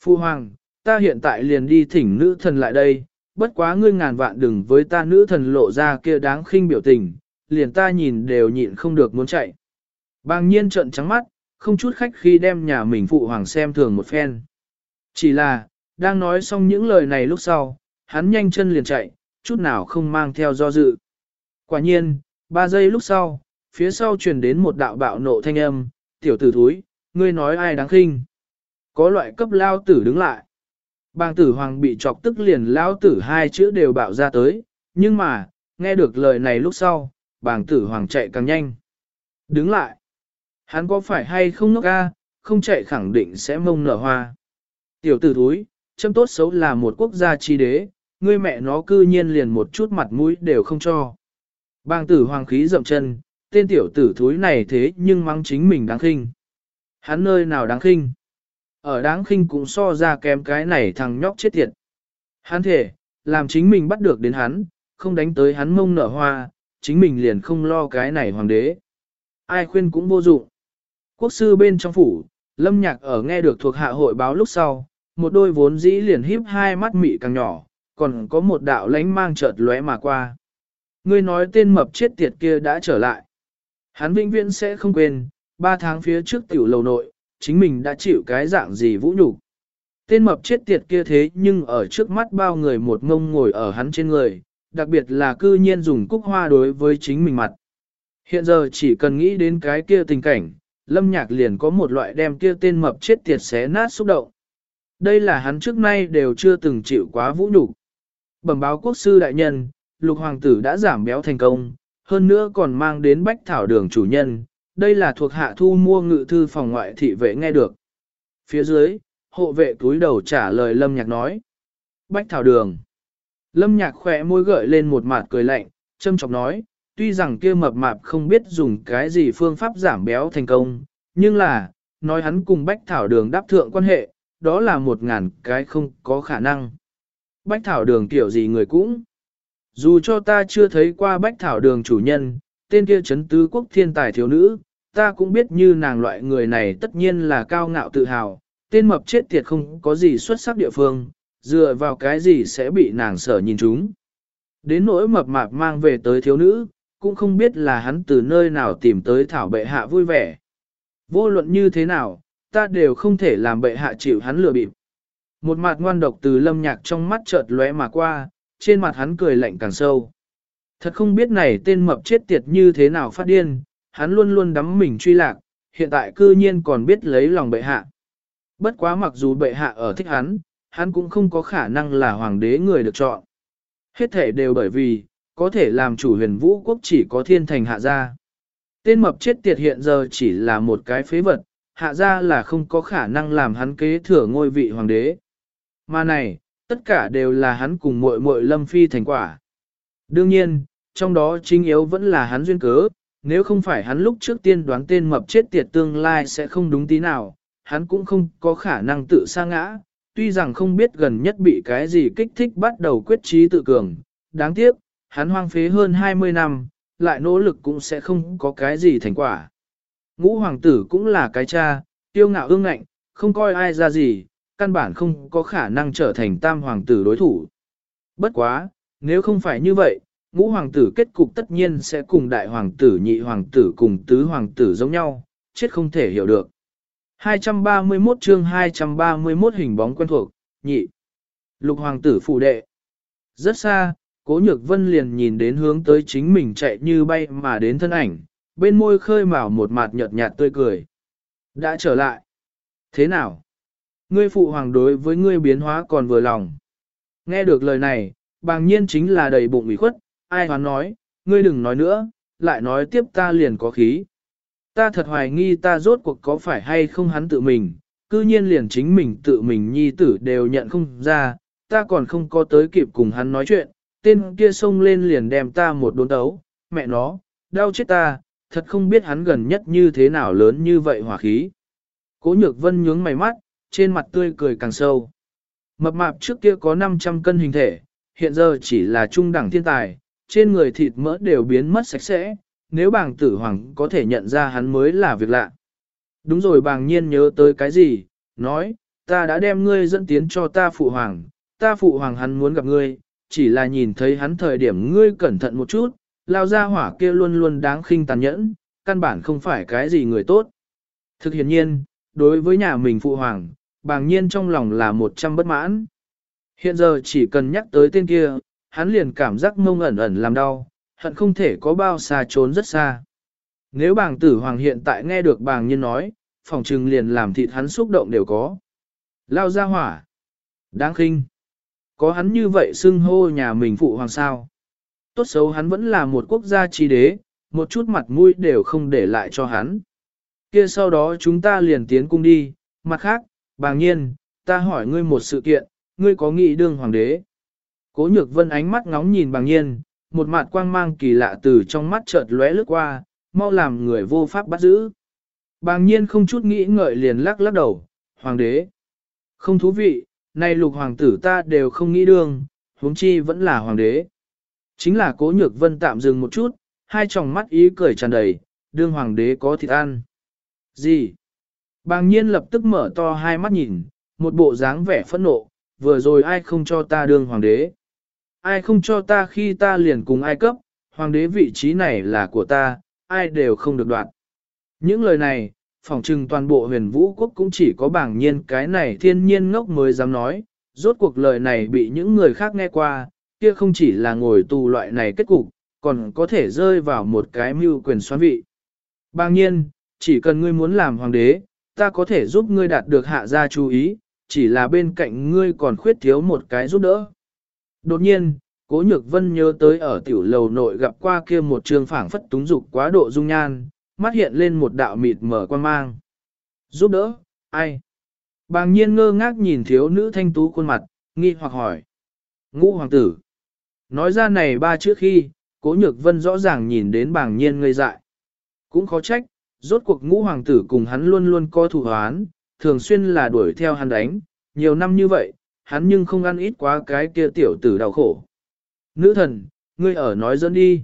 Phu Hoàng, ta hiện tại liền đi thỉnh nữ thần lại đây, bất quá ngươi ngàn vạn đừng với ta nữ thần lộ ra kia đáng khinh biểu tình, liền ta nhìn đều nhịn không được muốn chạy. Bàng nhiên trợn trắng mắt, không chút khách khi đem nhà mình phụ hoàng xem thường một phen. Chỉ là, đang nói xong những lời này lúc sau, hắn nhanh chân liền chạy, chút nào không mang theo do dự. Quả nhiên, ba giây lúc sau, phía sau truyền đến một đạo bạo nộ thanh âm, tiểu tử thúi, ngươi nói ai đáng khinh. Có loại cấp lao tử đứng lại. Bàng tử hoàng bị chọc tức liền lao tử hai chữ đều bạo ra tới, nhưng mà, nghe được lời này lúc sau, bàng tử hoàng chạy càng nhanh. Đứng lại. Hắn có phải hay không ngốc ca, không chạy khẳng định sẽ mông nở hoa. Tiểu tử thúi, châm tốt xấu là một quốc gia chi đế, ngươi mẹ nó cư nhiên liền một chút mặt mũi đều không cho. Bang tử hoàng khí dậm chân, tên tiểu tử thúi này thế nhưng mắng chính mình đáng khinh. Hắn nơi nào đáng khinh? Ở đáng khinh cũng so ra kém cái này thằng nhóc chết tiệt. Hắn thể, làm chính mình bắt được đến hắn, không đánh tới hắn mông nở hoa, chính mình liền không lo cái này hoàng đế. Ai khuyên cũng vô dụng. Quốc sư bên trong phủ, lâm nhạc ở nghe được thuộc hạ hội báo lúc sau, một đôi vốn dĩ liền híp hai mắt mị càng nhỏ, còn có một đạo lánh mang chợt lóe mà qua. Ngươi nói tên mập chết tiệt kia đã trở lại. Hắn vĩnh viễn sẽ không quên, ba tháng phía trước tiểu lầu nội, chính mình đã chịu cái dạng gì vũ nhục. Tên mập chết tiệt kia thế nhưng ở trước mắt bao người một ngông ngồi ở hắn trên người, đặc biệt là cư nhiên dùng cúc hoa đối với chính mình mặt. Hiện giờ chỉ cần nghĩ đến cái kia tình cảnh, lâm nhạc liền có một loại đem kia tên mập chết tiệt xé nát xúc động. Đây là hắn trước nay đều chưa từng chịu quá vũ nhục. Bẩm báo quốc sư đại nhân, lục hoàng tử đã giảm béo thành công, hơn nữa còn mang đến bách thảo đường chủ nhân, đây là thuộc hạ thu mua ngự thư phòng ngoại thị vệ nghe được. Phía dưới, hộ vệ túi đầu trả lời lâm nhạc nói. Bách thảo đường. Lâm nhạc khỏe môi gợi lên một mặt cười lạnh, châm chọc nói, tuy rằng kia mập mạp không biết dùng cái gì phương pháp giảm béo thành công, nhưng là, nói hắn cùng bách thảo đường đáp thượng quan hệ, đó là một ngàn cái không có khả năng. Bách thảo đường kiểu gì người cũng. Dù cho ta chưa thấy qua bách thảo đường chủ nhân, tên kia chấn tứ quốc thiên tài thiếu nữ, ta cũng biết như nàng loại người này tất nhiên là cao ngạo tự hào, tên mập chết tiệt không có gì xuất sắc địa phương, dựa vào cái gì sẽ bị nàng sở nhìn chúng. Đến nỗi mập mạp mang về tới thiếu nữ, cũng không biết là hắn từ nơi nào tìm tới thảo bệ hạ vui vẻ. Vô luận như thế nào, ta đều không thể làm bệ hạ chịu hắn lừa bịp. Một mặt ngoan độc từ lâm nhạc trong mắt chợt lóe mà qua, trên mặt hắn cười lạnh càng sâu. Thật không biết này tên mập chết tiệt như thế nào phát điên, hắn luôn luôn đắm mình truy lạc, hiện tại cư nhiên còn biết lấy lòng bệ hạ. Bất quá mặc dù bệ hạ ở thích hắn, hắn cũng không có khả năng là hoàng đế người được chọn. Hết thể đều bởi vì, có thể làm chủ huyền vũ quốc chỉ có thiên thành hạ gia. Tên mập chết tiệt hiện giờ chỉ là một cái phế vật, hạ gia là không có khả năng làm hắn kế thừa ngôi vị hoàng đế. Mà này, tất cả đều là hắn cùng muội muội lâm phi thành quả. Đương nhiên, trong đó chính yếu vẫn là hắn duyên cớ, nếu không phải hắn lúc trước tiên đoán tên mập chết tiệt tương lai sẽ không đúng tí nào, hắn cũng không có khả năng tự sa ngã, tuy rằng không biết gần nhất bị cái gì kích thích bắt đầu quyết trí tự cường, đáng tiếc, hắn hoang phế hơn 20 năm, lại nỗ lực cũng sẽ không có cái gì thành quả. Ngũ hoàng tử cũng là cái cha, tiêu ngạo ương ngạnh, không coi ai ra gì, căn bản không có khả năng trở thành tam hoàng tử đối thủ. Bất quá, nếu không phải như vậy, ngũ hoàng tử kết cục tất nhiên sẽ cùng đại hoàng tử nhị hoàng tử cùng tứ hoàng tử giống nhau, chết không thể hiểu được. 231 chương 231 hình bóng quen thuộc, nhị. Lục hoàng tử phụ đệ. Rất xa, cố nhược vân liền nhìn đến hướng tới chính mình chạy như bay mà đến thân ảnh, bên môi khơi mào một mặt nhợt nhạt tươi cười. Đã trở lại. Thế nào? Ngươi phụ hoàng đối với ngươi biến hóa còn vừa lòng. Nghe được lời này, bàng nhiên chính là đầy bụng ủy khuất, ai hoán nói, ngươi đừng nói nữa, lại nói tiếp ta liền có khí. Ta thật hoài nghi ta rốt cuộc có phải hay không hắn tự mình, cư nhiên liền chính mình tự mình nhi tử đều nhận không ra, ta còn không có tới kịp cùng hắn nói chuyện, tên kia xông lên liền đem ta một đốn đấu, mẹ nó, đau chết ta, thật không biết hắn gần nhất như thế nào lớn như vậy hỏa khí. Cố nhược vân nhướng mày mắt, trên mặt tươi cười càng sâu. Mập mạp trước kia có 500 cân hình thể, hiện giờ chỉ là trung đẳng thiên tài, trên người thịt mỡ đều biến mất sạch sẽ, nếu bàng tử hoàng có thể nhận ra hắn mới là việc lạ. Đúng rồi bàng nhiên nhớ tới cái gì, nói, ta đã đem ngươi dẫn tiến cho ta phụ hoàng, ta phụ hoàng hắn muốn gặp ngươi, chỉ là nhìn thấy hắn thời điểm ngươi cẩn thận một chút, lao ra hỏa kia luôn luôn đáng khinh tàn nhẫn, căn bản không phải cái gì người tốt. Thực hiện nhiên, đối với nhà mình phụ hoàng, bàng nhiên trong lòng là một trăm bất mãn. Hiện giờ chỉ cần nhắc tới tên kia, hắn liền cảm giác mông ẩn ẩn làm đau, hận không thể có bao xa trốn rất xa. Nếu bàng tử hoàng hiện tại nghe được bàng nhiên nói, phòng trừng liền làm thịt hắn xúc động đều có. Lao ra hỏa. Đáng khinh. Có hắn như vậy xưng hô nhà mình phụ hoàng sao. Tốt xấu hắn vẫn là một quốc gia trí đế, một chút mặt mũi đều không để lại cho hắn. Kia sau đó chúng ta liền tiến cung đi, mặt khác, bàng nhiên, ta hỏi ngươi một sự kiện, ngươi có nghĩ đương hoàng đế? Cố nhược vân ánh mắt ngóng nhìn bàng nhiên, một mặt quang mang kỳ lạ từ trong mắt chợt lóe lướt qua, mau làm người vô pháp bắt giữ. Bàng nhiên không chút nghĩ ngợi liền lắc lắc đầu, hoàng đế. Không thú vị, nay lục hoàng tử ta đều không nghĩ đương, huống chi vẫn là hoàng đế. Chính là cố nhược vân tạm dừng một chút, hai tròng mắt ý cười tràn đầy, đương hoàng đế có thịt ăn. Gì? Bàng nhiên lập tức mở to hai mắt nhìn, một bộ dáng vẻ phẫn nộ, vừa rồi ai không cho ta đương hoàng đế. Ai không cho ta khi ta liền cùng ai cấp, hoàng đế vị trí này là của ta, ai đều không được đoạt. Những lời này, phỏng trừng toàn bộ huyền vũ quốc cũng chỉ có bảng nhiên cái này thiên nhiên ngốc mới dám nói, rốt cuộc lời này bị những người khác nghe qua, kia không chỉ là ngồi tù loại này kết cục, còn có thể rơi vào một cái mưu quyền xoán vị. Bàng nhiên, chỉ cần ngươi muốn làm hoàng đế, ta có thể giúp ngươi đạt được hạ gia chú ý, chỉ là bên cạnh ngươi còn khuyết thiếu một cái giúp đỡ. Đột nhiên, Cố Nhược Vân nhớ tới ở tiểu lầu nội gặp qua kia một trường phảng phất túng dục quá độ dung nhan, mắt hiện lên một đạo mịt mở quan mang. Giúp đỡ, ai? Bàng nhiên ngơ ngác nhìn thiếu nữ thanh tú khuôn mặt, nghi hoặc hỏi. Ngũ hoàng tử. Nói ra này ba chữ khi, cố nhược vân rõ ràng nhìn đến bàng nhiên ngây dại. Cũng khó trách, rốt cuộc ngũ hoàng tử cùng hắn luôn luôn coi thủ hoán, thường xuyên là đuổi theo hắn đánh, nhiều năm như vậy, hắn nhưng không ăn ít quá cái kia tiểu tử đau khổ. Nữ thần, ngươi ở nói dẫn đi.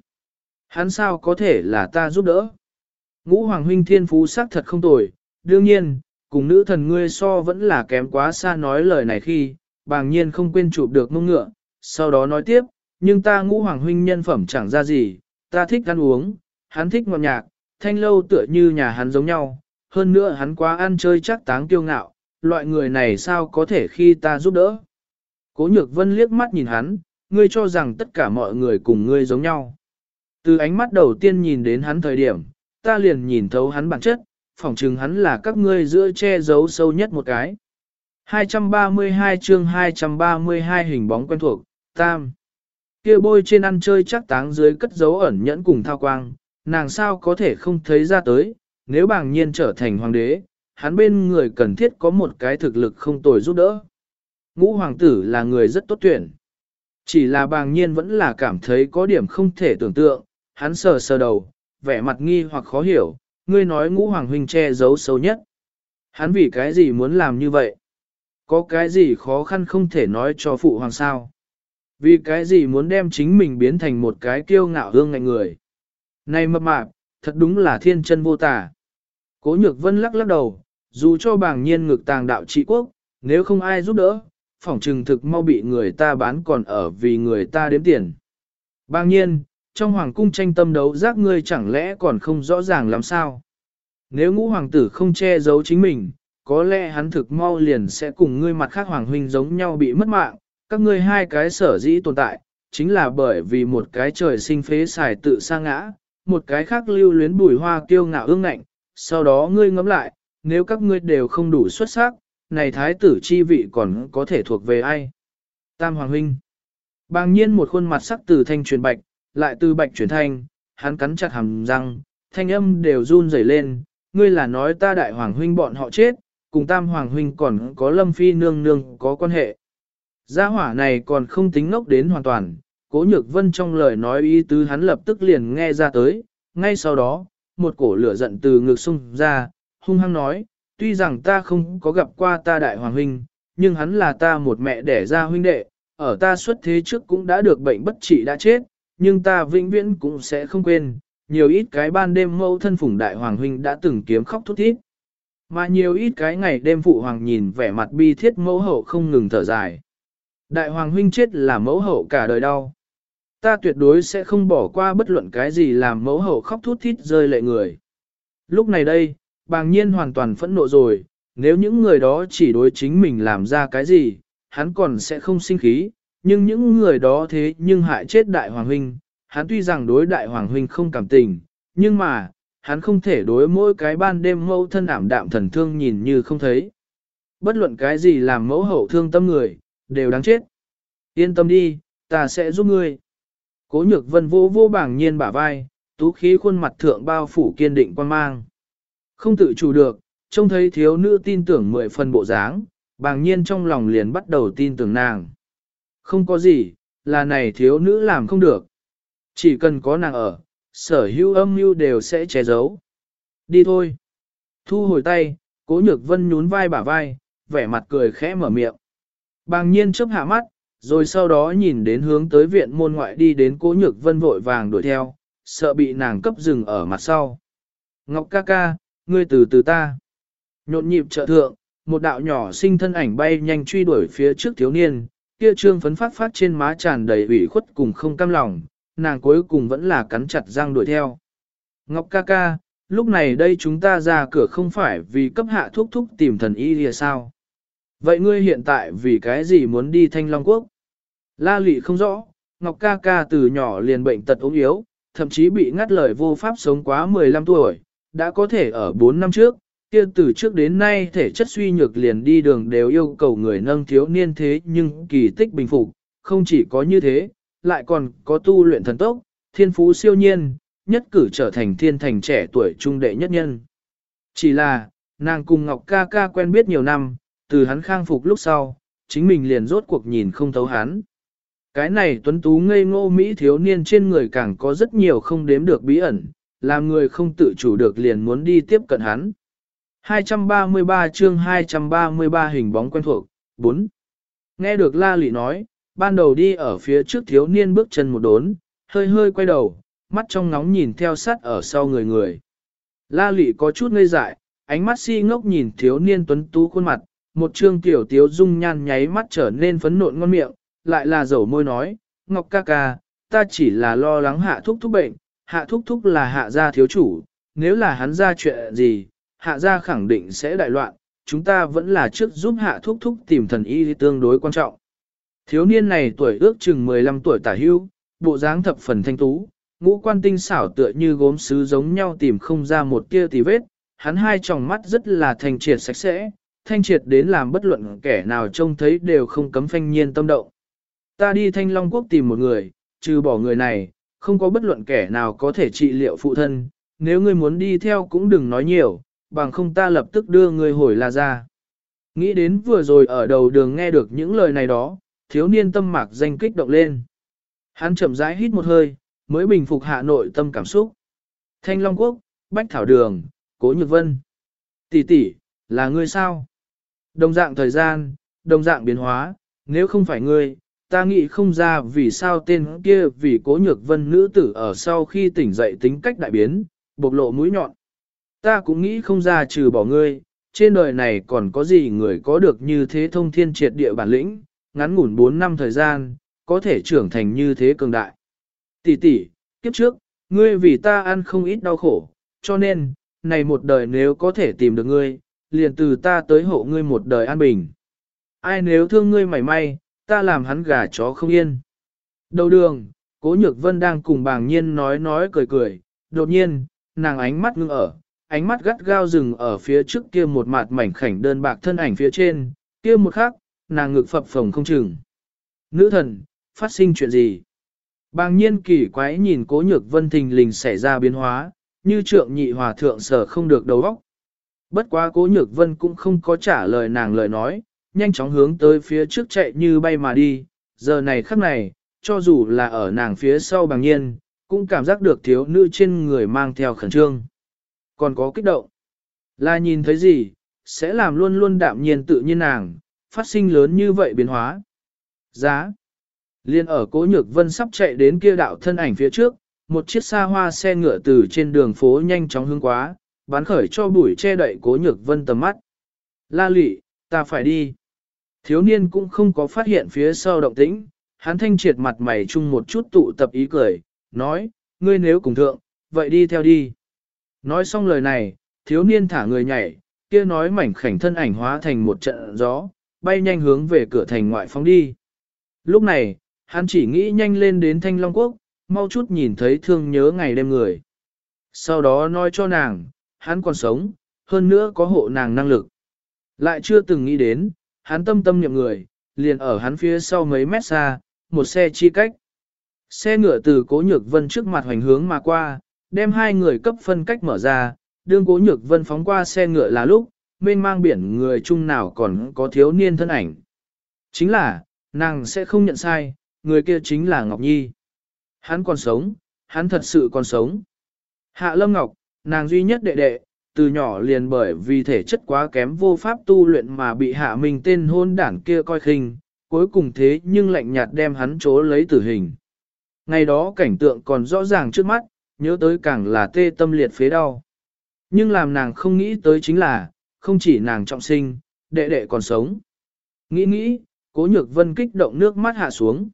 Hắn sao có thể là ta giúp đỡ? Ngũ Hoàng Huynh Thiên Phú sắc thật không tồi, đương nhiên, cùng nữ thần ngươi so vẫn là kém quá xa nói lời này khi, bàng nhiên không quên chụp được mông ngựa, sau đó nói tiếp, nhưng ta ngũ Hoàng Huynh nhân phẩm chẳng ra gì, ta thích ăn uống, hắn thích ngọt nhạc, thanh lâu tựa như nhà hắn giống nhau, hơn nữa hắn quá ăn chơi chắc táng kiêu ngạo, loại người này sao có thể khi ta giúp đỡ. Cố nhược vân liếc mắt nhìn hắn, ngươi cho rằng tất cả mọi người cùng ngươi giống nhau. Từ ánh mắt đầu tiên nhìn đến hắn thời điểm, ta liền nhìn thấu hắn bản chất, phỏng chừng hắn là các ngươi giữa che giấu sâu nhất một cái. 232 chương 232 hình bóng quen thuộc, tam. kia bôi trên ăn chơi chắc táng dưới cất dấu ẩn nhẫn cùng thao quang, nàng sao có thể không thấy ra tới, nếu bàng nhiên trở thành hoàng đế, hắn bên người cần thiết có một cái thực lực không tồi giúp đỡ. Ngũ hoàng tử là người rất tốt tuyển. Chỉ là bàng nhiên vẫn là cảm thấy có điểm không thể tưởng tượng, hắn sờ sờ đầu, vẻ mặt nghi hoặc khó hiểu, ngươi nói ngũ hoàng huynh che giấu xấu nhất. Hắn vì cái gì muốn làm như vậy? Có cái gì khó khăn không thể nói cho phụ hoàng sao? Vì cái gì muốn đem chính mình biến thành một cái kiêu ngạo hương ngạnh người? Này mập mạp, thật đúng là thiên chân vô tả. Cố nhược vân lắc lắc đầu, dù cho bàng nhiên ngực tàng đạo trị quốc, nếu không ai giúp đỡ, phỏng trừng thực mau bị người ta bán còn ở vì người ta đếm tiền. Bàng nhiên, trong hoàng cung tranh tâm đấu giác ngươi chẳng lẽ còn không rõ ràng làm sao? Nếu ngũ hoàng tử không che giấu chính mình, có lẽ hắn thực mau liền sẽ cùng ngươi mặt khác hoàng huynh giống nhau bị mất mạng, các ngươi hai cái sở dĩ tồn tại, chính là bởi vì một cái trời sinh phế xài tự sa ngã, một cái khác lưu luyến bùi hoa kiêu ngạo ương ngạnh, sau đó ngươi ngẫm lại, nếu các ngươi đều không đủ xuất sắc, này thái tử chi vị còn có thể thuộc về ai? Tam Hoàng Huynh Bàng nhiên một khuôn mặt sắc từ thanh truyền bạch, lại từ bạch chuyển thanh, hắn cắn chặt hàm răng, thanh âm đều run rẩy lên, ngươi là nói ta đại hoàng huynh bọn họ chết, cùng tam hoàng huynh còn có lâm phi nương nương có quan hệ. Gia hỏa này còn không tính ngốc đến hoàn toàn, cố nhược vân trong lời nói ý tứ hắn lập tức liền nghe ra tới, ngay sau đó, một cổ lửa giận từ ngực sung ra, hung hăng nói, tuy rằng ta không có gặp qua ta đại hoàng huynh, nhưng hắn là ta một mẹ đẻ ra huynh đệ, ở ta xuất thế trước cũng đã được bệnh bất trị đã chết, nhưng ta vĩnh viễn cũng sẽ không quên, nhiều ít cái ban đêm mâu thân phủng đại hoàng huynh đã từng kiếm khóc thút thít. Mà nhiều ít cái ngày đêm phụ hoàng nhìn vẻ mặt bi thiết mẫu hậu không ngừng thở dài. Đại hoàng huynh chết là mẫu hậu cả đời đau. Ta tuyệt đối sẽ không bỏ qua bất luận cái gì làm mẫu hậu khóc thút thít rơi lệ người. Lúc này đây, bàng nhiên hoàn toàn phẫn nộ rồi, nếu những người đó chỉ đối chính mình làm ra cái gì, hắn còn sẽ không sinh khí, nhưng những người đó thế nhưng hại chết đại hoàng huynh, hắn tuy rằng đối đại hoàng huynh không cảm tình, nhưng mà, hắn không thể đối mỗi cái ban đêm mẫu thân ảm đạm thần thương nhìn như không thấy. Bất luận cái gì làm mẫu hậu thương tâm người, đều đáng chết. Yên tâm đi, ta sẽ giúp ngươi. Cố nhược vân vô vô bảng nhiên bả vai, tú khí khuôn mặt thượng bao phủ kiên định quan mang. Không tự chủ được, trông thấy thiếu nữ tin tưởng mười phần bộ dáng, bàng nhiên trong lòng liền bắt đầu tin tưởng nàng. Không có gì, là này thiếu nữ làm không được. Chỉ cần có nàng ở, sở hữu âm mưu đều sẽ che giấu. Đi thôi. Thu hồi tay, cố nhược vân nhún vai bả vai, vẻ mặt cười khẽ mở miệng. Bàng nhiên chớp hạ mắt, rồi sau đó nhìn đến hướng tới viện môn ngoại đi đến cố nhược vân vội vàng đuổi theo, sợ bị nàng cấp dừng ở mặt sau. Ngọc ca ca, ngươi từ từ ta. Nhộn nhịp trợ thượng, một đạo nhỏ sinh thân ảnh bay nhanh truy đuổi phía trước thiếu niên, kia trương phấn phát phát trên má tràn đầy ủy khuất cùng không cam lòng, nàng cuối cùng vẫn là cắn chặt răng đuổi theo. Ngọc ca ca, lúc này đây chúng ta ra cửa không phải vì cấp hạ thuốc thúc tìm thần y lìa sao? Vậy ngươi hiện tại vì cái gì muốn đi thanh long quốc? La lị không rõ, Ngọc ca ca từ nhỏ liền bệnh tật ốm yếu, thậm chí bị ngắt lời vô pháp sống quá 15 tuổi, đã có thể ở 4 năm trước, kia từ trước đến nay thể chất suy nhược liền đi đường đều yêu cầu người nâng thiếu niên thế nhưng kỳ tích bình phục, không chỉ có như thế, lại còn có tu luyện thần tốc, thiên phú siêu nhiên, nhất cử trở thành thiên thành trẻ tuổi trung đệ nhất nhân. Chỉ là, nàng cùng Ngọc ca ca quen biết nhiều năm, từ hắn khang phục lúc sau, chính mình liền rốt cuộc nhìn không thấu hắn. Cái này tuấn tú ngây ngô Mỹ thiếu niên trên người càng có rất nhiều không đếm được bí ẩn, làm người không tự chủ được liền muốn đi tiếp cận hắn. 233 chương 233 hình bóng quen thuộc, 4. Nghe được La Lị nói, ban đầu đi ở phía trước thiếu niên bước chân một đốn, hơi hơi quay đầu, mắt trong nóng nhìn theo sát ở sau người người. La Lị có chút ngây dại, ánh mắt si ngốc nhìn thiếu niên tuấn tú khuôn mặt, một trương tiểu tiếu dung nhan nháy mắt trở nên phấn nộn ngon miệng, lại là dầu môi nói, Ngọc ca ca, ta chỉ là lo lắng hạ thúc thúc bệnh, hạ thúc thúc là hạ gia thiếu chủ, nếu là hắn ra chuyện gì, hạ gia khẳng định sẽ đại loạn, chúng ta vẫn là trước giúp hạ thúc thúc tìm thần y tương đối quan trọng. Thiếu niên này tuổi ước chừng 15 tuổi tả hưu, bộ dáng thập phần thanh tú, ngũ quan tinh xảo tựa như gốm sứ giống nhau tìm không ra một tia tì vết, hắn hai tròng mắt rất là thành triệt sạch sẽ, thanh triệt đến làm bất luận kẻ nào trông thấy đều không cấm phanh nhiên tâm động. Ta đi thanh long quốc tìm một người, trừ bỏ người này, không có bất luận kẻ nào có thể trị liệu phụ thân, nếu ngươi muốn đi theo cũng đừng nói nhiều, bằng không ta lập tức đưa ngươi hồi là ra. Nghĩ đến vừa rồi ở đầu đường nghe được những lời này đó, thiếu niên tâm mạc danh kích động lên. Hắn chậm rãi hít một hơi, mới bình phục hạ nội tâm cảm xúc. Thanh Long Quốc, Bách Thảo Đường, Cố Nhược Vân. Tỷ tỷ, là ngươi sao? Đồng dạng thời gian, đồng dạng biến hóa, nếu không phải ngươi, ta nghĩ không ra vì sao tên kia vì Cố Nhược Vân nữ tử ở sau khi tỉnh dậy tính cách đại biến, bộc lộ mũi nhọn. Ta cũng nghĩ không ra trừ bỏ ngươi, trên đời này còn có gì người có được như thế thông thiên triệt địa bản lĩnh, ngắn ngủn 4 năm thời gian, có thể trưởng thành như thế cường đại. Tỷ tỷ, kiếp trước, ngươi vì ta ăn không ít đau khổ, cho nên, này một đời nếu có thể tìm được ngươi, liền từ ta tới hộ ngươi một đời an bình. Ai nếu thương ngươi mảy may, ta làm hắn gà chó không yên. Đầu đường, cố nhược vân đang cùng bàng nhiên nói nói cười cười, đột nhiên, nàng ánh mắt ngưng ở, ánh mắt gắt gao rừng ở phía trước kia một mặt mảnh khảnh đơn bạc thân ảnh phía trên, kia một khắc, nàng ngực phập phồng không chừng. Nữ thần, phát sinh chuyện gì? Bàng nhiên kỳ quái nhìn cố nhược vân thình lình xảy ra biến hóa, như trượng nhị hòa thượng sở không được đầu óc. Bất quá cố nhược vân cũng không có trả lời nàng lời nói, nhanh chóng hướng tới phía trước chạy như bay mà đi, giờ này khắc này, cho dù là ở nàng phía sau bằng nhiên, cũng cảm giác được thiếu nữ trên người mang theo khẩn trương. Còn có kích động. Là nhìn thấy gì, sẽ làm luôn luôn đạm nhiên tự nhiên nàng, phát sinh lớn như vậy biến hóa. Giá. Liên ở cố nhược vân sắp chạy đến kia đạo thân ảnh phía trước, một chiếc xa hoa xe ngựa từ trên đường phố nhanh chóng hướng quá, bán khởi cho bụi che đậy cố nhược vân tầm mắt. La lị, ta phải đi. Thiếu niên cũng không có phát hiện phía sau động tĩnh, hắn thanh triệt mặt mày chung một chút tụ tập ý cười, nói, ngươi nếu cùng thượng, vậy đi theo đi. Nói xong lời này, thiếu niên thả người nhảy, kia nói mảnh khảnh thân ảnh hóa thành một trận gió, bay nhanh hướng về cửa thành ngoại phóng đi. Lúc này, hắn chỉ nghĩ nhanh lên đến Thanh Long Quốc, mau chút nhìn thấy thương nhớ ngày đêm người. Sau đó nói cho nàng, hắn còn sống, hơn nữa có hộ nàng năng lực. Lại chưa từng nghĩ đến, hắn tâm tâm nhậm người, liền ở hắn phía sau mấy mét xa, một xe chi cách. Xe ngựa từ cố nhược vân trước mặt hoành hướng mà qua, đem hai người cấp phân cách mở ra, đương cố nhược vân phóng qua xe ngựa là lúc, mênh mang biển người chung nào còn có thiếu niên thân ảnh. Chính là, nàng sẽ không nhận sai, người kia chính là Ngọc Nhi. Hắn còn sống, hắn thật sự còn sống. Hạ Lâm Ngọc, nàng duy nhất đệ đệ, từ nhỏ liền bởi vì thể chất quá kém vô pháp tu luyện mà bị hạ mình tên hôn đảng kia coi khinh, cuối cùng thế nhưng lạnh nhạt đem hắn chỗ lấy tử hình. Ngày đó cảnh tượng còn rõ ràng trước mắt, nhớ tới càng là tê tâm liệt phế đau. Nhưng làm nàng không nghĩ tới chính là, không chỉ nàng trọng sinh, đệ đệ còn sống. Nghĩ nghĩ, cố nhược vân kích động nước mắt hạ xuống.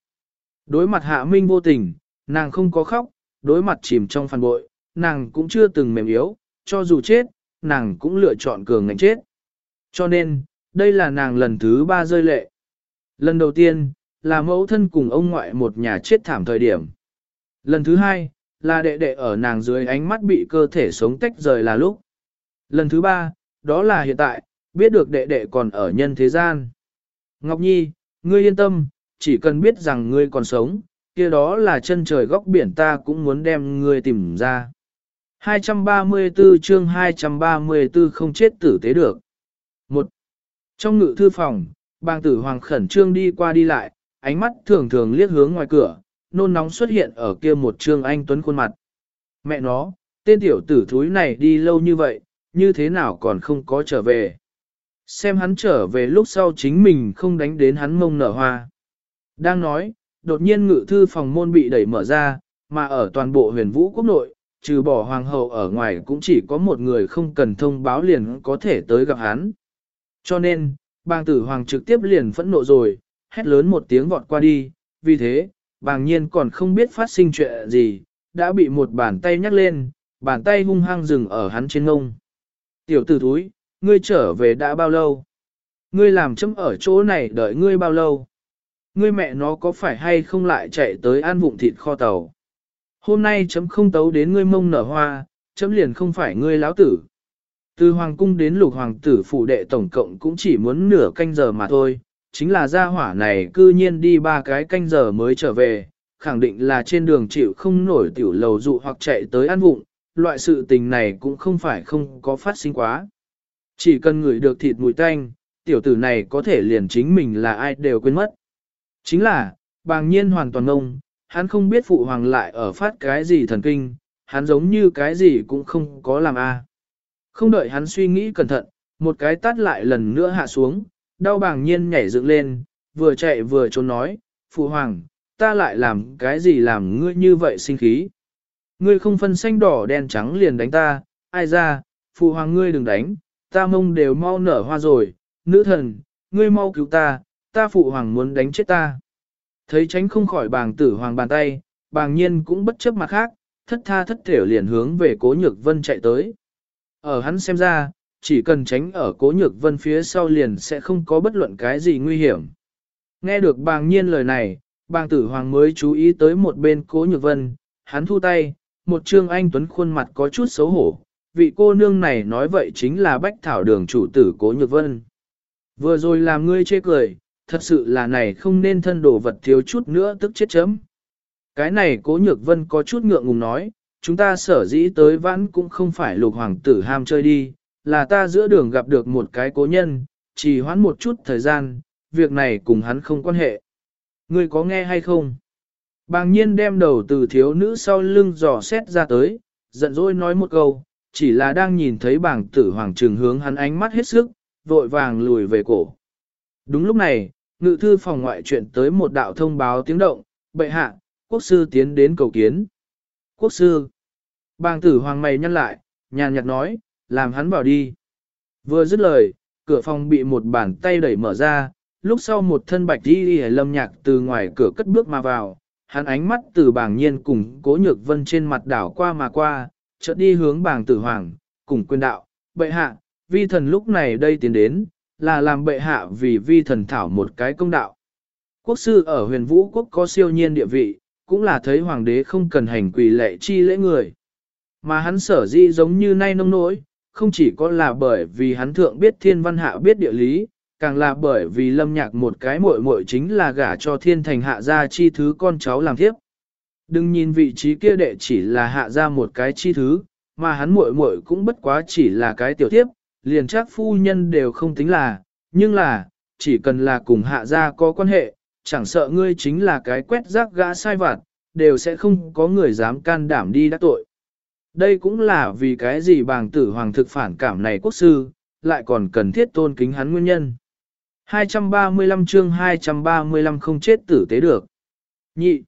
Đối mặt hạ minh vô tình, nàng không có khóc, đối mặt chìm trong phản bội, nàng cũng chưa từng mềm yếu, cho dù chết, nàng cũng lựa chọn cường ngạnh chết. Cho nên, đây là nàng lần thứ ba rơi lệ. Lần đầu tiên, là mẫu thân cùng ông ngoại một nhà chết thảm thời điểm. Lần thứ hai, là đệ đệ ở nàng dưới ánh mắt bị cơ thể sống tách rời là lúc. Lần thứ ba, đó là hiện tại, biết được đệ đệ còn ở nhân thế gian. Ngọc Nhi, ngươi yên tâm, chỉ cần biết rằng ngươi còn sống, kia đó là chân trời góc biển ta cũng muốn đem ngươi tìm ra. 234 chương 234 không chết tử tế được. Một Trong ngự thư phòng, bang tử hoàng khẩn trương đi qua đi lại, ánh mắt thường thường liếc hướng ngoài cửa, nôn nóng xuất hiện ở kia một trương anh tuấn khuôn mặt. Mẹ nó, tên tiểu tử thúi này đi lâu như vậy, như thế nào còn không có trở về. Xem hắn trở về lúc sau chính mình không đánh đến hắn mông nở hoa. Đang nói, đột nhiên ngự thư phòng môn bị đẩy mở ra, mà ở toàn bộ huyền vũ quốc nội, trừ bỏ hoàng hậu ở ngoài cũng chỉ có một người không cần thông báo liền có thể tới gặp hắn. Cho nên, bàng tử hoàng trực tiếp liền phẫn nộ rồi, hét lớn một tiếng vọt qua đi, vì thế, bàng nhiên còn không biết phát sinh chuyện gì, đã bị một bàn tay nhắc lên, bàn tay hung hăng dừng ở hắn trên ngông. Tiểu tử thúi, ngươi trở về đã bao lâu? Ngươi làm chấm ở chỗ này đợi ngươi bao lâu? Ngươi mẹ nó có phải hay không lại chạy tới an vụng thịt kho tàu? Hôm nay chấm không tấu đến ngươi mông nở hoa, chấm liền không phải ngươi lão tử. Từ hoàng cung đến lục hoàng tử phụ đệ tổng cộng cũng chỉ muốn nửa canh giờ mà thôi, chính là gia hỏa này cư nhiên đi ba cái canh giờ mới trở về, khẳng định là trên đường chịu không nổi tiểu lầu dụ hoặc chạy tới ăn vụng, loại sự tình này cũng không phải không có phát sinh quá. Chỉ cần ngửi được thịt mùi tanh, tiểu tử này có thể liền chính mình là ai đều quên mất. Chính là, bàng nhiên hoàn toàn ngông, hắn không biết phụ hoàng lại ở phát cái gì thần kinh, hắn giống như cái gì cũng không có làm a. À. Không đợi hắn suy nghĩ cẩn thận, một cái tát lại lần nữa hạ xuống, đau bàng nhiên nhảy dựng lên, vừa chạy vừa trốn nói, phụ hoàng, ta lại làm cái gì làm ngươi như vậy sinh khí. Ngươi không phân xanh đỏ đen trắng liền đánh ta, ai ra, phụ hoàng ngươi đừng đánh, ta mông đều mau nở hoa rồi, nữ thần, ngươi mau cứu ta, ta phụ hoàng muốn đánh chết ta. Thấy tránh không khỏi bàng tử hoàng bàn tay, bàng nhiên cũng bất chấp mặt khác, thất tha thất thểu liền hướng về cố nhược vân chạy tới. Ở hắn xem ra, chỉ cần tránh ở cố nhược vân phía sau liền sẽ không có bất luận cái gì nguy hiểm. Nghe được bàng nhiên lời này, bàng tử hoàng mới chú ý tới một bên cố nhược vân, hắn thu tay, một trương anh tuấn khuôn mặt có chút xấu hổ, vị cô nương này nói vậy chính là bách thảo đường chủ tử cố nhược vân. Vừa rồi làm ngươi chê cười, thật sự là này không nên thân đồ vật thiếu chút nữa tức chết chấm. Cái này cố nhược vân có chút ngượng ngùng nói, chúng ta sở dĩ tới vãn cũng không phải lục hoàng tử ham chơi đi, là ta giữa đường gặp được một cái cố nhân, chỉ hoãn một chút thời gian, việc này cùng hắn không quan hệ. Ngươi có nghe hay không? Bàng nhiên đem đầu từ thiếu nữ sau lưng dò xét ra tới, giận dỗi nói một câu, chỉ là đang nhìn thấy bảng tử hoàng trừng hướng hắn ánh mắt hết sức, vội vàng lùi về cổ. Đúng lúc này, ngự thư phòng ngoại chuyện tới một đạo thông báo tiếng động, bệ hạ, quốc sư tiến đến cầu kiến. Quốc sư, bàng tử hoàng mày nhăn lại, nhàn nhạt nói, làm hắn vào đi. Vừa dứt lời, cửa phòng bị một bàn tay đẩy mở ra, lúc sau một thân bạch đi lâm nhạc từ ngoài cửa cất bước mà vào, hắn ánh mắt từ bảng nhiên cùng cố nhược vân trên mặt đảo qua mà qua, chợt đi hướng bảng tử hoàng, cùng quyền đạo, bệ hạ, vi thần lúc này đây tiến đến, là làm bệ hạ vì vi thần thảo một cái công đạo. Quốc sư ở huyền vũ quốc có siêu nhiên địa vị, cũng là thấy hoàng đế không cần hành quỳ lệ chi lễ người. Mà hắn sở di giống như nay nông nỗi, không chỉ có là bởi vì hắn thượng biết thiên văn hạ biết địa lý, càng là bởi vì lâm nhạc một cái muội muội chính là gả cho thiên thành hạ gia chi thứ con cháu làm thiếp. Đừng nhìn vị trí kia đệ chỉ là hạ gia một cái chi thứ, mà hắn muội muội cũng bất quá chỉ là cái tiểu thiếp, liền chắc phu nhân đều không tính là, nhưng là, chỉ cần là cùng hạ gia có quan hệ, chẳng sợ ngươi chính là cái quét rác gã sai vặt, đều sẽ không có người dám can đảm đi đắc tội. Đây cũng là vì cái gì bàng tử hoàng thực phản cảm này quốc sư, lại còn cần thiết tôn kính hắn nguyên nhân. 235 chương 235 không chết tử tế được. Nhị.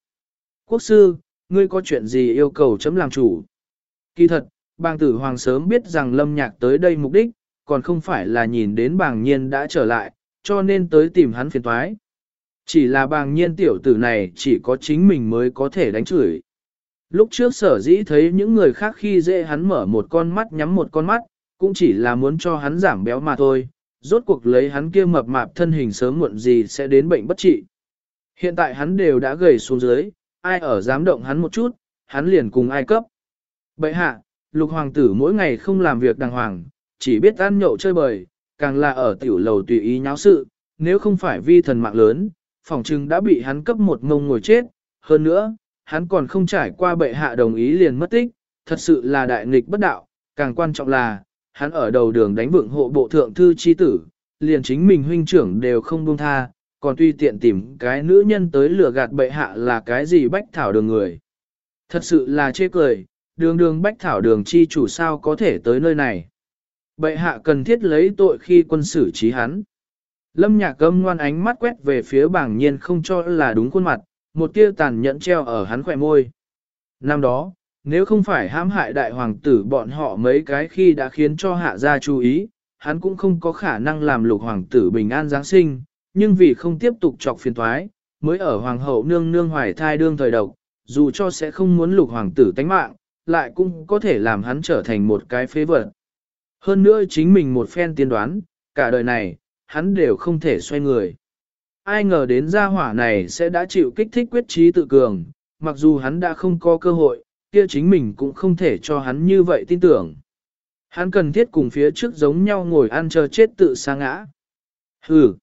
Quốc sư, ngươi có chuyện gì yêu cầu chấm làm chủ? Kỳ thật, bàng tử hoàng sớm biết rằng lâm nhạc tới đây mục đích, còn không phải là nhìn đến bàng nhiên đã trở lại, cho nên tới tìm hắn phiền toái. Chỉ là bàng nhiên tiểu tử này chỉ có chính mình mới có thể đánh chửi. Lúc trước sở dĩ thấy những người khác khi dễ hắn mở một con mắt nhắm một con mắt, cũng chỉ là muốn cho hắn giảm béo mà thôi, rốt cuộc lấy hắn kia mập mạp thân hình sớm muộn gì sẽ đến bệnh bất trị. Hiện tại hắn đều đã gầy xuống dưới, ai ở dám động hắn một chút, hắn liền cùng ai cấp. Bậy hạ, lục hoàng tử mỗi ngày không làm việc đàng hoàng, chỉ biết ăn nhậu chơi bời, càng là ở tiểu lầu tùy ý nháo sự, nếu không phải vi thần mạng lớn, phòng trưng đã bị hắn cấp một ngông ngồi chết, hơn nữa, hắn còn không trải qua bệ hạ đồng ý liền mất tích, thật sự là đại nghịch bất đạo, càng quan trọng là, hắn ở đầu đường đánh vượng hộ bộ thượng thư chi tử, liền chính mình huynh trưởng đều không buông tha, còn tuy tiện tìm cái nữ nhân tới lừa gạt bệ hạ là cái gì bách thảo đường người. Thật sự là chê cười, đường đường bách thảo đường chi chủ sao có thể tới nơi này. Bệ hạ cần thiết lấy tội khi quân xử trí hắn. Lâm nhạc âm ngoan ánh mắt quét về phía bảng nhiên không cho là đúng khuôn mặt, một tia tàn nhẫn treo ở hắn khỏe môi. Năm đó, nếu không phải hãm hại đại hoàng tử bọn họ mấy cái khi đã khiến cho hạ gia chú ý, hắn cũng không có khả năng làm lục hoàng tử bình an Giáng sinh, nhưng vì không tiếp tục chọc phiền thoái, mới ở hoàng hậu nương nương hoài thai đương thời độc, dù cho sẽ không muốn lục hoàng tử tánh mạng, lại cũng có thể làm hắn trở thành một cái phế vật. Hơn nữa chính mình một phen tiên đoán, cả đời này, hắn đều không thể xoay người. Ai ngờ đến gia hỏa này sẽ đã chịu kích thích quyết trí tự cường, mặc dù hắn đã không có cơ hội, kia chính mình cũng không thể cho hắn như vậy tin tưởng. Hắn cần thiết cùng phía trước giống nhau ngồi ăn chờ chết tự sa ngã. Hừ.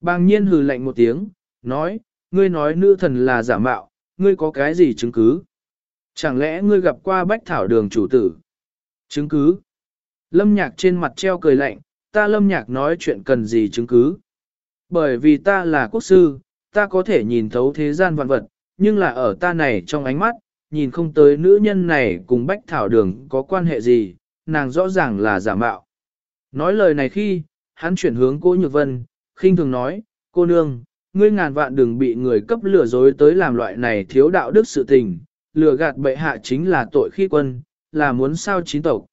Bàng nhiên hừ lạnh một tiếng, nói, ngươi nói nữ thần là giả mạo, ngươi có cái gì chứng cứ? Chẳng lẽ ngươi gặp qua bách thảo đường chủ tử? Chứng cứ? Lâm nhạc trên mặt treo cười lạnh, ta lâm nhạc nói chuyện cần gì chứng cứ? Bởi vì ta là quốc sư, ta có thể nhìn thấu thế gian vạn vật, nhưng là ở ta này trong ánh mắt, nhìn không tới nữ nhân này cùng bách thảo đường có quan hệ gì, nàng rõ ràng là giả mạo. Nói lời này khi, hắn chuyển hướng cô Nhược Vân, khinh thường nói, cô nương, ngươi ngàn vạn đừng bị người cấp lừa dối tới làm loại này thiếu đạo đức sự tình, lừa gạt bệ hạ chính là tội khi quân, là muốn sao chín tộc.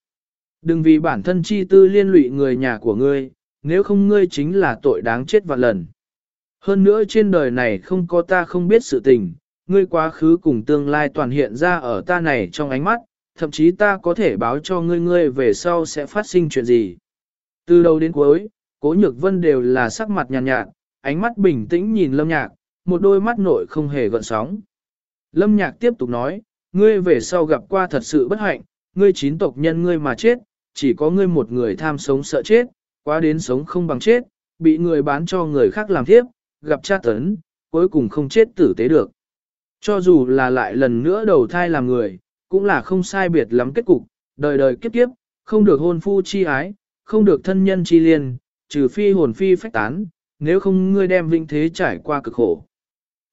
Đừng vì bản thân chi tư liên lụy người nhà của ngươi, nếu không ngươi chính là tội đáng chết vạn lần. Hơn nữa trên đời này không có ta không biết sự tình, ngươi quá khứ cùng tương lai toàn hiện ra ở ta này trong ánh mắt, thậm chí ta có thể báo cho ngươi ngươi về sau sẽ phát sinh chuyện gì. Từ đầu đến cuối, cố nhược vân đều là sắc mặt nhàn nhạt, nhạt, ánh mắt bình tĩnh nhìn lâm nhạc, một đôi mắt nội không hề gợn sóng. Lâm nhạc tiếp tục nói, ngươi về sau gặp qua thật sự bất hạnh, ngươi chín tộc nhân ngươi mà chết, chỉ có ngươi một người tham sống sợ chết, quá đến sống không bằng chết, bị người bán cho người khác làm thiếp, gặp cha tấn, cuối cùng không chết tử tế được. Cho dù là lại lần nữa đầu thai làm người, cũng là không sai biệt lắm kết cục, đời đời kiếp kiếp, không được hôn phu chi ái, không được thân nhân chi liên, trừ phi hồn phi phách tán, nếu không ngươi đem vinh thế trải qua cực khổ.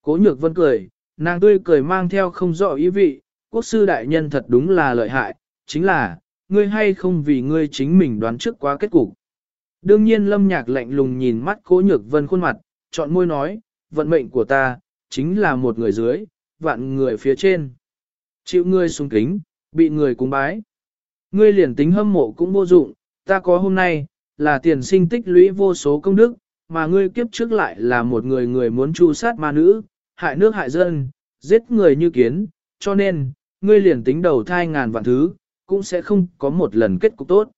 Cố nhược vân cười, nàng tươi cười mang theo không rõ ý vị, quốc sư đại nhân thật đúng là lợi hại, chính là, ngươi hay không vì ngươi chính mình đoán trước quá kết cục. Đương nhiên lâm nhạc lạnh lùng nhìn mắt cố nhược vân khuôn mặt, chọn môi nói, vận mệnh của ta, chính là một người dưới, vạn người phía trên. Chịu ngươi sung kính, bị người cung bái. Ngươi liền tính hâm mộ cũng vô dụng, ta có hôm nay, là tiền sinh tích lũy vô số công đức, mà ngươi kiếp trước lại là một người người muốn tru sát ma nữ, hại nước hại dân, giết người như kiến, cho nên, ngươi liền tính đầu thai ngàn vạn thứ, cũng sẽ không có một lần kết cục tốt.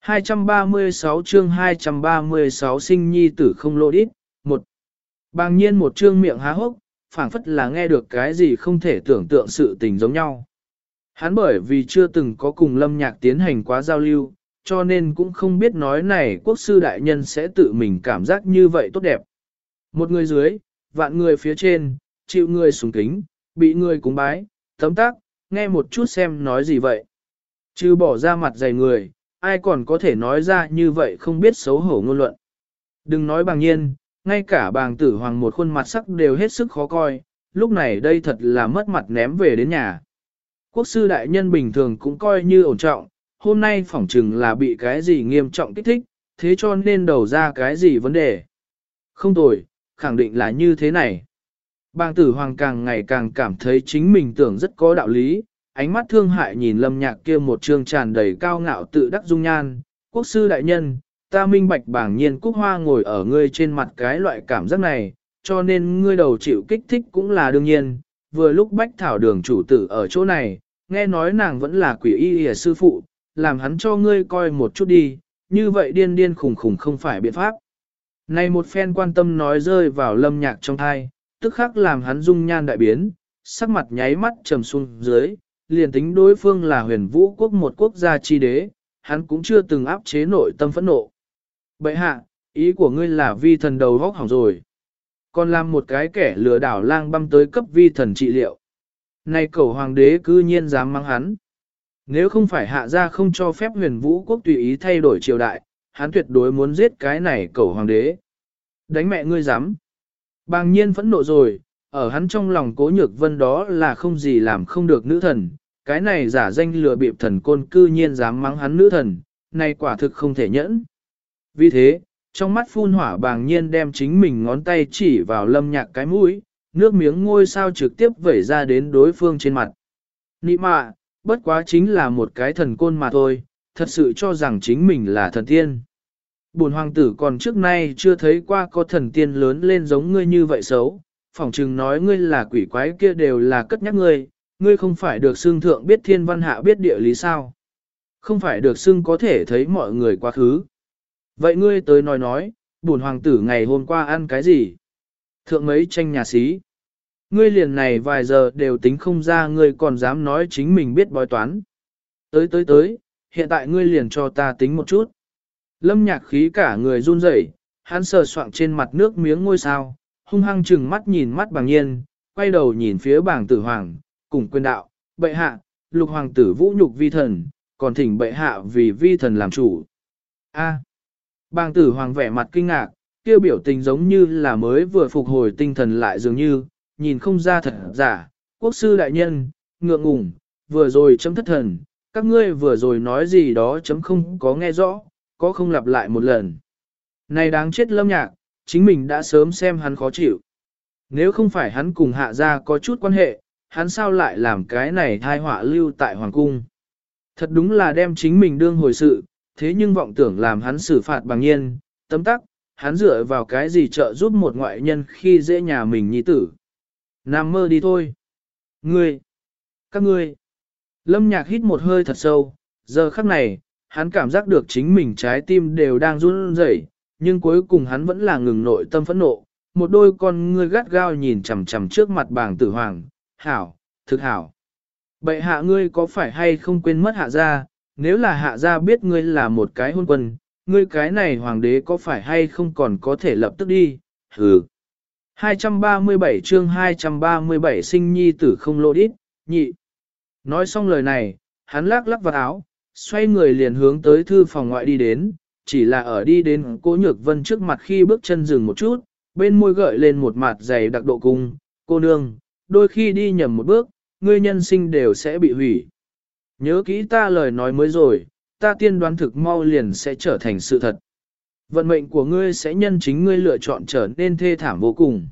236 chương 236 sinh nhi tử không lỗ đít, một Bàng nhiên một chương miệng há hốc, phảng phất là nghe được cái gì không thể tưởng tượng sự tình giống nhau. Hắn bởi vì chưa từng có cùng lâm nhạc tiến hành quá giao lưu, cho nên cũng không biết nói này quốc sư đại nhân sẽ tự mình cảm giác như vậy tốt đẹp. Một người dưới, vạn người phía trên, chịu người sùng kính, bị người cúng bái, tấm tác, nghe một chút xem nói gì vậy. Chứ bỏ ra mặt dày người, ai còn có thể nói ra như vậy không biết xấu hổ ngôn luận. Đừng nói bằng nhiên, ngay cả bàng tử hoàng một khuôn mặt sắc đều hết sức khó coi, lúc này đây thật là mất mặt ném về đến nhà. Quốc sư đại nhân bình thường cũng coi như ổn trọng, hôm nay phỏng chừng là bị cái gì nghiêm trọng kích thích, thế cho nên đầu ra cái gì vấn đề. Không tồi, khẳng định là như thế này. Bàng tử hoàng càng ngày càng cảm thấy chính mình tưởng rất có đạo lý, ánh mắt thương hại nhìn lâm nhạc kia một trương tràn đầy cao ngạo tự đắc dung nhan, quốc sư đại nhân, ta minh bạch bảng nhiên cúc hoa ngồi ở ngươi trên mặt cái loại cảm giác này, cho nên ngươi đầu chịu kích thích cũng là đương nhiên, vừa lúc bách thảo đường chủ tử ở chỗ này, nghe nói nàng vẫn là quỷ y hề sư phụ, làm hắn cho ngươi coi một chút đi, như vậy điên điên khủng khủng không phải biện pháp. Này một phen quan tâm nói rơi vào lâm nhạc trong thai, tức khắc làm hắn dung nhan đại biến, sắc mặt nháy mắt trầm xuống dưới, liền tính đối phương là huyền vũ quốc một quốc gia chi đế, hắn cũng chưa từng áp chế nội tâm phẫn nộ. Bệ hạ, ý của ngươi là vi thần đầu vóc hỏng rồi. Còn làm một cái kẻ lừa đảo lang băm tới cấp vi thần trị liệu. Này cầu hoàng đế cư nhiên dám mang hắn. Nếu không phải hạ gia không cho phép huyền vũ quốc tùy ý thay đổi triều đại, hắn tuyệt đối muốn giết cái này cầu hoàng đế. Đánh mẹ ngươi dám. Bàng nhiên phẫn nộ rồi, ở hắn trong lòng cố nhược vân đó là không gì làm không được nữ thần, cái này giả danh lừa bịp thần côn cư nhiên dám mắng hắn nữ thần, này quả thực không thể nhẫn. Vì thế, trong mắt phun hỏa bàng nhiên đem chính mình ngón tay chỉ vào lâm nhạc cái mũi, nước miếng ngôi sao trực tiếp vẩy ra đến đối phương trên mặt. Nị mạ, bất quá chính là một cái thần côn mà thôi, thật sự cho rằng chính mình là thần tiên. Bồn hoàng tử còn trước nay chưa thấy qua có thần tiên lớn lên giống ngươi như vậy xấu, phỏng chừng nói ngươi là quỷ quái kia đều là cất nhắc ngươi, ngươi không phải được xưng thượng biết thiên văn hạ biết địa lý sao. Không phải được xưng có thể thấy mọi người quá khứ. Vậy ngươi tới nói nói, bổn hoàng tử ngày hôm qua ăn cái gì? Thượng mấy tranh nhà xí. Ngươi liền này vài giờ đều tính không ra ngươi còn dám nói chính mình biết bói toán. Tới tới tới, hiện tại ngươi liền cho ta tính một chút. Lâm nhạc khí cả người run rẩy, hắn sờ soạng trên mặt nước miếng ngôi sao, hung hăng chừng mắt nhìn mắt bằng nhiên, quay đầu nhìn phía bảng tử hoàng, cùng quyền đạo, bệ hạ, lục hoàng tử vũ nhục vi thần, còn thỉnh bệ hạ vì vi thần làm chủ. A. Bàng tử hoàng vẻ mặt kinh ngạc, kia biểu tình giống như là mới vừa phục hồi tinh thần lại dường như, nhìn không ra thật giả, quốc sư đại nhân, ngượng ngùng, vừa rồi chấm thất thần, các ngươi vừa rồi nói gì đó chấm không có nghe rõ, có không lặp lại một lần. Này đáng chết lâm nhạc, chính mình đã sớm xem hắn khó chịu. Nếu không phải hắn cùng hạ gia có chút quan hệ, hắn sao lại làm cái này thai họa lưu tại hoàng cung. Thật đúng là đem chính mình đương hồi sự, thế nhưng vọng tưởng làm hắn xử phạt bằng nhiên, tấm tắc, hắn dựa vào cái gì trợ giúp một ngoại nhân khi dễ nhà mình nhi tử. Nam mơ đi thôi. Ngươi. Các ngươi. Lâm nhạc hít một hơi thật sâu, giờ khắc này, hắn cảm giác được chính mình trái tim đều đang run rẩy, nhưng cuối cùng hắn vẫn là ngừng nội tâm phẫn nộ. Một đôi con ngươi gắt gao nhìn chằm chằm trước mặt bàng tử hoàng, hảo, thực hảo. Bệ hạ ngươi có phải hay không quên mất hạ gia, nếu là hạ gia biết ngươi là một cái hôn quân, ngươi cái này hoàng đế có phải hay không còn có thể lập tức đi, hừ. 237 chương 237 sinh nhi tử không lộ đít, nhị. Nói xong lời này, hắn lắc lắc vào áo, xoay người liền hướng tới thư phòng ngoại đi đến, chỉ là ở đi đến cố nhược vân trước mặt khi bước chân dừng một chút, bên môi gợi lên một mặt dày đặc độ cung, cô nương, đôi khi đi nhầm một bước, ngươi nhân sinh đều sẽ bị hủy. Nhớ kỹ ta lời nói mới rồi, ta tiên đoán thực mau liền sẽ trở thành sự thật. Vận mệnh của ngươi sẽ nhân chính ngươi lựa chọn trở nên thê thảm vô cùng.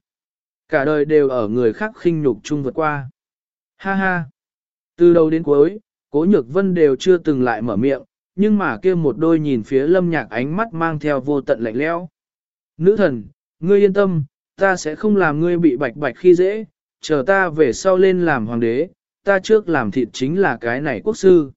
Cả đời đều ở người khác khinh nhục chung vượt qua. Ha ha! Từ đầu đến cuối, cố nhược vân đều chưa từng lại mở miệng, nhưng mà kia một đôi nhìn phía lâm nhạc ánh mắt mang theo vô tận lạnh lẽo. Nữ thần, ngươi yên tâm, ta sẽ không làm ngươi bị bạch bạch khi dễ, chờ ta về sau lên làm hoàng đế, ta trước làm thịt chính là cái này quốc sư.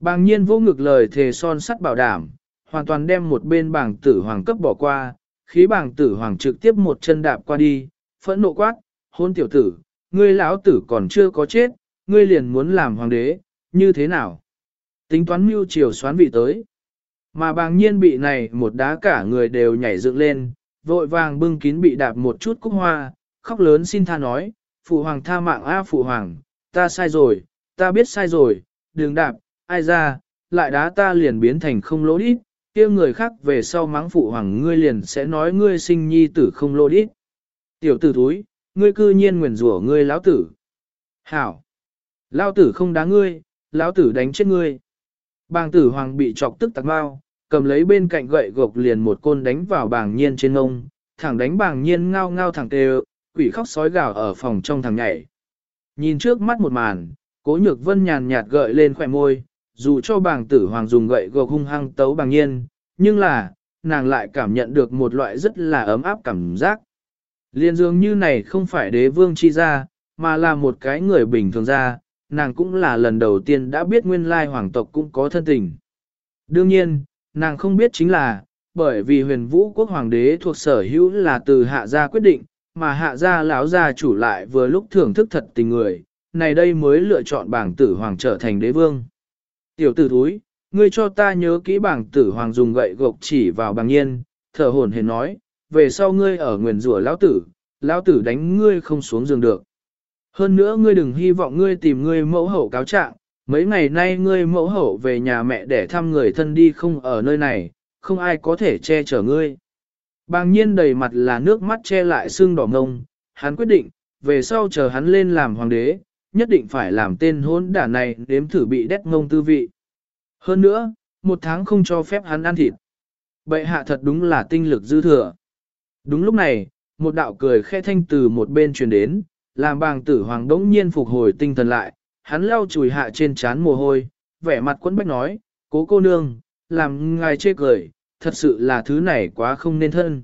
Bàng nhiên vô ngực lời thề son sắt bảo đảm, hoàn toàn đem một bên bảng tử hoàng cấp bỏ qua, khí bảng tử hoàng trực tiếp một chân đạp qua đi, phẫn nộ quát, hôn tiểu tử, ngươi lão tử còn chưa có chết, ngươi liền muốn làm hoàng đế, như thế nào? Tính toán mưu chiều xoán vị tới. Mà bàng nhiên bị này một đá cả người đều nhảy dựng lên, vội vàng bưng kín bị đạp một chút cúc hoa, khóc lớn xin tha nói, phụ hoàng tha mạng a phụ hoàng, ta sai rồi, ta biết sai rồi, đừng đạp, ai ra, lại đá ta liền biến thành không lỗ đít, kia người khác về sau mắng phụ hoàng ngươi liền sẽ nói ngươi sinh nhi tử không lỗ đít. Tiểu tử thúi, ngươi cư nhiên nguyền rủa ngươi lão tử. Hảo! Lão tử không đá ngươi, lão tử đánh chết ngươi. Bàng tử hoàng bị chọc tức tạc bao, cầm lấy bên cạnh gậy gộc liền một côn đánh vào bàng nhiên trên ngông, thẳng đánh bàng nhiên ngao ngao thẳng tê quỷ khóc sói gào ở phòng trong thằng nhảy. Nhìn trước mắt một màn, cố nhược vân nhàn nhạt gợi lên khỏe môi, dù cho bàng tử hoàng dùng gậy gộc hung hăng tấu bàng nhiên, nhưng là, nàng lại cảm nhận được một loại rất là ấm áp cảm giác. Liên dường như này không phải đế vương chi ra, mà là một cái người bình thường ra, nàng cũng là lần đầu tiên đã biết nguyên lai hoàng tộc cũng có thân tình. Đương nhiên, nàng không biết chính là, bởi vì huyền vũ quốc hoàng đế thuộc sở hữu là từ hạ gia quyết định, mà hạ gia lão gia chủ lại vừa lúc thưởng thức thật tình người, này đây mới lựa chọn bảng tử hoàng trở thành đế vương. Tiểu tử thúi, ngươi cho ta nhớ kỹ bảng tử hoàng dùng gậy gộc chỉ vào bằng nhiên, thở hồn hển nói, về sau ngươi ở nguyền rủa lão tử, lão tử đánh ngươi không xuống giường được. Hơn nữa ngươi đừng hy vọng ngươi tìm ngươi mẫu hậu cáo trạng, mấy ngày nay ngươi mẫu hậu về nhà mẹ để thăm người thân đi không ở nơi này, không ai có thể che chở ngươi. Bàng nhiên đầy mặt là nước mắt che lại xương đỏ ngông, hắn quyết định, về sau chờ hắn lên làm hoàng đế, nhất định phải làm tên hốn đả này đếm thử bị đét ngông tư vị. Hơn nữa, một tháng không cho phép hắn ăn thịt. Bệ hạ thật đúng là tinh lực dư thừa. Đúng lúc này, một đạo cười khẽ thanh từ một bên truyền đến, làm bàng tử hoàng đống nhiên phục hồi tinh thần lại, hắn lau chùi hạ trên trán mồ hôi, vẻ mặt quấn bách nói, cố cô nương, làm ngài chê cười, thật sự là thứ này quá không nên thân.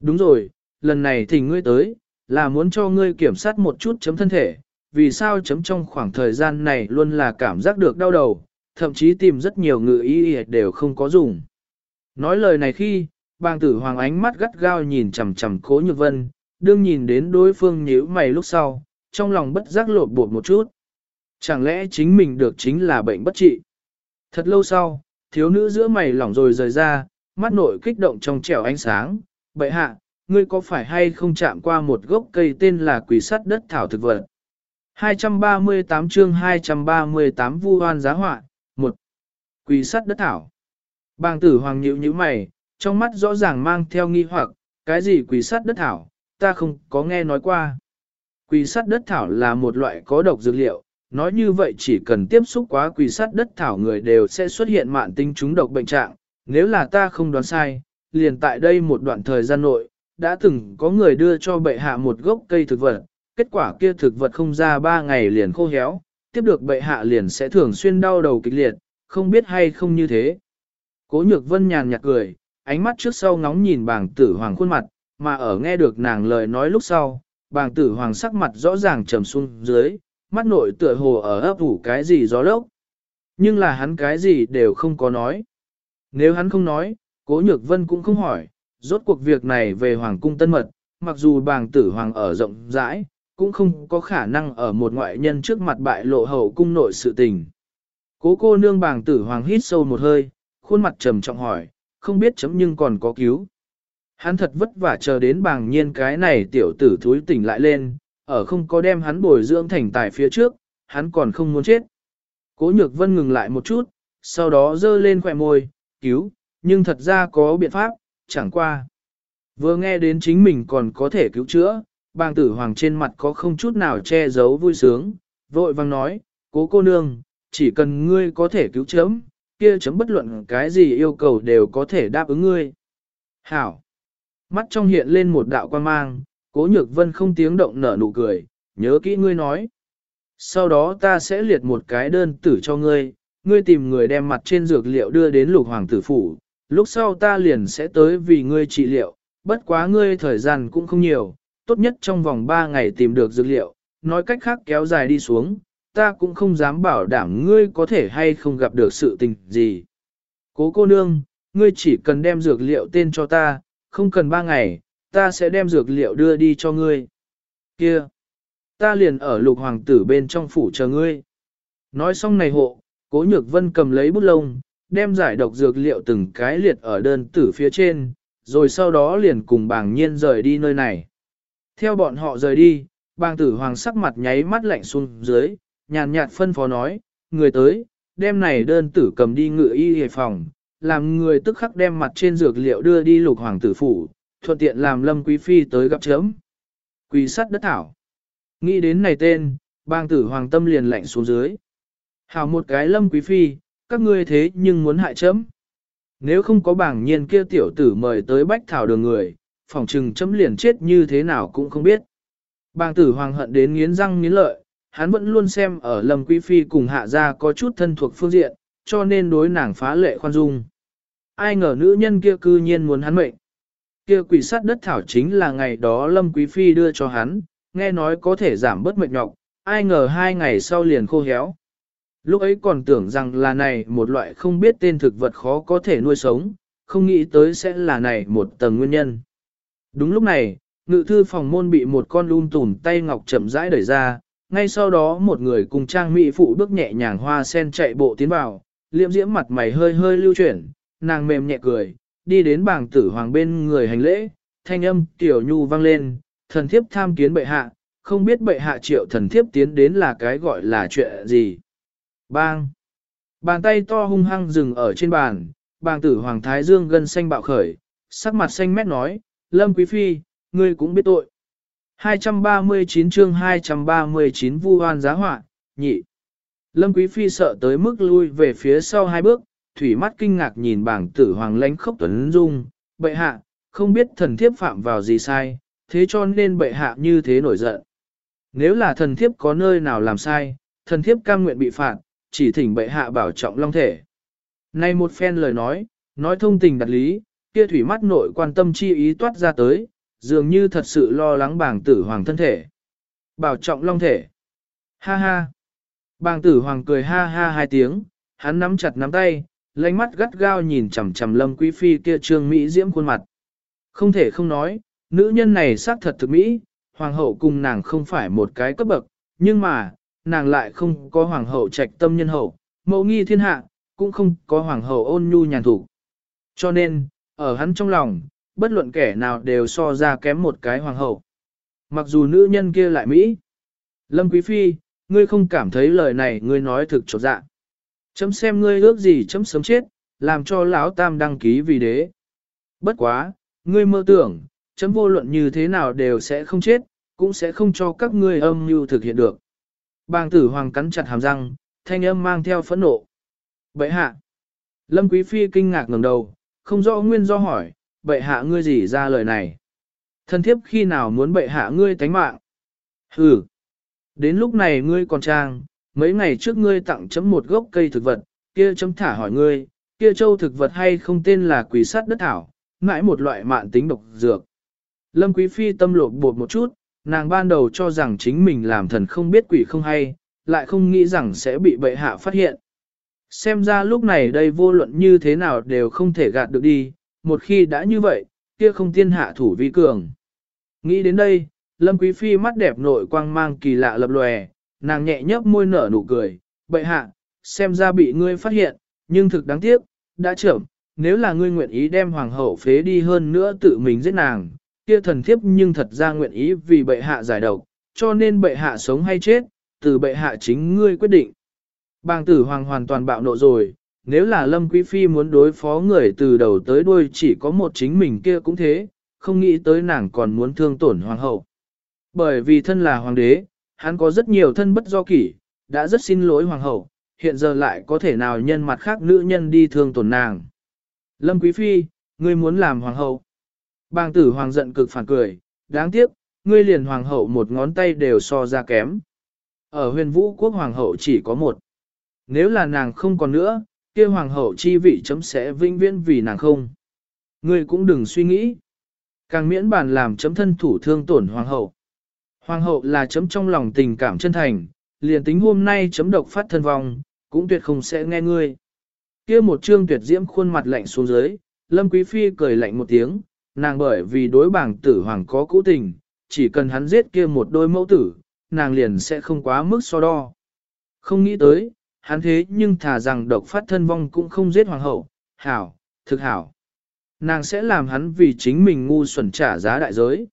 Đúng rồi, lần này thì ngươi tới, là muốn cho ngươi kiểm soát một chút chấm thân thể, vì sao chấm trong khoảng thời gian này luôn là cảm giác được đau đầu, thậm chí tìm rất nhiều ngự ý đều không có dùng. Nói lời này khi, bàng tử hoàng ánh mắt gắt gao nhìn chằm chằm cố nhược vân, đương nhìn đến đối phương nhíu mày lúc sau, trong lòng bất giác lột bột một chút. Chẳng lẽ chính mình được chính là bệnh bất trị? Thật lâu sau, thiếu nữ giữa mày lỏng rồi rời ra, mắt nội kích động trong trẻo ánh sáng. Bậy hạ, ngươi có phải hay không chạm qua một gốc cây tên là quỷ sắt đất thảo thực vật? 238 chương 238 vu hoan giá họa, một Quỷ sắt đất thảo. Bàng tử hoàng nhíu nhíu mày, trong mắt rõ ràng mang theo nghi hoặc, cái gì quỷ sắt đất thảo, ta không có nghe nói qua. Quỷ sắt đất thảo là một loại có độc dược liệu, nói như vậy chỉ cần tiếp xúc quá quỷ sắt đất thảo người đều sẽ xuất hiện mạn tinh trúng độc bệnh trạng, nếu là ta không đoán sai, liền tại đây một đoạn thời gian nội, đã từng có người đưa cho bệ hạ một gốc cây thực vật, kết quả kia thực vật không ra ba ngày liền khô héo, tiếp được bệ hạ liền sẽ thường xuyên đau đầu kịch liệt, không biết hay không như thế. Cố nhược vân nhàn nhạt cười, ánh mắt trước sau ngóng nhìn bảng tử hoàng khuôn mặt, mà ở nghe được nàng lời nói lúc sau, bàng tử hoàng sắc mặt rõ ràng trầm xuống dưới, mắt nội tựa hồ ở ấp ủ cái gì gió lốc. Nhưng là hắn cái gì đều không có nói. Nếu hắn không nói, cố nhược vân cũng không hỏi, rốt cuộc việc này về hoàng cung tân mật, mặc dù bàng tử hoàng ở rộng rãi, cũng không có khả năng ở một ngoại nhân trước mặt bại lộ hậu cung nội sự tình. Cố cô nương bàng tử hoàng hít sâu một hơi, khuôn mặt trầm trọng hỏi, không biết chấm nhưng còn có cứu. Hắn thật vất vả chờ đến bàng nhiên cái này tiểu tử thúi tỉnh lại lên, ở không có đem hắn bồi dưỡng thành tài phía trước, hắn còn không muốn chết. Cố nhược vân ngừng lại một chút, sau đó dơ lên khỏe môi, cứu, nhưng thật ra có biện pháp, chẳng qua. Vừa nghe đến chính mình còn có thể cứu chữa, bàng tử hoàng trên mặt có không chút nào che giấu vui sướng, vội vang nói, cố cô nương, chỉ cần ngươi có thể cứu chấm, kia chấm bất luận cái gì yêu cầu đều có thể đáp ứng ngươi. Hảo! Mắt trong hiện lên một đạo quan mang, cố nhược vân không tiếng động nở nụ cười, nhớ kỹ ngươi nói. Sau đó ta sẽ liệt một cái đơn tử cho ngươi, ngươi tìm người đem mặt trên dược liệu đưa đến lục hoàng tử phủ, lúc sau ta liền sẽ tới vì ngươi trị liệu, bất quá ngươi thời gian cũng không nhiều, tốt nhất trong vòng 3 ngày tìm được dược liệu, nói cách khác kéo dài đi xuống, ta cũng không dám bảo đảm ngươi có thể hay không gặp được sự tình gì. Cố cô nương, ngươi chỉ cần đem dược liệu tên cho ta, không cần ba ngày, ta sẽ đem dược liệu đưa đi cho ngươi. Kia, ta liền ở lục hoàng tử bên trong phủ chờ ngươi. Nói xong này hộ, cố nhược vân cầm lấy bút lông, đem giải độc dược liệu từng cái liệt ở đơn tử phía trên, rồi sau đó liền cùng bàng nhiên rời đi nơi này. Theo bọn họ rời đi, bàng tử hoàng sắc mặt nháy mắt lạnh xuống dưới, nhàn nhạt phân phó nói, người tới, đem này đơn tử cầm đi ngự y hề phòng, làm người tức khắc đem mặt trên dược liệu đưa đi lục hoàng tử phủ, thuận tiện làm lâm quý phi tới gặp chấm. Quỳ sắt đất thảo. Nghĩ đến này tên, bang tử hoàng tâm liền lạnh xuống dưới. Hảo một cái lâm quý phi, các ngươi thế nhưng muốn hại chấm. Nếu không có bảng nhiên kia tiểu tử mời tới bách thảo đường người, phòng trừng chấm liền chết như thế nào cũng không biết. Bang tử hoàng hận đến nghiến răng nghiến lợi, hắn vẫn luôn xem ở lâm quý phi cùng hạ gia có chút thân thuộc phương diện, cho nên đối nàng phá lệ khoan dung. Ai ngờ nữ nhân kia cư nhiên muốn hắn mệnh. Kia quỷ sát đất thảo chính là ngày đó Lâm Quý Phi đưa cho hắn, nghe nói có thể giảm bớt mệt nhọc, ai ngờ hai ngày sau liền khô héo. Lúc ấy còn tưởng rằng là này một loại không biết tên thực vật khó có thể nuôi sống, không nghĩ tới sẽ là này một tầng nguyên nhân. Đúng lúc này, ngự thư phòng môn bị một con lun tùn tay ngọc chậm rãi đẩy ra, ngay sau đó một người cùng trang mỹ phụ bước nhẹ nhàng hoa sen chạy bộ tiến vào, liệm diễm mặt mày hơi hơi lưu chuyển, nàng mềm nhẹ cười, đi đến bảng tử hoàng bên người hành lễ, thanh âm tiểu nhu vang lên, thần thiếp tham kiến bệ hạ, không biết bệ hạ triệu thần thiếp tiến đến là cái gọi là chuyện gì. Bang! Bàn tay to hung hăng dừng ở trên bàn, bàng tử hoàng thái dương gân xanh bạo khởi, sắc mặt xanh mét nói, lâm quý phi, ngươi cũng biết tội. 239 chương 239 vu hoan giá họa, nhị. Lâm quý phi sợ tới mức lui về phía sau hai bước, thủy mắt kinh ngạc nhìn bảng tử hoàng lãnh khốc tuấn dung, bệ hạ, không biết thần thiếp phạm vào gì sai, thế cho nên bệ hạ như thế nổi giận. Nếu là thần thiếp có nơi nào làm sai, thần thiếp cam nguyện bị phạt, chỉ thỉnh bệ hạ bảo trọng long thể. Này một phen lời nói, nói thông tình đặt lý, kia thủy mắt nội quan tâm chi ý toát ra tới, dường như thật sự lo lắng bảng tử hoàng thân thể. Bảo trọng long thể. Ha ha. Bàng tử hoàng cười ha ha hai tiếng, hắn nắm chặt nắm tay, lánh mắt gắt gao nhìn chằm chằm lâm quý phi kia trương Mỹ diễm khuôn mặt. Không thể không nói, nữ nhân này xác thật thực Mỹ, hoàng hậu cùng nàng không phải một cái cấp bậc, nhưng mà, nàng lại không có hoàng hậu trạch tâm nhân hậu, mẫu nghi thiên hạ, cũng không có hoàng hậu ôn nhu nhàn thủ. Cho nên, ở hắn trong lòng, bất luận kẻ nào đều so ra kém một cái hoàng hậu. Mặc dù nữ nhân kia lại Mỹ. Lâm Quý Phi, ngươi không cảm thấy lời này ngươi nói thực trột dạ. Chấm xem ngươi ước gì chấm sớm chết, làm cho lão tam đăng ký vì đế. Bất quá, ngươi mơ tưởng, chấm vô luận như thế nào đều sẽ không chết, cũng sẽ không cho các ngươi âm mưu thực hiện được. Bàng tử hoàng cắn chặt hàm răng, thanh âm mang theo phẫn nộ. Bệ hạ. Lâm Quý Phi kinh ngạc ngẩng đầu, không rõ nguyên do hỏi, bệ hạ ngươi gì ra lời này. Thân thiếp khi nào muốn bệ hạ ngươi tánh mạng? Hừ. Đến lúc này ngươi còn trang, mấy ngày trước ngươi tặng chấm một gốc cây thực vật, kia chấm thả hỏi ngươi, kia châu thực vật hay không tên là quỷ sắt đất thảo, mãi một loại mạn tính độc dược. Lâm Quý Phi tâm lột bột một chút, nàng ban đầu cho rằng chính mình làm thần không biết quỷ không hay, lại không nghĩ rằng sẽ bị bệ hạ phát hiện. Xem ra lúc này đây vô luận như thế nào đều không thể gạt được đi, một khi đã như vậy, kia không tiên hạ thủ vi cường. Nghĩ đến đây, Lâm Quý Phi mắt đẹp nội quang mang kỳ lạ lập lòe, nàng nhẹ nhấp môi nở nụ cười, bệ hạ, xem ra bị ngươi phát hiện, nhưng thực đáng tiếc, đã trưởng, nếu là ngươi nguyện ý đem hoàng hậu phế đi hơn nữa tự mình giết nàng, kia thần thiếp nhưng thật ra nguyện ý vì bệ hạ giải độc, cho nên bệ hạ sống hay chết, từ bệ hạ chính ngươi quyết định. Bàng tử hoàng hoàn toàn bạo nộ rồi, nếu là Lâm Quý Phi muốn đối phó người từ đầu tới đuôi chỉ có một chính mình kia cũng thế, không nghĩ tới nàng còn muốn thương tổn hoàng hậu. Bởi vì thân là hoàng đế, hắn có rất nhiều thân bất do kỷ, đã rất xin lỗi hoàng hậu, hiện giờ lại có thể nào nhân mặt khác nữ nhân đi thương tổn nàng. Lâm Quý Phi, ngươi muốn làm hoàng hậu. Bàng tử hoàng giận cực phản cười, đáng tiếc, ngươi liền hoàng hậu một ngón tay đều so ra kém. Ở huyền vũ quốc hoàng hậu chỉ có một. Nếu là nàng không còn nữa, kia hoàng hậu chi vị chấm sẽ vinh viễn vì nàng không. Ngươi cũng đừng suy nghĩ. Càng miễn bàn làm chấm thân thủ thương tổn hoàng hậu. Hoàng hậu là chấm trong lòng tình cảm chân thành, liền tính hôm nay chấm độc phát thân vong, cũng tuyệt không sẽ nghe ngươi. Kia một trương tuyệt diễm khuôn mặt lạnh xuống dưới, Lâm Quý Phi cười lạnh một tiếng, nàng bởi vì đối bảng tử hoàng có cũ tình, chỉ cần hắn giết kia một đôi mẫu tử, nàng liền sẽ không quá mức so đo. Không nghĩ tới, hắn thế nhưng thà rằng độc phát thân vong cũng không giết hoàng hậu, hảo, thực hảo. Nàng sẽ làm hắn vì chính mình ngu xuẩn trả giá đại giới.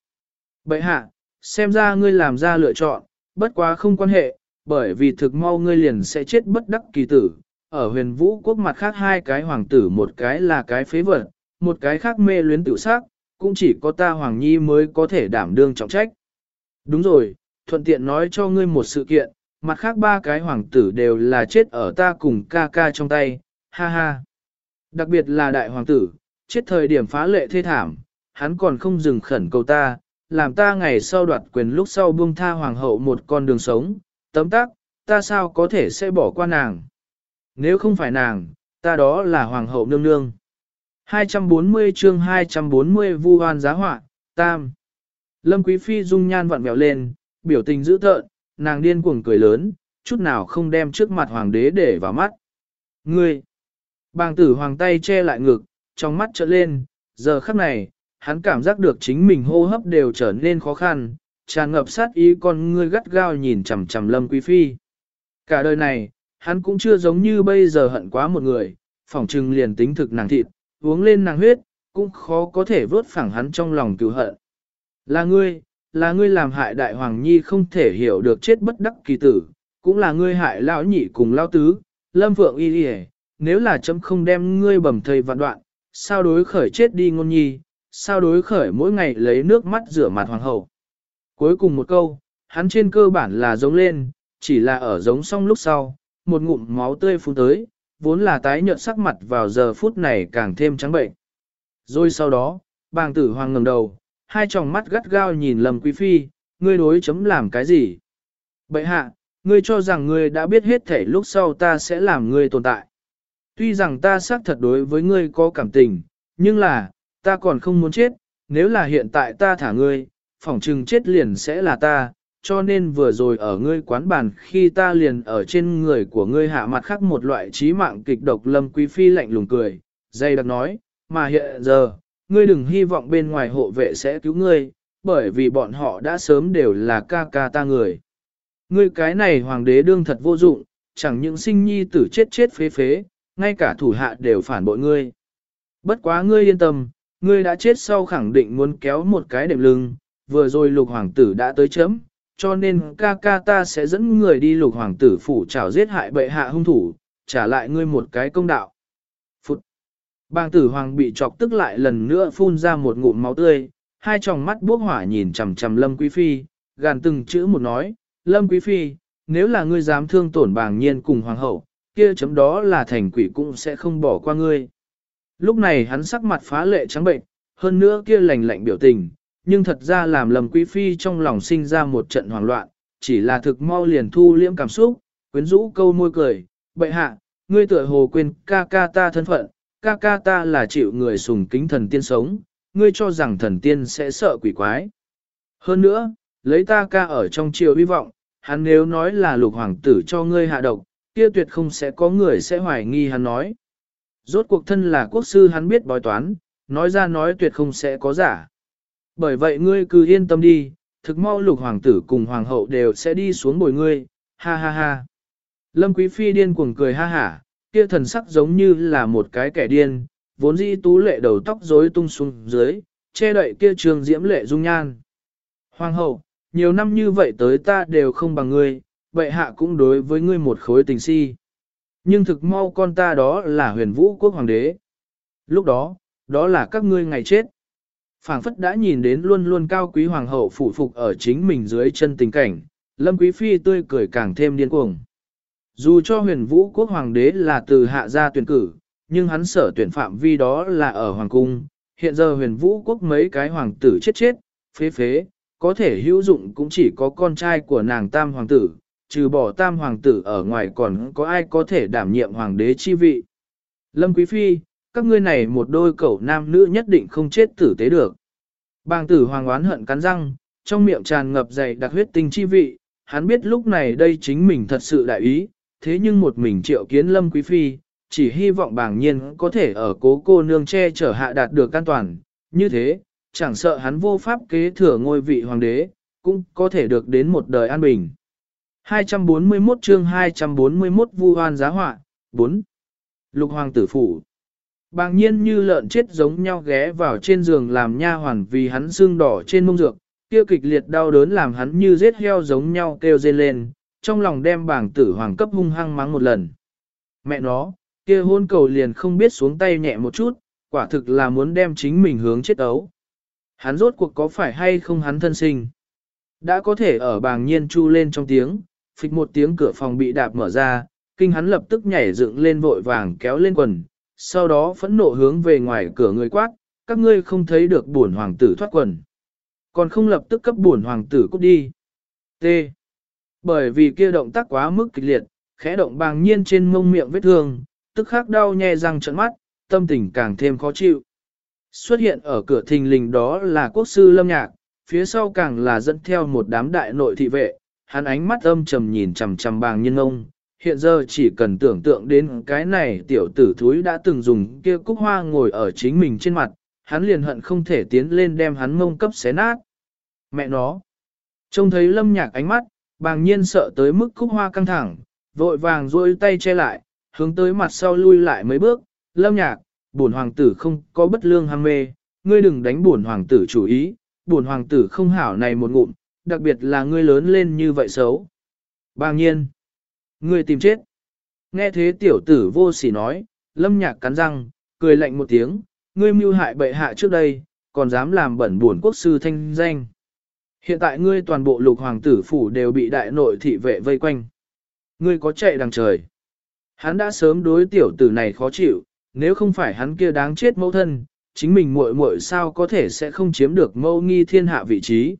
Bậy hạ, xem ra ngươi làm ra lựa chọn, bất quá không quan hệ, bởi vì thực mau ngươi liền sẽ chết bất đắc kỳ tử. Ở huyền vũ quốc mặt khác hai cái hoàng tử một cái là cái phế vật, một cái khác mê luyến tự xác, cũng chỉ có ta hoàng nhi mới có thể đảm đương trọng trách. Đúng rồi, thuận tiện nói cho ngươi một sự kiện, mặt khác ba cái hoàng tử đều là chết ở ta cùng ca ca trong tay, ha ha. Đặc biệt là đại hoàng tử, chết thời điểm phá lệ thê thảm, hắn còn không dừng khẩn cầu ta, làm ta ngày sau đoạt quyền lúc sau buông tha hoàng hậu một con đường sống, tấm tắc, ta sao có thể sẽ bỏ qua nàng. Nếu không phải nàng, ta đó là hoàng hậu nương nương. 240 chương 240 vu hoan giá họa, tam. Lâm Quý Phi dung nhan vặn vẹo lên, biểu tình dữ tợn, nàng điên cuồng cười lớn, chút nào không đem trước mặt hoàng đế để vào mắt. Ngươi! Bàng tử hoàng tay che lại ngực, trong mắt trợn lên, giờ khắc này, hắn cảm giác được chính mình hô hấp đều trở nên khó khăn, tràn ngập sát ý con ngươi gắt gao nhìn chằm chằm lâm quý phi. Cả đời này, hắn cũng chưa giống như bây giờ hận quá một người, phỏng trừng liền tính thực nàng thịt, uống lên nàng huyết, cũng khó có thể vớt phẳng hắn trong lòng cứu hận. Là ngươi, là ngươi làm hại đại hoàng nhi không thể hiểu được chết bất đắc kỳ tử, cũng là ngươi hại lão nhị cùng lão tứ, lâm phượng y đi nếu là chấm không đem ngươi bầm thây vạn đoạn, sao đối khởi chết đi ngôn nhi, sao đối khởi mỗi ngày lấy nước mắt rửa mặt hoàng hậu. Cuối cùng một câu, hắn trên cơ bản là giống lên, chỉ là ở giống xong lúc sau, một ngụm máu tươi phun tới, vốn là tái nhợt sắc mặt vào giờ phút này càng thêm trắng bệnh. Rồi sau đó, bàng tử hoàng ngẩng đầu, hai tròng mắt gắt gao nhìn lầm Quý Phi, ngươi đối chấm làm cái gì? Bậy hạ, ngươi cho rằng ngươi đã biết hết thể lúc sau ta sẽ làm ngươi tồn tại. Tuy rằng ta xác thật đối với ngươi có cảm tình, nhưng là, ta còn không muốn chết, nếu là hiện tại ta thả ngươi, phỏng trừng chết liền sẽ là ta, cho nên vừa rồi ở ngươi quán bàn khi ta liền ở trên người của ngươi hạ mặt khác một loại trí mạng kịch độc lâm quý phi lạnh lùng cười, dây đặc nói, mà hiện giờ, ngươi đừng hy vọng bên ngoài hộ vệ sẽ cứu ngươi, bởi vì bọn họ đã sớm đều là ca ca ta người. Ngươi cái này hoàng đế đương thật vô dụng, chẳng những sinh nhi tử chết chết phế phế, ngay cả thủ hạ đều phản bội ngươi. Bất quá ngươi yên tâm, ngươi đã chết sau khẳng định muốn kéo một cái đệm lưng, vừa rồi lục hoàng tử đã tới chấm, cho nên ca ca ta sẽ dẫn người đi lục hoàng tử phủ trảo giết hại bệ hạ hung thủ, trả lại ngươi một cái công đạo. Phụt! Bang tử hoàng bị chọc tức lại lần nữa phun ra một ngụm máu tươi, hai tròng mắt bốc hỏa nhìn chằm chằm lâm quý phi, gàn từng chữ một nói, lâm quý phi, nếu là ngươi dám thương tổn bàng nhiên cùng hoàng hậu, kia chấm đó là thành quỷ cũng sẽ không bỏ qua ngươi. Lúc này hắn sắc mặt phá lệ trắng bệnh, hơn nữa kia lạnh lạnh biểu tình, nhưng thật ra làm lầm quý phi trong lòng sinh ra một trận hoảng loạn, chỉ là thực mau liền thu liễm cảm xúc, quyến rũ câu môi cười, bệ hạ, ngươi tựa hồ quên ca ca ta thân phận, ca ca ta là chịu người sùng kính thần tiên sống, ngươi cho rằng thần tiên sẽ sợ quỷ quái. Hơn nữa, lấy ta ca ở trong triều hy vọng, hắn nếu nói là lục hoàng tử cho ngươi hạ độc, kia tuyệt không sẽ có người sẽ hoài nghi hắn nói. Rốt cuộc thân là quốc sư hắn biết bói toán, nói ra nói tuyệt không sẽ có giả. Bởi vậy ngươi cứ yên tâm đi, thực mau lục hoàng tử cùng hoàng hậu đều sẽ đi xuống bồi ngươi, ha ha ha. Lâm Quý Phi điên cuồng cười ha hả, kia thần sắc giống như là một cái kẻ điên, vốn dĩ tú lệ đầu tóc rối tung xuống dưới, che đậy kia trường diễm lệ dung nhan. Hoàng hậu, nhiều năm như vậy tới ta đều không bằng ngươi, vậy hạ cũng đối với ngươi một khối tình si. Nhưng thực mau con ta đó là huyền vũ quốc hoàng đế. Lúc đó, đó là các ngươi ngày chết phảng phất đã nhìn đến luôn luôn cao quý hoàng hậu phủ phục ở chính mình dưới chân tình cảnh, lâm quý phi tươi cười càng thêm điên cuồng. Dù cho huyền vũ quốc hoàng đế là từ hạ gia tuyển cử, nhưng hắn sở tuyển phạm vi đó là ở hoàng cung, hiện giờ huyền vũ quốc mấy cái hoàng tử chết chết, phế phế, có thể hữu dụng cũng chỉ có con trai của nàng tam hoàng tử, trừ bỏ tam hoàng tử ở ngoài còn có ai có thể đảm nhiệm hoàng đế chi vị. Lâm Quý Phi, các ngươi này một đôi cậu nam nữ nhất định không chết tử tế được. Bàng tử hoàng oán hận cắn răng, trong miệng tràn ngập dày đặc huyết tinh chi vị, hắn biết lúc này đây chính mình thật sự đại ý, thế nhưng một mình triệu kiến lâm quý phi, chỉ hy vọng bàng nhiên có thể ở cố cô nương che chở hạ đạt được an toàn, như thế, chẳng sợ hắn vô pháp kế thừa ngôi vị hoàng đế, cũng có thể được đến một đời an bình. 241 chương 241 Vu Hoan giá họa 4. Lục Hoàng tử phủ Bàng nhiên như lợn chết giống nhau ghé vào trên giường làm nha hoàn vì hắn xương đỏ trên mông dược, kia kịch liệt đau đớn làm hắn như giết heo giống nhau kêu dên lên, trong lòng đem bảng tử hoàng cấp hung hăng mắng một lần. Mẹ nó, kia hôn cầu liền không biết xuống tay nhẹ một chút, quả thực là muốn đem chính mình hướng chết ấu. Hắn rốt cuộc có phải hay không hắn thân sinh. Đã có thể ở bàng nhiên chu lên trong tiếng, phịch một tiếng cửa phòng bị đạp mở ra, kinh hắn lập tức nhảy dựng lên vội vàng kéo lên quần, sau đó phẫn nộ hướng về ngoài cửa người quát, các ngươi không thấy được bổn hoàng tử thoát quần. Còn không lập tức cấp bổn hoàng tử cút đi. T. Bởi vì kia động tác quá mức kịch liệt, khẽ động bàng nhiên trên mông miệng vết thương, tức khắc đau nhè răng trận mắt, tâm tình càng thêm khó chịu. Xuất hiện ở cửa thình lình đó là quốc sư lâm nhạc, phía sau càng là dẫn theo một đám đại nội thị vệ, hắn ánh mắt âm trầm nhìn chằm chằm bàng nhân ông, hiện giờ chỉ cần tưởng tượng đến cái này tiểu tử thúi đã từng dùng kia cúc hoa ngồi ở chính mình trên mặt, hắn liền hận không thể tiến lên đem hắn mông cấp xé nát. Mẹ nó! Trông thấy lâm nhạc ánh mắt, bàng nhiên sợ tới mức cúc hoa căng thẳng, vội vàng duỗi tay che lại, hướng tới mặt sau lui lại mấy bước, lâm nhạc, bổn hoàng tử không có bất lương ham mê, ngươi đừng đánh bổn hoàng tử chủ ý, bổn hoàng tử không hảo này một ngụm, đặc biệt là ngươi lớn lên như vậy xấu. Bàng nhiên! Ngươi tìm chết. Nghe thế tiểu tử vô sỉ nói, lâm nhạc cắn răng, cười lạnh một tiếng, ngươi mưu hại bệ hạ trước đây, còn dám làm bẩn buồn quốc sư thanh danh. Hiện tại ngươi toàn bộ lục hoàng tử phủ đều bị đại nội thị vệ vây quanh. Ngươi có chạy đằng trời. Hắn đã sớm đối tiểu tử này khó chịu, nếu không phải hắn kia đáng chết mẫu thân, chính mình muội muội sao có thể sẽ không chiếm được mâu nghi thiên hạ vị trí.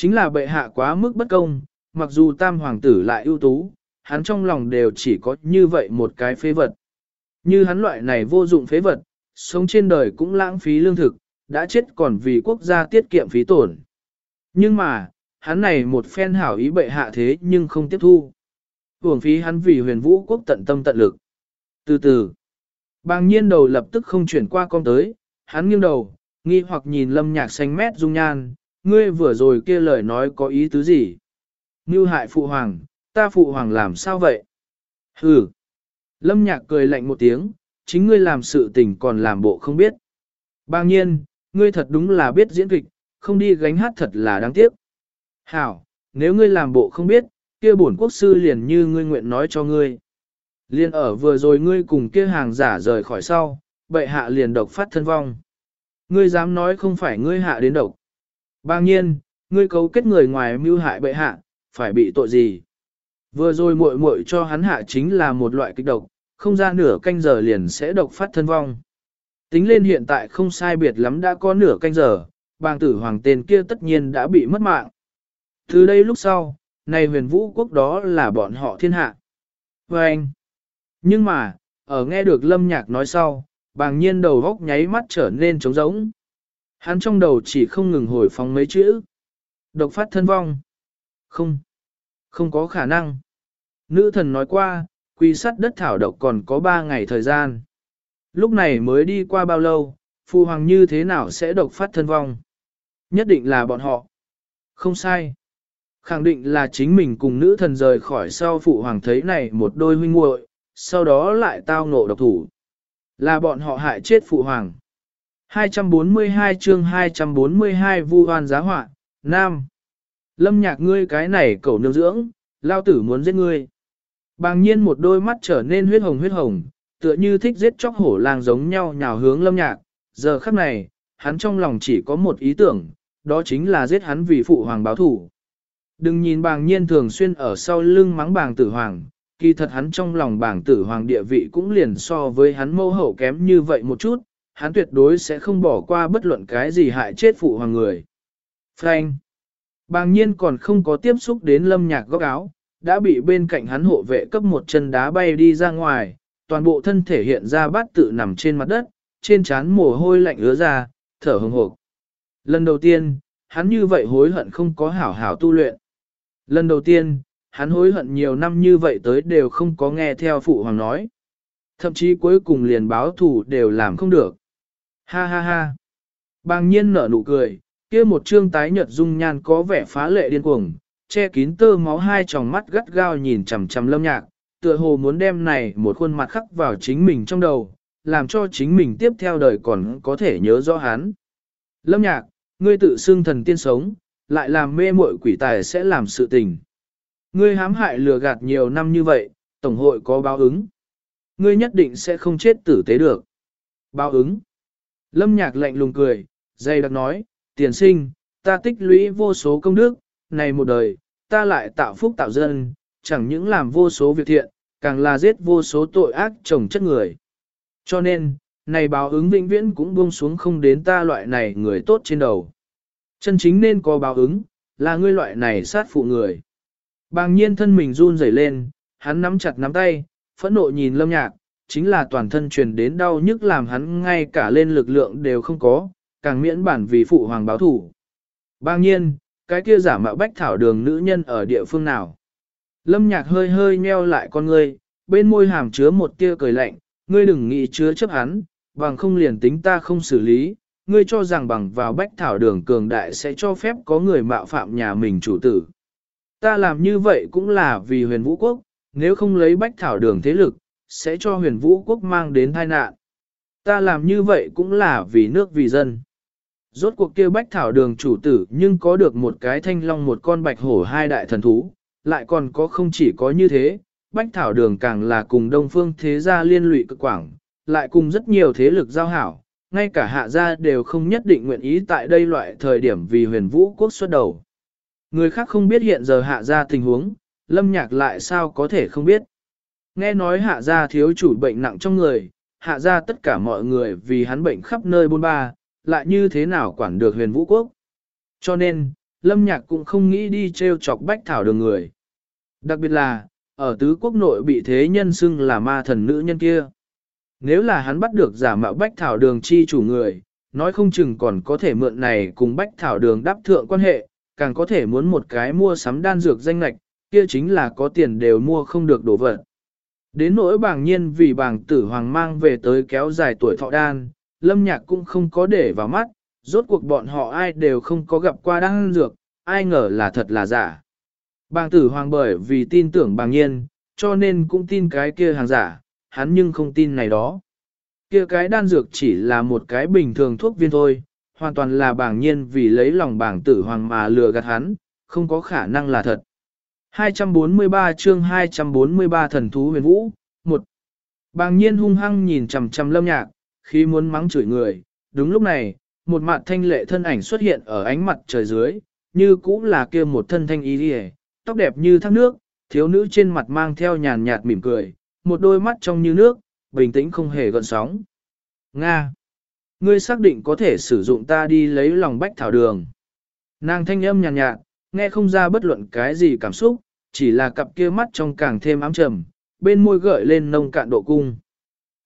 Chính là bệ hạ quá mức bất công, mặc dù tam hoàng tử lại ưu tú, hắn trong lòng đều chỉ có như vậy một cái phế vật. Như hắn loại này vô dụng phế vật, sống trên đời cũng lãng phí lương thực, đã chết còn vì quốc gia tiết kiệm phí tổn. Nhưng mà, hắn này một phen hảo ý bệ hạ thế nhưng không tiếp thu. Hưởng phí hắn vì huyền vũ quốc tận tâm tận lực. Từ từ, bàng nhiên đầu lập tức không chuyển qua con tới, hắn nghiêng đầu, nghi hoặc nhìn lâm nhạc xanh mét dung nhan, ngươi vừa rồi kia lời nói có ý tứ gì? Ngưu hại phụ hoàng, ta phụ hoàng làm sao vậy? Hừ. Lâm nhạc cười lạnh một tiếng, chính ngươi làm sự tình còn làm bộ không biết. Bang nhiên, ngươi thật đúng là biết diễn kịch, không đi gánh hát thật là đáng tiếc. Hảo, nếu ngươi làm bộ không biết, kia bổn quốc sư liền như ngươi nguyện nói cho ngươi. Liên ở vừa rồi ngươi cùng kia hàng giả rời khỏi sau, bệ hạ liền độc phát thân vong. Ngươi dám nói không phải ngươi hạ đến độc. Bang nhiên, ngươi cấu kết người ngoài mưu hại bệ hạ, phải bị tội gì? Vừa rồi muội muội cho hắn hạ chính là một loại kịch độc, không ra nửa canh giờ liền sẽ độc phát thân vong. Tính lên hiện tại không sai biệt lắm đã có nửa canh giờ, bang tử hoàng tên kia tất nhiên đã bị mất mạng. Từ đây lúc sau, này huyền vũ quốc đó là bọn họ thiên hạ. Và anh, nhưng mà, ở nghe được lâm nhạc nói sau, bàng nhiên đầu góc nháy mắt trở nên trống rỗng. Hắn trong đầu chỉ không ngừng hồi phóng mấy chữ. Độc phát thân vong. Không. Không có khả năng. Nữ thần nói qua, quy sắt đất thảo độc còn có 3 ngày thời gian. Lúc này mới đi qua bao lâu, phu hoàng như thế nào sẽ độc phát thân vong? Nhất định là bọn họ. Không sai. Khẳng định là chính mình cùng nữ thần rời khỏi sau phụ hoàng thấy này một đôi huynh muội, sau đó lại tao ngộ độc thủ. Là bọn họ hại chết phụ hoàng. 242 chương 242 vu hoan giá họa, Nam. Lâm nhạc ngươi cái này cầu nương dưỡng, lao tử muốn giết ngươi. Bàng nhiên một đôi mắt trở nên huyết hồng huyết hồng, tựa như thích giết chóc hổ lang giống nhau nhào hướng lâm nhạc. Giờ khắc này, hắn trong lòng chỉ có một ý tưởng, đó chính là giết hắn vì phụ hoàng báo thủ. Đừng nhìn bàng nhiên thường xuyên ở sau lưng mắng bàng tử hoàng, kỳ thật hắn trong lòng bàng tử hoàng địa vị cũng liền so với hắn mâu hậu kém như vậy một chút, hắn tuyệt đối sẽ không bỏ qua bất luận cái gì hại chết phụ hoàng người. Frank Bàng nhiên còn không có tiếp xúc đến lâm nhạc góc áo, đã bị bên cạnh hắn hộ vệ cấp một chân đá bay đi ra ngoài, toàn bộ thân thể hiện ra bát tự nằm trên mặt đất, trên trán mồ hôi lạnh ứa ra, thở hừng hộp. Lần đầu tiên, hắn như vậy hối hận không có hảo hảo tu luyện. Lần đầu tiên, hắn hối hận nhiều năm như vậy tới đều không có nghe theo phụ hoàng nói. Thậm chí cuối cùng liền báo thủ đều làm không được. Ha ha ha. Bàng nhiên nở nụ cười, kia một trương tái nhợt dung nhan có vẻ phá lệ điên cuồng, che kín tơ máu hai tròng mắt gắt gao nhìn chằm chằm lâm nhạc, tựa hồ muốn đem này một khuôn mặt khắc vào chính mình trong đầu, làm cho chính mình tiếp theo đời còn có thể nhớ rõ hắn. Lâm nhạc, ngươi tự xưng thần tiên sống, lại làm mê muội quỷ tài sẽ làm sự tình. Ngươi hãm hại lừa gạt nhiều năm như vậy, Tổng hội có báo ứng. Ngươi nhất định sẽ không chết tử tế được. Báo ứng. Lâm nhạc lạnh lùng cười, dây đặc nói, tiền sinh, ta tích lũy vô số công đức, này một đời, ta lại tạo phúc tạo dân, chẳng những làm vô số việc thiện, càng là giết vô số tội ác trồng chất người. Cho nên, này báo ứng vĩnh viễn cũng buông xuống không đến ta loại này người tốt trên đầu. Chân chính nên có báo ứng, là ngươi loại này sát phụ người. Bàng nhiên thân mình run rẩy lên, hắn nắm chặt nắm tay, phẫn nộ nhìn lâm nhạc, chính là toàn thân truyền đến đau nhức làm hắn ngay cả lên lực lượng đều không có, càng miễn bản vì phụ hoàng báo thủ. Bang nhiên, cái kia giả mạo bách thảo đường nữ nhân ở địa phương nào? Lâm nhạc hơi hơi nheo lại con ngươi, bên môi hàm chứa một tia cười lạnh, ngươi đừng nghĩ chứa chấp hắn, bằng không liền tính ta không xử lý, ngươi cho rằng bằng vào bách thảo đường cường đại sẽ cho phép có người mạo phạm nhà mình chủ tử. Ta làm như vậy cũng là vì huyền vũ quốc, nếu không lấy bách thảo đường thế lực, sẽ cho huyền vũ quốc mang đến tai nạn. Ta làm như vậy cũng là vì nước vì dân. Rốt cuộc kia bách thảo đường chủ tử nhưng có được một cái thanh long một con bạch hổ hai đại thần thú, lại còn có không chỉ có như thế, bách thảo đường càng là cùng đông phương thế gia liên lụy cực quảng, lại cùng rất nhiều thế lực giao hảo, ngay cả hạ gia đều không nhất định nguyện ý tại đây loại thời điểm vì huyền vũ quốc xuất đầu. Người khác không biết hiện giờ hạ gia tình huống, lâm nhạc lại sao có thể không biết nghe nói hạ gia thiếu chủ bệnh nặng trong người, hạ gia tất cả mọi người vì hắn bệnh khắp nơi bôn ba, lại như thế nào quản được huyền vũ quốc. Cho nên, lâm nhạc cũng không nghĩ đi treo chọc bách thảo đường người. Đặc biệt là, ở tứ quốc nội bị thế nhân xưng là ma thần nữ nhân kia. Nếu là hắn bắt được giả mạo bách thảo đường chi chủ người, nói không chừng còn có thể mượn này cùng bách thảo đường đáp thượng quan hệ, càng có thể muốn một cái mua sắm đan dược danh lạch, kia chính là có tiền đều mua không được đổ vật. Đến nỗi bảng nhiên vì bảng tử hoàng mang về tới kéo dài tuổi thọ đan, lâm nhạc cũng không có để vào mắt, rốt cuộc bọn họ ai đều không có gặp qua đan dược, ai ngờ là thật là giả. Bàng tử hoàng bởi vì tin tưởng bàng nhiên, cho nên cũng tin cái kia hàng giả, hắn nhưng không tin này đó. Kia cái đan dược chỉ là một cái bình thường thuốc viên thôi, hoàn toàn là bàng nhiên vì lấy lòng bàng tử hoàng mà lừa gạt hắn, không có khả năng là thật. 243 chương 243 thần thú huyền vũ, 1. Bàng nhiên hung hăng nhìn chằm chằm lâm nhạc, khi muốn mắng chửi người, đúng lúc này, một mặt thanh lệ thân ảnh xuất hiện ở ánh mặt trời dưới, như cũng là kia một thân thanh y đi tóc đẹp như thác nước, thiếu nữ trên mặt mang theo nhàn nhạt mỉm cười, một đôi mắt trong như nước, bình tĩnh không hề gợn sóng. Nga! Ngươi xác định có thể sử dụng ta đi lấy lòng bách thảo đường. Nàng thanh âm nhàn nhạt, nghe không ra bất luận cái gì cảm xúc, chỉ là cặp kia mắt trong càng thêm ám trầm, bên môi gợi lên nông cạn độ cung.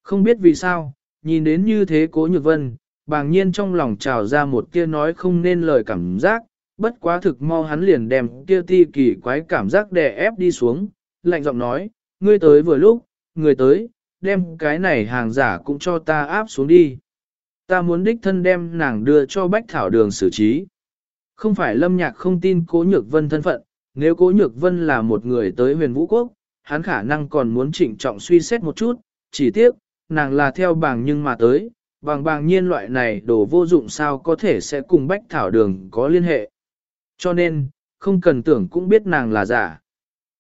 Không biết vì sao, nhìn đến như thế cố nhược vân, bàng nhiên trong lòng trào ra một kia nói không nên lời cảm giác, bất quá thực mau hắn liền đem kia ti kỳ quái cảm giác đè ép đi xuống, lạnh giọng nói, ngươi tới vừa lúc, người tới, đem cái này hàng giả cũng cho ta áp xuống đi. Ta muốn đích thân đem nàng đưa cho bách thảo đường xử trí. Không phải lâm nhạc không tin cố nhược vân thân phận, nếu cố nhược vân là một người tới huyền vũ quốc, hắn khả năng còn muốn trịnh trọng suy xét một chút, chỉ tiếc, nàng là theo bảng nhưng mà tới, bằng bàng nhiên loại này đồ vô dụng sao có thể sẽ cùng bách thảo đường có liên hệ. Cho nên, không cần tưởng cũng biết nàng là giả.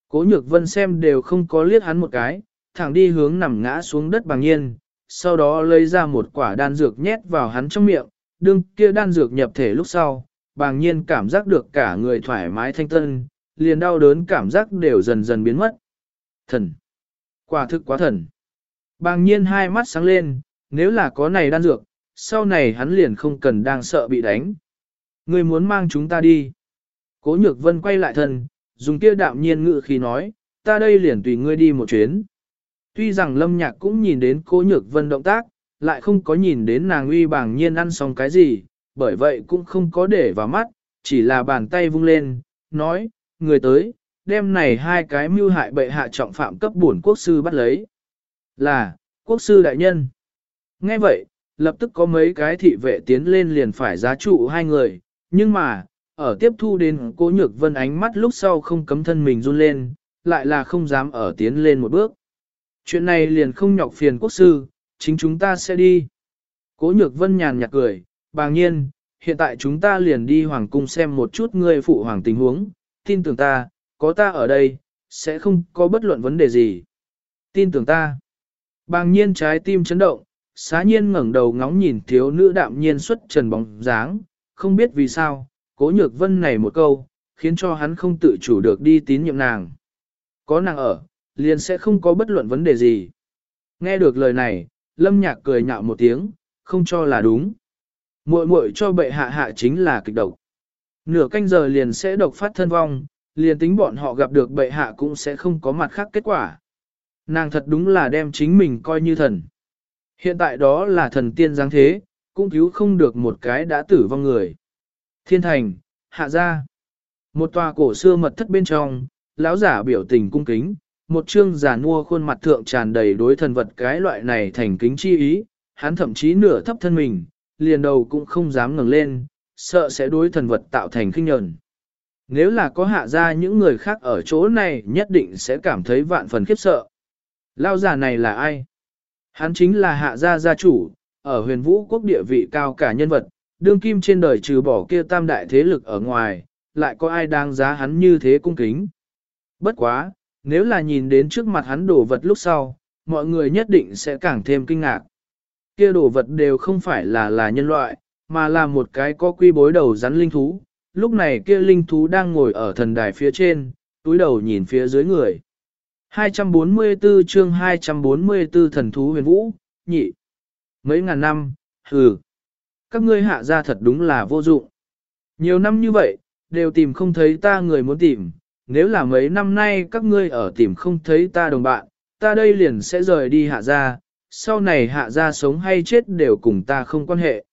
Cố nhược vân xem đều không có liếc hắn một cái, thẳng đi hướng nằm ngã xuống đất bằng nhiên, sau đó lấy ra một quả đan dược nhét vào hắn trong miệng, đương kia đan dược nhập thể lúc sau, bàng nhiên cảm giác được cả người thoải mái thanh tân, liền đau đớn cảm giác đều dần dần biến mất. Thần! Quả thực quá thần! Bàng nhiên hai mắt sáng lên, nếu là có này đan dược, sau này hắn liền không cần đang sợ bị đánh. Ngươi muốn mang chúng ta đi. Cố nhược vân quay lại thân, dùng kia đạm nhiên ngự khi nói, ta đây liền tùy ngươi đi một chuyến. Tuy rằng lâm nhạc cũng nhìn đến cố nhược vân động tác, lại không có nhìn đến nàng uy Bàng nhiên ăn xong cái gì, bởi vậy cũng không có để vào mắt, chỉ là bàn tay vung lên, nói, người tới, đem này hai cái mưu hại bệ hạ trọng phạm cấp bổn quốc sư bắt lấy. Là, quốc sư đại nhân. Nghe vậy, lập tức có mấy cái thị vệ tiến lên liền phải giá trụ hai người, nhưng mà, ở tiếp thu đến cố nhược vân ánh mắt lúc sau không cấm thân mình run lên, lại là không dám ở tiến lên một bước. Chuyện này liền không nhọc phiền quốc sư, chính chúng ta sẽ đi. Cố nhược vân nhàn nhạt cười, bàng nhiên, hiện tại chúng ta liền đi hoàng cung xem một chút ngươi phụ hoàng tình huống, tin tưởng ta, có ta ở đây, sẽ không có bất luận vấn đề gì. Tin tưởng ta. Bàng nhiên trái tim chấn động, xá nhiên ngẩng đầu ngóng nhìn thiếu nữ đạm nhiên xuất trần bóng dáng, không biết vì sao, cố nhược vân này một câu, khiến cho hắn không tự chủ được đi tín nhiệm nàng. Có nàng ở, liền sẽ không có bất luận vấn đề gì. Nghe được lời này, lâm nhạc cười nhạo một tiếng, không cho là đúng muội muội cho bệ hạ hạ chính là kịch độc. Nửa canh giờ liền sẽ độc phát thân vong, liền tính bọn họ gặp được bệ hạ cũng sẽ không có mặt khác kết quả. Nàng thật đúng là đem chính mình coi như thần. Hiện tại đó là thần tiên giáng thế, cũng cứu không được một cái đã tử vong người. Thiên thành, hạ gia. Một tòa cổ xưa mật thất bên trong, lão giả biểu tình cung kính, một trương giả nua khuôn mặt thượng tràn đầy đối thần vật cái loại này thành kính chi ý, hắn thậm chí nửa thấp thân mình, liền đầu cũng không dám ngẩng lên, sợ sẽ đối thần vật tạo thành khinh nhẫn. Nếu là có hạ ra những người khác ở chỗ này nhất định sẽ cảm thấy vạn phần khiếp sợ. Lao giả này là ai? Hắn chính là hạ gia gia chủ, ở huyền vũ quốc địa vị cao cả nhân vật, đương kim trên đời trừ bỏ kia tam đại thế lực ở ngoài, lại có ai đáng giá hắn như thế cung kính. Bất quá, nếu là nhìn đến trước mặt hắn đổ vật lúc sau, mọi người nhất định sẽ càng thêm kinh ngạc. Kia đổ vật đều không phải là là nhân loại, mà là một cái có quy bối đầu rắn linh thú. Lúc này kia linh thú đang ngồi ở thần đài phía trên, túi đầu nhìn phía dưới người. 244 chương 244 thần thú huyền vũ, nhị. Mấy ngàn năm, hừ. Các ngươi hạ ra thật đúng là vô dụng. Nhiều năm như vậy, đều tìm không thấy ta người muốn tìm. Nếu là mấy năm nay các ngươi ở tìm không thấy ta đồng bạn, ta đây liền sẽ rời đi hạ ra. Sau này hạ ra sống hay chết đều cùng ta không quan hệ.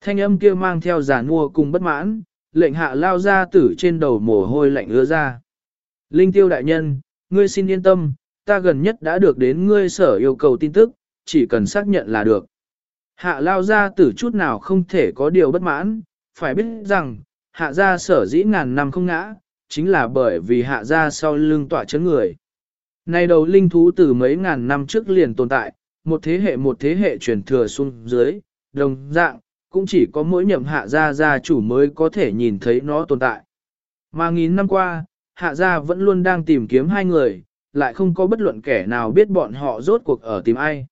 Thanh âm kia mang theo giả mua cùng bất mãn, lệnh hạ lao ra tử trên đầu mồ hôi lạnh ứa ra. Linh tiêu đại nhân, ngươi xin yên tâm, ta gần nhất đã được đến ngươi sở yêu cầu tin tức, chỉ cần xác nhận là được. Hạ lao ra tử chút nào không thể có điều bất mãn, phải biết rằng, hạ gia sở dĩ ngàn năm không ngã, chính là bởi vì hạ gia sau lưng tỏa chấn người. Này đầu linh thú từ mấy ngàn năm trước liền tồn tại, một thế hệ một thế hệ truyền thừa xuống dưới, đồng dạng, cũng chỉ có mỗi nhậm hạ gia gia chủ mới có thể nhìn thấy nó tồn tại. Mà nghìn năm qua, hạ gia vẫn luôn đang tìm kiếm hai người, lại không có bất luận kẻ nào biết bọn họ rốt cuộc ở tìm ai.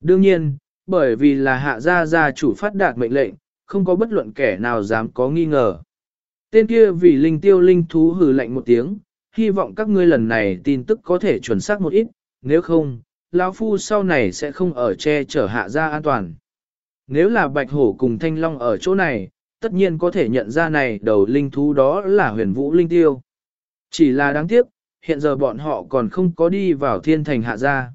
Đương nhiên, bởi vì là hạ gia gia chủ phát đạt mệnh lệnh, không có bất luận kẻ nào dám có nghi ngờ. Tên kia vì linh tiêu linh thú hừ lạnh một tiếng, hy vọng các ngươi lần này tin tức có thể chuẩn xác một ít, nếu không, lão phu sau này sẽ không ở che chở hạ gia an toàn. Nếu là bạch hổ cùng thanh long ở chỗ này, tất nhiên có thể nhận ra này đầu linh thú đó là huyền vũ linh tiêu. Chỉ là đáng tiếc, hiện giờ bọn họ còn không có đi vào thiên thành hạ gia.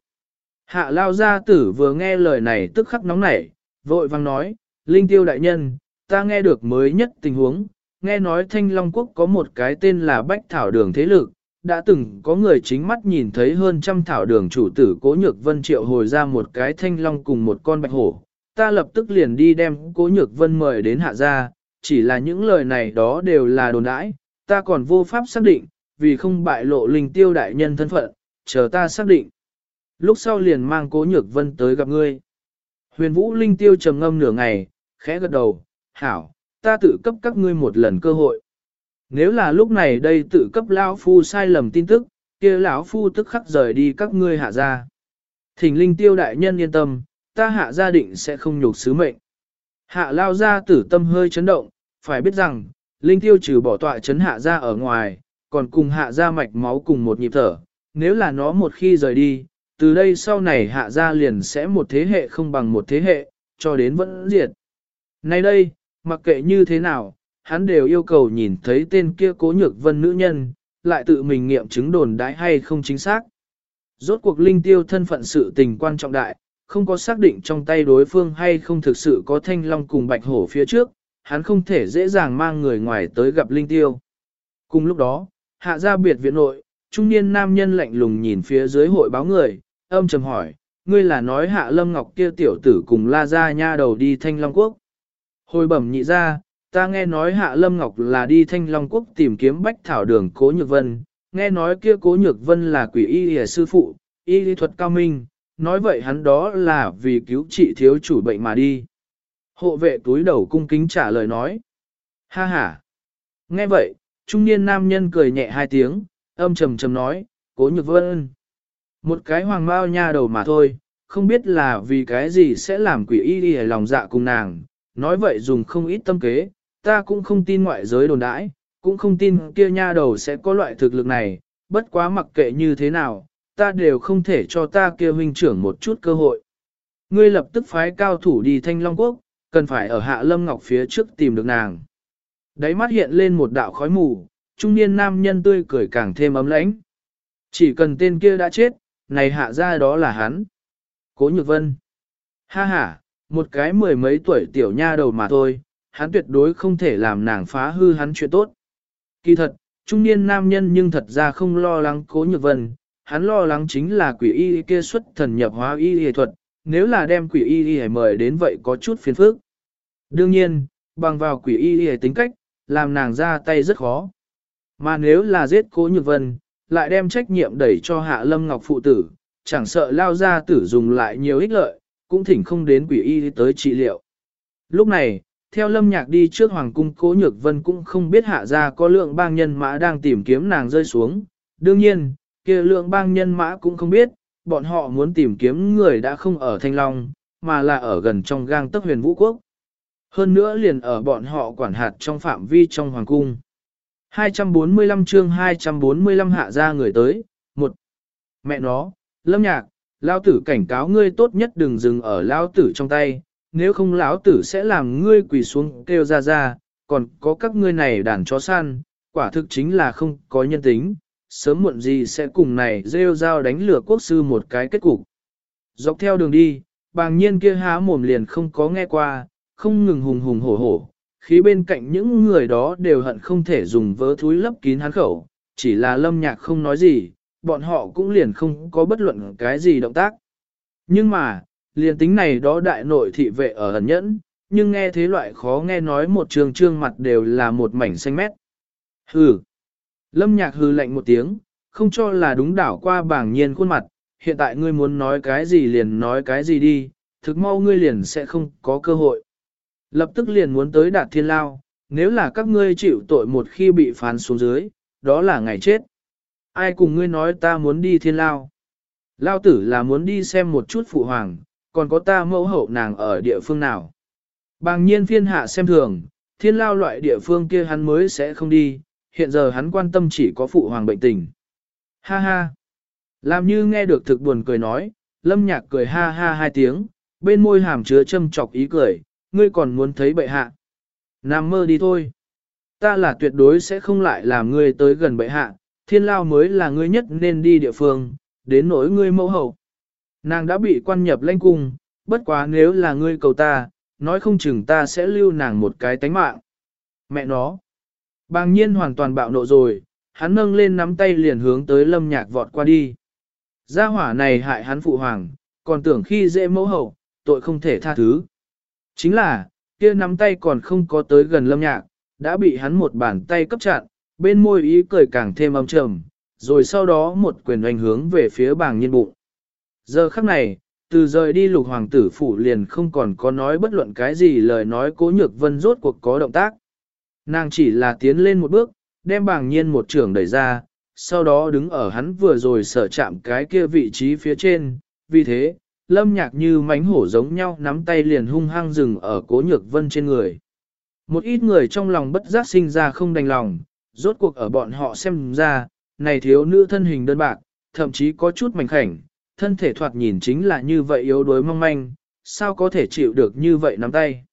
Hạ lao gia tử vừa nghe lời này tức khắc nóng nảy, vội vang nói, Linh tiêu đại nhân, ta nghe được mới nhất tình huống, nghe nói Thanh Long Quốc có một cái tên là Bách Thảo Đường Thế Lực, đã từng có người chính mắt nhìn thấy hơn trăm thảo đường chủ tử Cố Nhược Vân triệu hồi ra một cái Thanh Long cùng một con Bạch Hổ. Ta lập tức liền đi đem Cố Nhược Vân mời đến hạ gia, chỉ là những lời này đó đều là đồn đãi, ta còn vô pháp xác định, vì không bại lộ linh tiêu đại nhân thân phận, chờ ta xác định. Lúc sau liền mang Cố Nhược Vân tới gặp ngươi. Huyền Vũ Linh Tiêu trầm ngâm nửa ngày, khẽ gật đầu, hảo, ta tự cấp các ngươi một lần cơ hội. Nếu là lúc này đây tự cấp lão phu sai lầm tin tức, kia lão phu tức khắc rời đi các ngươi hạ gia. Thỉnh linh tiêu đại nhân yên tâm, ta hạ gia định sẽ không nhục sứ mệnh. Hạ lao gia tử tâm hơi chấn động, phải biết rằng, linh tiêu trừ bỏ tọa chấn hạ gia ở ngoài, còn cùng hạ gia mạch máu cùng một nhịp thở. Nếu là nó một khi rời đi, từ đây sau này hạ gia liền sẽ một thế hệ không bằng một thế hệ, cho đến vẫn diệt. Nay đây, mặc kệ như thế nào, hắn đều yêu cầu nhìn thấy tên kia cố nhược vân nữ nhân, lại tự mình nghiệm chứng đồn đãi hay không chính xác. Rốt cuộc linh tiêu thân phận sự tình quan trọng đại, không có xác định trong tay đối phương hay không thực sự có thanh long cùng bạch hổ phía trước, hắn không thể dễ dàng mang người ngoài tới gặp linh tiêu. Cùng lúc đó, hạ gia biệt viện nội, trung niên nam nhân lạnh lùng nhìn phía dưới hội báo người, âm trầm hỏi, ngươi là nói hạ lâm ngọc kia tiểu tử cùng la ra nha đầu đi thanh long quốc. Hồi bẩm nhị ra, ta nghe nói Hạ Lâm Ngọc là đi Thanh Long Quốc tìm kiếm bách thảo đường Cố Nhược Vân, nghe nói kia Cố Nhược Vân là quỷ y hề sư phụ, y lý thuật cao minh, nói vậy hắn đó là vì cứu trị thiếu chủ bệnh mà đi. Hộ vệ túi đầu cung kính trả lời nói. Ha ha. Nghe vậy, trung niên nam nhân cười nhẹ hai tiếng, âm trầm trầm nói, Cố Nhược Vân. Một cái hoàng bao nha đầu mà thôi, không biết là vì cái gì sẽ làm quỷ y đi lòng dạ cùng nàng, nói vậy dùng không ít tâm kế, ta cũng không tin ngoại giới đồn đãi, cũng không tin kia nha đầu sẽ có loại thực lực này, bất quá mặc kệ như thế nào, ta đều không thể cho ta kia huynh trưởng một chút cơ hội. Ngươi lập tức phái cao thủ đi Thanh Long Quốc, cần phải ở Hạ Lâm Ngọc phía trước tìm được nàng. Đáy mắt hiện lên một đạo khói mù, trung niên nam nhân tươi cười càng thêm ấm lãnh. Chỉ cần tên kia đã chết, này hạ ra đó là hắn. Cố Nhược Vân. Ha ha, một cái mười mấy tuổi tiểu nha đầu mà thôi, hắn tuyệt đối không thể làm nàng phá hư hắn chuyện tốt. Kỳ thật, trung niên nam nhân nhưng thật ra không lo lắng cố nhược vân, hắn lo lắng chính là quỷ y kia xuất thần nhập hóa y y thuật, nếu là đem quỷ y y mời đến vậy có chút phiền phức. Đương nhiên, bằng vào quỷ y y tính cách, làm nàng ra tay rất khó. Mà nếu là giết cố nhược vân, lại đem trách nhiệm đẩy cho hạ lâm ngọc phụ tử, chẳng sợ lao ra tử dùng lại nhiều ích lợi, cũng thỉnh không đến quỷ y tới trị liệu. Lúc này, theo lâm nhạc đi trước hoàng cung cố nhược vân cũng không biết hạ ra có lượng bang nhân mã đang tìm kiếm nàng rơi xuống. Đương nhiên, kia lượng bang nhân mã cũng không biết, bọn họ muốn tìm kiếm người đã không ở Thanh Long, mà là ở gần trong gang tấc huyền vũ quốc. Hơn nữa liền ở bọn họ quản hạt trong phạm vi trong hoàng cung. 245 chương 245 hạ ra người tới, một Mẹ nó, lâm nhạc, lao tử cảnh cáo ngươi tốt nhất đừng dừng ở lao tử trong tay, nếu không lão tử sẽ làm ngươi quỳ xuống kêu ra ra, còn có các ngươi này đàn chó săn, quả thực chính là không có nhân tính, sớm muộn gì sẽ cùng này rêu dao đánh lửa quốc sư một cái kết cục. Dọc theo đường đi, bàng nhiên kia há mồm liền không có nghe qua, không ngừng hùng hùng hổ hổ, khí bên cạnh những người đó đều hận không thể dùng vớ thúi lấp kín hắn khẩu, chỉ là lâm nhạc không nói gì, bọn họ cũng liền không có bất luận cái gì động tác. Nhưng mà, liền tính này đó đại nội thị vệ ở ẩn nhẫn, nhưng nghe thế loại khó nghe nói một trường trương mặt đều là một mảnh xanh mét. Hừ. Lâm nhạc hừ lạnh một tiếng, không cho là đúng đảo qua bảng nhiên khuôn mặt, hiện tại ngươi muốn nói cái gì liền nói cái gì đi, thực mau ngươi liền sẽ không có cơ hội. Lập tức liền muốn tới đạt thiên lao, nếu là các ngươi chịu tội một khi bị phán xuống dưới, đó là ngày chết. Ai cùng ngươi nói ta muốn đi thiên lao? Lao tử là muốn đi xem một chút phụ hoàng, còn có ta mẫu hậu nàng ở địa phương nào. Bàng nhiên phiên hạ xem thường, thiên lao loại địa phương kia hắn mới sẽ không đi, hiện giờ hắn quan tâm chỉ có phụ hoàng bệnh tình. Ha ha! Làm như nghe được thực buồn cười nói, lâm nhạc cười ha ha hai tiếng, bên môi hàm chứa châm chọc ý cười, ngươi còn muốn thấy bệ hạ. Nằm mơ đi thôi. Ta là tuyệt đối sẽ không lại làm ngươi tới gần bệ hạ, thiên lao mới là ngươi nhất nên đi địa phương, đến nỗi ngươi mẫu hậu. Nàng đã bị quan nhập lãnh cung, bất quá nếu là ngươi cầu ta, nói không chừng ta sẽ lưu nàng một cái tánh mạng. Mẹ nó. Bàng nhiên hoàn toàn bạo nộ rồi, hắn nâng lên nắm tay liền hướng tới lâm nhạc vọt qua đi. Gia hỏa này hại hắn phụ hoàng, còn tưởng khi dễ mẫu hậu, tội không thể tha thứ. Chính là, kia nắm tay còn không có tới gần lâm nhạc, đã bị hắn một bàn tay cấp chặn, bên môi ý cười càng thêm âm trầm, rồi sau đó một quyền oanh hướng về phía bàng nhiên bụng. Giờ khắc này, từ rời đi lục hoàng tử phủ liền không còn có nói bất luận cái gì lời nói cố nhược vân rốt cuộc có động tác. Nàng chỉ là tiến lên một bước, đem bàng nhiên một trường đẩy ra, sau đó đứng ở hắn vừa rồi sở chạm cái kia vị trí phía trên, vì thế, lâm nhạc như mánh hổ giống nhau nắm tay liền hung hăng dừng ở cố nhược vân trên người. Một ít người trong lòng bất giác sinh ra không đành lòng, rốt cuộc ở bọn họ xem ra, này thiếu nữ thân hình đơn bạc, thậm chí có chút mảnh khảnh, thân thể thoạt nhìn chính là như vậy yếu đuối mong manh, sao có thể chịu được như vậy nắm tay.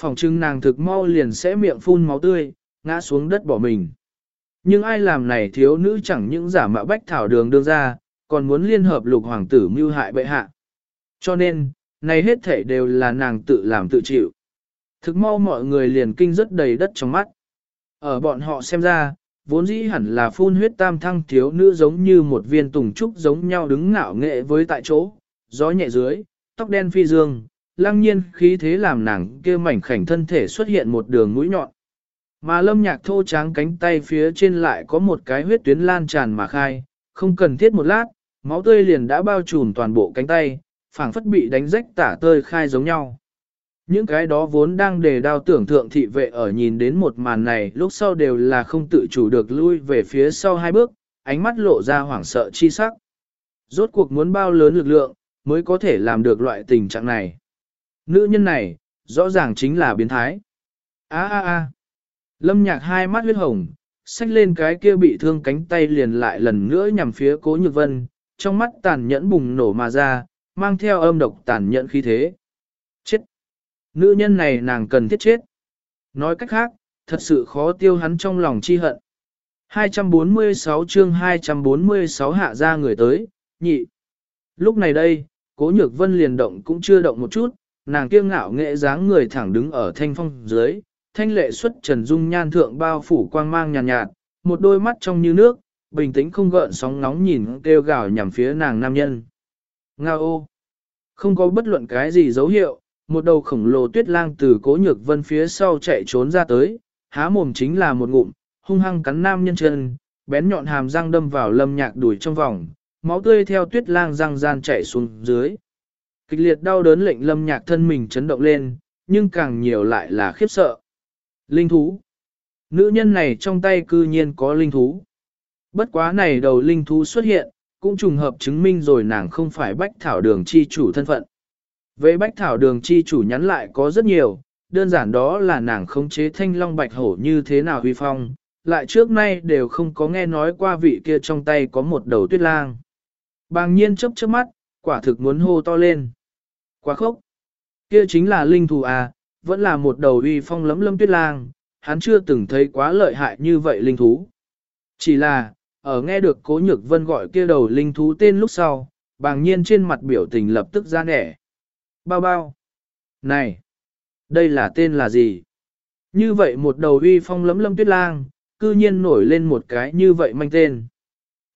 Phòng trưng nàng thực mau liền sẽ miệng phun máu tươi, ngã xuống đất bỏ mình. Nhưng ai làm này thiếu nữ chẳng những giả mạo bách thảo đường đưa ra, còn muốn liên hợp lục hoàng tử mưu hại bệ hạ. Cho nên, này hết thể đều là nàng tự làm tự chịu. Thực mau mọi người liền kinh rất đầy đất trong mắt. Ở bọn họ xem ra, vốn dĩ hẳn là phun huyết tam thăng thiếu nữ giống như một viên tùng trúc giống nhau đứng ngạo nghệ với tại chỗ, gió nhẹ dưới, tóc đen phi dương, lăng nhiên khí thế làm nàng kia mảnh khảnh thân thể xuất hiện một đường mũi nhọn. Mà lâm nhạc thô tráng cánh tay phía trên lại có một cái huyết tuyến lan tràn mà khai, không cần thiết một lát, máu tươi liền đã bao trùm toàn bộ cánh tay, phảng phất bị đánh rách tả tơi khai giống nhau. Những cái đó vốn đang đề đao tưởng thượng thị vệ ở nhìn đến một màn này lúc sau đều là không tự chủ được lui về phía sau hai bước, ánh mắt lộ ra hoảng sợ chi sắc. Rốt cuộc muốn bao lớn lực lượng, mới có thể làm được loại tình trạng này. Nữ nhân này, rõ ràng chính là biến thái. a a a Lâm nhạc hai mắt huyết hồng, xách lên cái kia bị thương cánh tay liền lại lần nữa nhằm phía cố nhược vân, trong mắt tàn nhẫn bùng nổ mà ra, mang theo âm độc tàn nhẫn khí thế. Nữ nhân này nàng cần thiết chết. Nói cách khác, thật sự khó tiêu hắn trong lòng chi hận. 246 chương 246 hạ ra người tới, nhị. Lúc này đây, cố nhược vân liền động cũng chưa động một chút, nàng kiêng ngạo nghệ dáng người thẳng đứng ở thanh phong dưới, thanh lệ xuất trần dung nhan thượng bao phủ quang mang nhàn nhạt, nhạt, một đôi mắt trong như nước, bình tĩnh không gợn sóng nóng nhìn kêu gào nhằm phía nàng nam nhân. Nga ô! Không có bất luận cái gì dấu hiệu, một đầu khổng lồ tuyết lang từ cố nhược vân phía sau chạy trốn ra tới, há mồm chính là một ngụm, hung hăng cắn nam nhân chân, bén nhọn hàm răng đâm vào lâm nhạc đuổi trong vòng, máu tươi theo tuyết lang răng gian chạy xuống dưới. Kịch liệt đau đớn lệnh lâm nhạc thân mình chấn động lên, nhưng càng nhiều lại là khiếp sợ. Linh thú. Nữ nhân này trong tay cư nhiên có linh thú. Bất quá này đầu linh thú xuất hiện, cũng trùng hợp chứng minh rồi nàng không phải bách thảo đường chi chủ thân phận. Về bách thảo đường chi chủ nhắn lại có rất nhiều, đơn giản đó là nàng khống chế thanh long bạch hổ như thế nào huy phong, lại trước nay đều không có nghe nói qua vị kia trong tay có một đầu tuyết lang. Bàng nhiên chớp chớp mắt, quả thực muốn hô to lên. Quá khốc. Kia chính là linh thù à, vẫn là một đầu uy phong lấm lâm tuyết lang, hắn chưa từng thấy quá lợi hại như vậy linh thú. Chỉ là, ở nghe được cố nhược vân gọi kia đầu linh thú tên lúc sau, bàng nhiên trên mặt biểu tình lập tức ra nẻ. Bao bao. Này, đây là tên là gì? Như vậy một đầu uy phong lấm lâm tuyết lang, cư nhiên nổi lên một cái như vậy manh tên.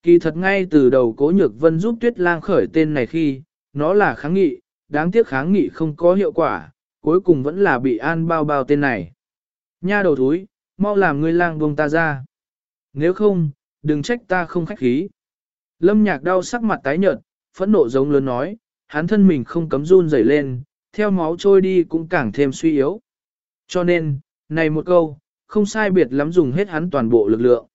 Kỳ thật ngay từ đầu cố nhược vân giúp tuyết lang khởi tên này khi, nó là kháng nghị, đáng tiếc kháng nghị không có hiệu quả, cuối cùng vẫn là bị an bao bao tên này. Nha đầu thúi, mau làm ngươi lang buông ta ra. Nếu không, đừng trách ta không khách khí. Lâm nhạc đau sắc mặt tái nhợt, phẫn nộ giống lớn nói, hắn thân mình không cấm run rẩy lên, theo máu trôi đi cũng càng thêm suy yếu. Cho nên, này một câu, không sai biệt lắm dùng hết hắn toàn bộ lực lượng.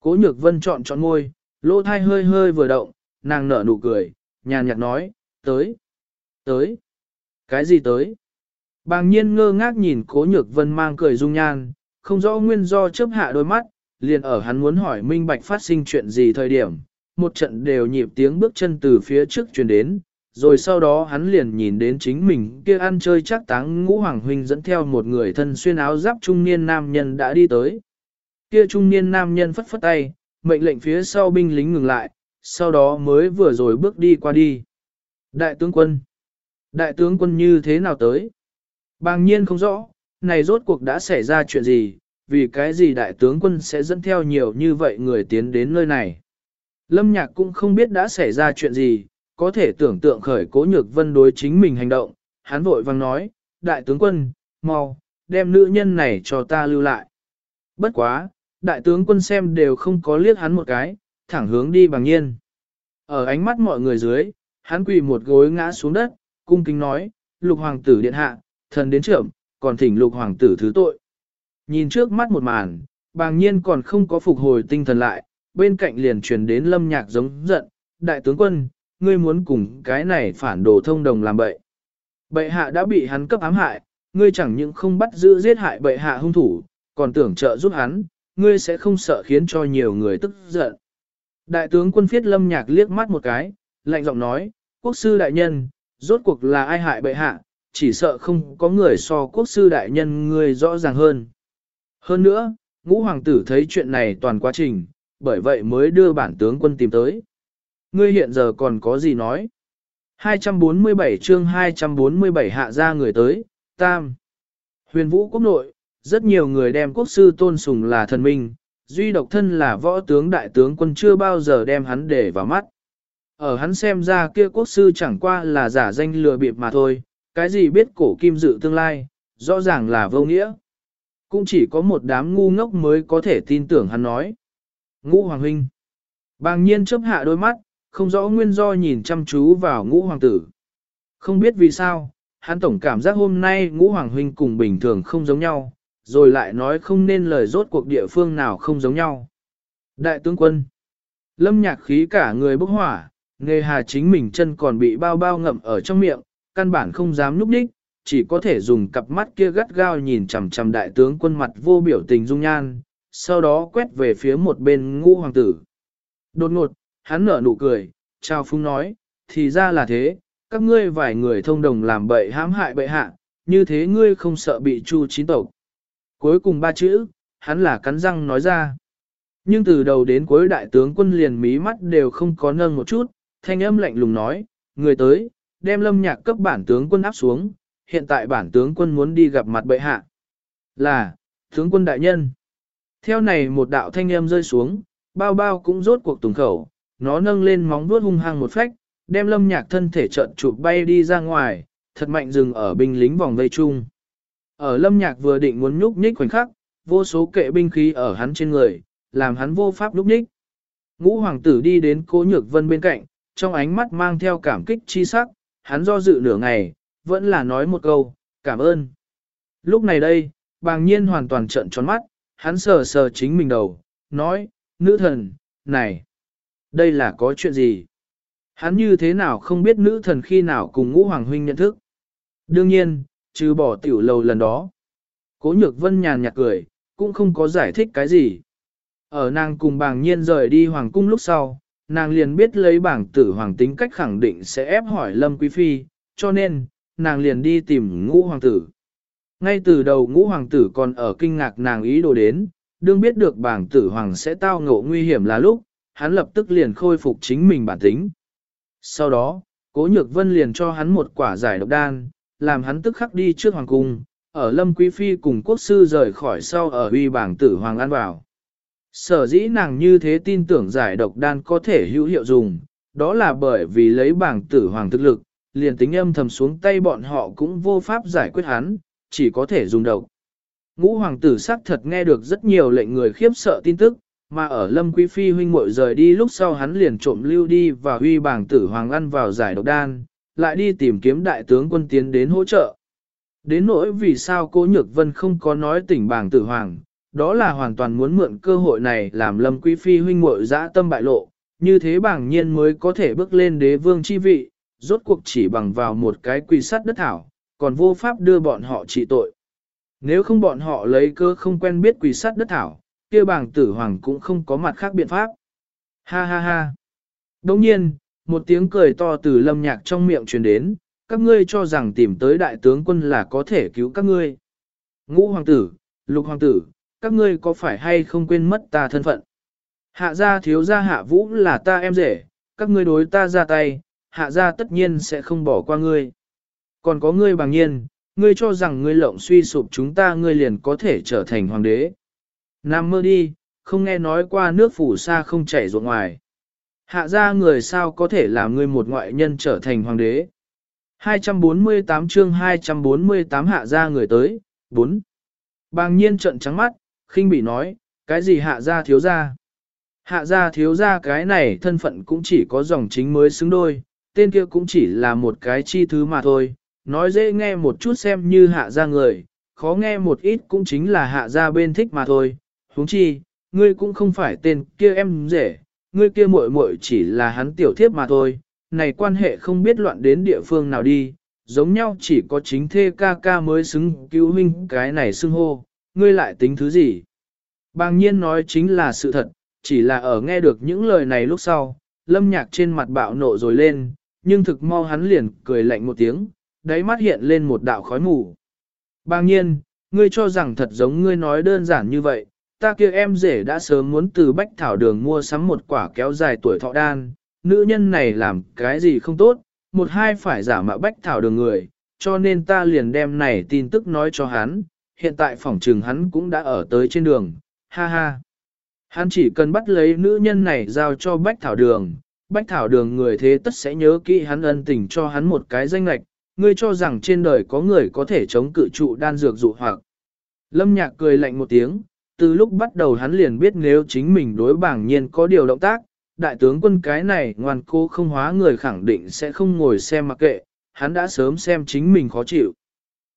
Cố nhược vân chọn chọn ngôi, lỗ thai hơi hơi vừa động, nàng nở nụ cười, nhàn nhạt nói, tới, tới, cái gì tới? Bàng nhiên ngơ ngác nhìn cố nhược vân mang cười dung nhan, không rõ nguyên do chớp hạ đôi mắt, liền ở hắn muốn hỏi minh bạch phát sinh chuyện gì thời điểm, một trận đều nhịp tiếng bước chân từ phía trước truyền đến, rồi sau đó hắn liền nhìn đến chính mình kia ăn chơi chắc táng ngũ hoàng huynh dẫn theo một người thân xuyên áo giáp trung niên nam nhân đã đi tới. Kia trung niên nam nhân phất phất tay, mệnh lệnh phía sau binh lính ngừng lại, sau đó mới vừa rồi bước đi qua đi. Đại tướng quân! Đại tướng quân như thế nào tới? Bàng nhiên không rõ, này rốt cuộc đã xảy ra chuyện gì, vì cái gì đại tướng quân sẽ dẫn theo nhiều như vậy người tiến đến nơi này. Lâm nhạc cũng không biết đã xảy ra chuyện gì, có thể tưởng tượng khởi cố nhược vân đối chính mình hành động, hắn vội vang nói, đại tướng quân, mau, đem nữ nhân này cho ta lưu lại. Bất quá, đại tướng quân xem đều không có liếc hắn một cái, thẳng hướng đi bằng nhiên. Ở ánh mắt mọi người dưới, hắn quỳ một gối ngã xuống đất, cung kính nói, lục hoàng tử điện hạ, thần đến trưởng, còn thỉnh lục hoàng tử thứ tội. Nhìn trước mắt một màn, bàng nhiên còn không có phục hồi tinh thần lại, bên cạnh liền truyền đến lâm nhạc giống giận, đại tướng quân, ngươi muốn cùng cái này phản đồ thông đồng làm bậy. Bệ hạ đã bị hắn cấp ám hại, ngươi chẳng những không bắt giữ giết hại bệ hạ hung thủ, còn tưởng trợ giúp hắn, ngươi sẽ không sợ khiến cho nhiều người tức giận. Đại tướng quân phiết lâm nhạc liếc mắt một cái, lạnh giọng nói, quốc sư đại nhân, rốt cuộc là ai hại bệ hạ, chỉ sợ không có người so quốc sư đại nhân ngươi rõ ràng hơn. Hơn nữa, ngũ hoàng tử thấy chuyện này toàn quá trình, bởi vậy mới đưa bản tướng quân tìm tới. Ngươi hiện giờ còn có gì nói? 247 chương 247 hạ ra người tới, tam. Huyền vũ quốc nội, rất nhiều người đem quốc sư tôn sùng là thần minh, duy độc thân là võ tướng đại tướng quân chưa bao giờ đem hắn để vào mắt. Ở hắn xem ra kia quốc sư chẳng qua là giả danh lừa bịp mà thôi, cái gì biết cổ kim dự tương lai, rõ ràng là vô nghĩa. Cũng chỉ có một đám ngu ngốc mới có thể tin tưởng hắn nói. Ngũ Hoàng Huynh Bàng nhiên chấp hạ đôi mắt, không rõ nguyên do nhìn chăm chú vào ngũ hoàng tử. Không biết vì sao, hắn tổng cảm giác hôm nay ngũ hoàng huynh cùng bình thường không giống nhau, rồi lại nói không nên lời rốt cuộc địa phương nào không giống nhau. Đại tướng quân Lâm nhạc khí cả người bốc hỏa, nghề hà chính mình chân còn bị bao bao ngậm ở trong miệng, căn bản không dám núp đích, chỉ có thể dùng cặp mắt kia gắt gao nhìn chằm chằm đại tướng quân mặt vô biểu tình dung nhan, sau đó quét về phía một bên ngũ hoàng tử. Đột ngột, hắn nở nụ cười, trao phung nói, thì ra là thế, các ngươi vài người thông đồng làm bậy hãm hại bậy hạ, như thế ngươi không sợ bị chu chín tộc. Cuối cùng ba chữ, hắn là cắn răng nói ra. Nhưng từ đầu đến cuối đại tướng quân liền mí mắt đều không có nâng một chút, thanh âm lạnh lùng nói, người tới, đem lâm nhạc cấp bản tướng quân áp xuống, hiện tại bản tướng quân muốn đi gặp mặt bệ hạ. Là, tướng quân đại nhân. Theo này một đạo thanh âm rơi xuống, bao bao cũng rốt cuộc tùng khẩu, nó nâng lên móng vuốt hung hăng một phách, đem lâm nhạc thân thể trợn chụp bay đi ra ngoài, thật mạnh dừng ở binh lính vòng vây chung. Ở lâm nhạc vừa định muốn nhúc nhích khoảnh khắc, vô số kệ binh khí ở hắn trên người, làm hắn vô pháp nhúc nhích. Ngũ hoàng tử đi đến cố nhược vân bên cạnh, trong ánh mắt mang theo cảm kích chi sắc, hắn do dự nửa ngày, vẫn là nói một câu, cảm ơn. Lúc này đây, bàng nhiên hoàn toàn trợn tròn mắt, hắn sờ sờ chính mình đầu, nói, nữ thần, này. Đây là có chuyện gì? Hắn như thế nào không biết nữ thần khi nào cùng ngũ hoàng huynh nhận thức? Đương nhiên, trừ bỏ tiểu lầu lần đó. Cố nhược vân nhàn nhạt cười, cũng không có giải thích cái gì. Ở nàng cùng bàng nhiên rời đi hoàng cung lúc sau, nàng liền biết lấy bảng tử hoàng tính cách khẳng định sẽ ép hỏi Lâm Quý Phi, cho nên, nàng liền đi tìm ngũ hoàng tử. Ngay từ đầu ngũ hoàng tử còn ở kinh ngạc nàng ý đồ đến, đương biết được bảng tử hoàng sẽ tao ngộ nguy hiểm là lúc, hắn lập tức liền khôi phục chính mình bản tính. Sau đó, cố nhược vân liền cho hắn một quả giải độc đan, làm hắn tức khắc đi trước hoàng cung, ở lâm quý phi cùng quốc sư rời khỏi sau ở uy bảng tử hoàng an vào. Sở dĩ nàng như thế tin tưởng giải độc đan có thể hữu hiệu dùng, đó là bởi vì lấy bảng tử hoàng thực lực, liền tính âm thầm xuống tay bọn họ cũng vô pháp giải quyết hắn, chỉ có thể dùng độc. Ngũ hoàng tử xác thật nghe được rất nhiều lệnh người khiếp sợ tin tức, mà ở Lâm Quý Phi huynh muội rời đi lúc sau hắn liền trộm lưu đi và huy bảng tử hoàng ăn vào giải độc đan, lại đi tìm kiếm đại tướng quân tiến đến hỗ trợ. Đến nỗi vì sao cô nhược vân không có nói tỉnh bảng tử hoàng, đó là hoàn toàn muốn mượn cơ hội này làm Lâm Quý Phi huynh muội dã tâm bại lộ, như thế bảng nhiên mới có thể bước lên đế vương chi vị, rốt cuộc chỉ bằng vào một cái quy sắt đất thảo, còn vô pháp đưa bọn họ trị tội. Nếu không bọn họ lấy cơ không quen biết quỷ sắt đất thảo, kia bảng tử hoàng cũng không có mặt khác biện pháp. Ha ha ha. Đồng nhiên, một tiếng cười to từ lâm nhạc trong miệng truyền đến, các ngươi cho rằng tìm tới đại tướng quân là có thể cứu các ngươi. Ngũ hoàng tử, lục hoàng tử, các ngươi có phải hay không quên mất ta thân phận? Hạ gia thiếu gia hạ vũ là ta em rể, các ngươi đối ta ra tay, hạ gia tất nhiên sẽ không bỏ qua ngươi. Còn có ngươi bằng nhiên, ngươi cho rằng ngươi lộng suy sụp chúng ta ngươi liền có thể trở thành hoàng đế. Nam mơ đi, không nghe nói qua nước phủ xa không chảy ruộng ngoài. Hạ ra người sao có thể làm người một ngoại nhân trở thành hoàng đế. 248 chương 248 hạ ra người tới, 4. Bàng nhiên trận trắng mắt, khinh bị nói, cái gì hạ ra thiếu ra. Hạ ra thiếu ra cái này thân phận cũng chỉ có dòng chính mới xứng đôi, tên kia cũng chỉ là một cái chi thứ mà thôi, nói dễ nghe một chút xem như hạ ra người, khó nghe một ít cũng chính là hạ ra bên thích mà thôi, huống chi, ngươi cũng không phải tên kia em rể, ngươi kia muội muội chỉ là hắn tiểu thiếp mà thôi, này quan hệ không biết loạn đến địa phương nào đi, giống nhau chỉ có chính thê ca ca mới xứng cứu huynh cái này xưng hô, ngươi lại tính thứ gì. Bàng nhiên nói chính là sự thật, chỉ là ở nghe được những lời này lúc sau, lâm nhạc trên mặt bạo nộ rồi lên, nhưng thực mau hắn liền cười lạnh một tiếng, đáy mắt hiện lên một đạo khói mù. Bàng nhiên, ngươi cho rằng thật giống ngươi nói đơn giản như vậy, ta kia em rể đã sớm muốn từ bách thảo đường mua sắm một quả kéo dài tuổi thọ đan, nữ nhân này làm cái gì không tốt, một hai phải giả mạo bách thảo đường người, cho nên ta liền đem này tin tức nói cho hắn, hiện tại phòng trừng hắn cũng đã ở tới trên đường, ha ha. Hắn chỉ cần bắt lấy nữ nhân này giao cho bách thảo đường, bách thảo đường người thế tất sẽ nhớ kỹ hắn ân tình cho hắn một cái danh lạch, ngươi cho rằng trên đời có người có thể chống cự trụ đan dược dụ hoặc. Lâm nhạc cười lạnh một tiếng, từ lúc bắt đầu hắn liền biết nếu chính mình đối bảng nhiên có điều động tác, đại tướng quân cái này ngoan cố không hóa người khẳng định sẽ không ngồi xem mặc kệ, hắn đã sớm xem chính mình khó chịu.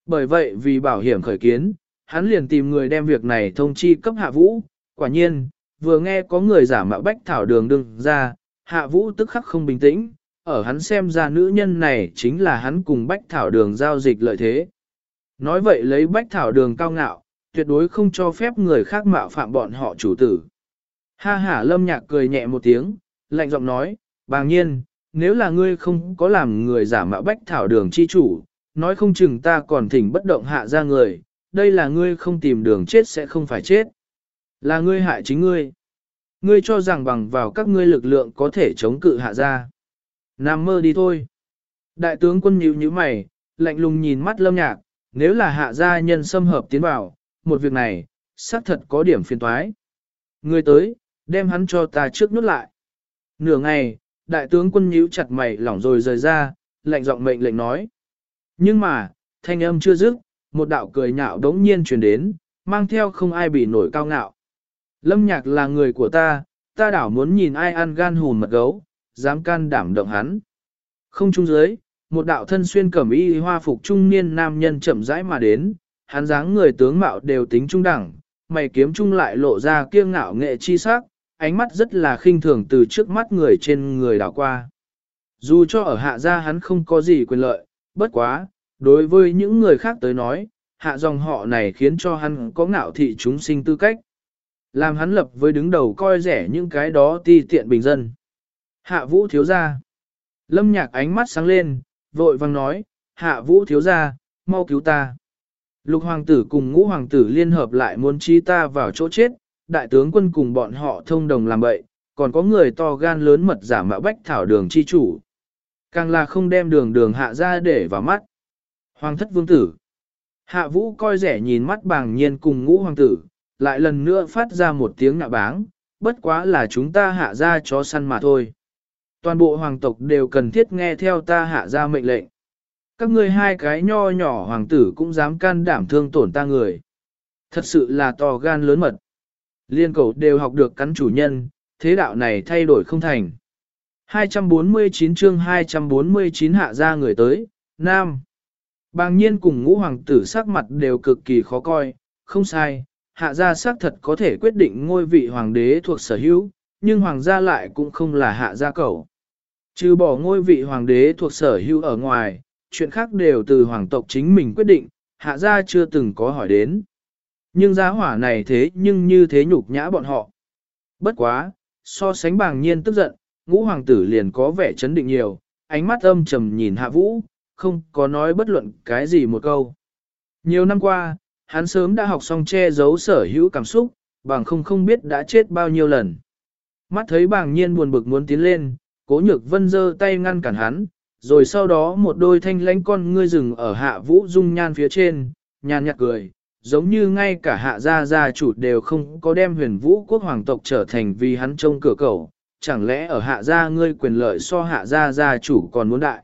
Bởi vậy vì bảo hiểm khởi kiến, hắn liền tìm người đem việc này thông chi cấp hạ vũ, quả nhiên, vừa nghe có người giả mạo bách thảo đường đừng ra, hạ vũ tức khắc không bình tĩnh, ở hắn xem ra nữ nhân này chính là hắn cùng bách thảo đường giao dịch lợi thế. Nói vậy lấy bách thảo đường cao ngạo, tuyệt đối không cho phép người khác mạo phạm bọn họ chủ tử. Ha ha lâm nhạc cười nhẹ một tiếng, lạnh giọng nói, bàng nhiên, nếu là ngươi không có làm người giả mạo bách thảo đường chi chủ, nói không chừng ta còn thỉnh bất động hạ ra người, đây là ngươi không tìm đường chết sẽ không phải chết. Là ngươi hại chính ngươi. Ngươi cho rằng bằng vào các ngươi lực lượng có thể chống cự hạ ra. Nam mơ đi thôi. Đại tướng quân nhíu nhíu mày, lạnh lùng nhìn mắt lâm nhạc, nếu là hạ gia nhân xâm hợp tiến vào, một việc này, xác thật có điểm phiền toái. Người tới, đem hắn cho ta trước nút lại. Nửa ngày, đại tướng quân nhíu chặt mày lỏng rồi rời ra, lạnh giọng mệnh lệnh nói. Nhưng mà, thanh âm chưa dứt, một đạo cười nhạo đống nhiên truyền đến, mang theo không ai bị nổi cao ngạo. Lâm nhạc là người của ta, ta đảo muốn nhìn ai ăn gan hùn mật gấu, dám can đảm động hắn. Không trung dưới, một đạo thân xuyên cẩm y hoa phục trung niên nam nhân chậm rãi mà đến, hắn dáng người tướng mạo đều tính trung đẳng, mày kiếm trung lại lộ ra kiêng ngạo nghệ chi sắc, ánh mắt rất là khinh thường từ trước mắt người trên người đảo qua. Dù cho ở hạ gia hắn không có gì quyền lợi, bất quá, đối với những người khác tới nói, hạ dòng họ này khiến cho hắn có ngạo thị chúng sinh tư cách. Làm hắn lập với đứng đầu coi rẻ những cái đó ti tiện bình dân. Hạ vũ thiếu gia, Lâm nhạc ánh mắt sáng lên, vội vang nói, hạ vũ thiếu gia, mau cứu ta. Lục hoàng tử cùng ngũ hoàng tử liên hợp lại muốn chi ta vào chỗ chết, đại tướng quân cùng bọn họ thông đồng làm bậy, còn có người to gan lớn mật giả mạo bách thảo đường chi chủ. Càng là không đem đường đường hạ ra để vào mắt. Hoàng thất vương tử. Hạ vũ coi rẻ nhìn mắt bàng nhiên cùng ngũ hoàng tử, lại lần nữa phát ra một tiếng nạ báng, bất quá là chúng ta hạ ra chó săn mà thôi. Toàn bộ hoàng tộc đều cần thiết nghe theo ta hạ ra mệnh lệnh. Các ngươi hai cái nho nhỏ hoàng tử cũng dám can đảm thương tổn ta người. Thật sự là to gan lớn mật. Liên cầu đều học được cắn chủ nhân, thế đạo này thay đổi không thành. 249 chương 249 hạ ra người tới, Nam. Bàng nhiên cùng ngũ hoàng tử sắc mặt đều cực kỳ khó coi, không sai, hạ gia xác thật có thể quyết định ngôi vị hoàng đế thuộc sở hữu, nhưng hoàng gia lại cũng không là hạ gia cầu. Trừ bỏ ngôi vị hoàng đế thuộc sở hữu ở ngoài, chuyện khác đều từ hoàng tộc chính mình quyết định, hạ gia chưa từng có hỏi đến. Nhưng giá hỏa này thế nhưng như thế nhục nhã bọn họ. Bất quá, so sánh bàng nhiên tức giận, ngũ hoàng tử liền có vẻ chấn định nhiều, ánh mắt âm trầm nhìn hạ vũ, không có nói bất luận cái gì một câu. Nhiều năm qua, hắn sớm đã học xong che giấu sở hữu cảm xúc, bằng không không biết đã chết bao nhiêu lần. Mắt thấy bàng nhiên buồn bực muốn tiến lên, cố nhược vân giơ tay ngăn cản hắn, rồi sau đó một đôi thanh lãnh con ngươi rừng ở hạ vũ dung nhan phía trên, nhàn nhạt cười, giống như ngay cả hạ gia gia chủ đều không có đem huyền vũ quốc hoàng tộc trở thành vì hắn trông cửa cầu, chẳng lẽ ở hạ gia ngươi quyền lợi so hạ gia gia chủ còn muốn đại.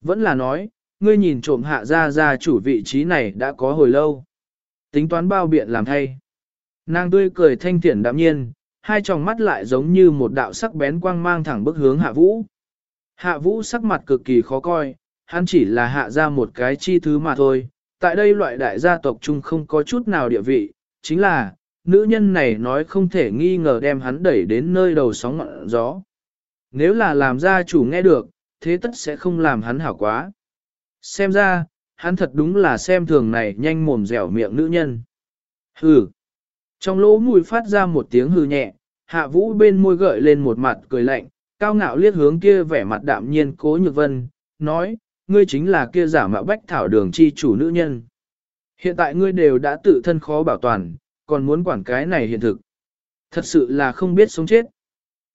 Vẫn là nói, ngươi nhìn trộm hạ gia gia chủ vị trí này đã có hồi lâu. Tính toán bao biện làm thay. Nàng tươi cười thanh thiện đạm nhiên, hai tròng mắt lại giống như một đạo sắc bén quang mang thẳng bức hướng hạ vũ. Hạ vũ sắc mặt cực kỳ khó coi, hắn chỉ là hạ ra một cái chi thứ mà thôi. Tại đây loại đại gia tộc chung không có chút nào địa vị, chính là, nữ nhân này nói không thể nghi ngờ đem hắn đẩy đến nơi đầu sóng ngọn gió. Nếu là làm gia chủ nghe được, thế tất sẽ không làm hắn hảo quá. Xem ra, hắn thật đúng là xem thường này nhanh mồm dẻo miệng nữ nhân. Hừ. Trong lỗ mùi phát ra một tiếng hừ nhẹ, hạ vũ bên môi gợi lên một mặt cười lạnh, cao ngạo liếc hướng kia vẻ mặt đạm nhiên cố nhược vân, nói, ngươi chính là kia giả mạo bách thảo đường chi chủ nữ nhân. Hiện tại ngươi đều đã tự thân khó bảo toàn, còn muốn quản cái này hiện thực. Thật sự là không biết sống chết.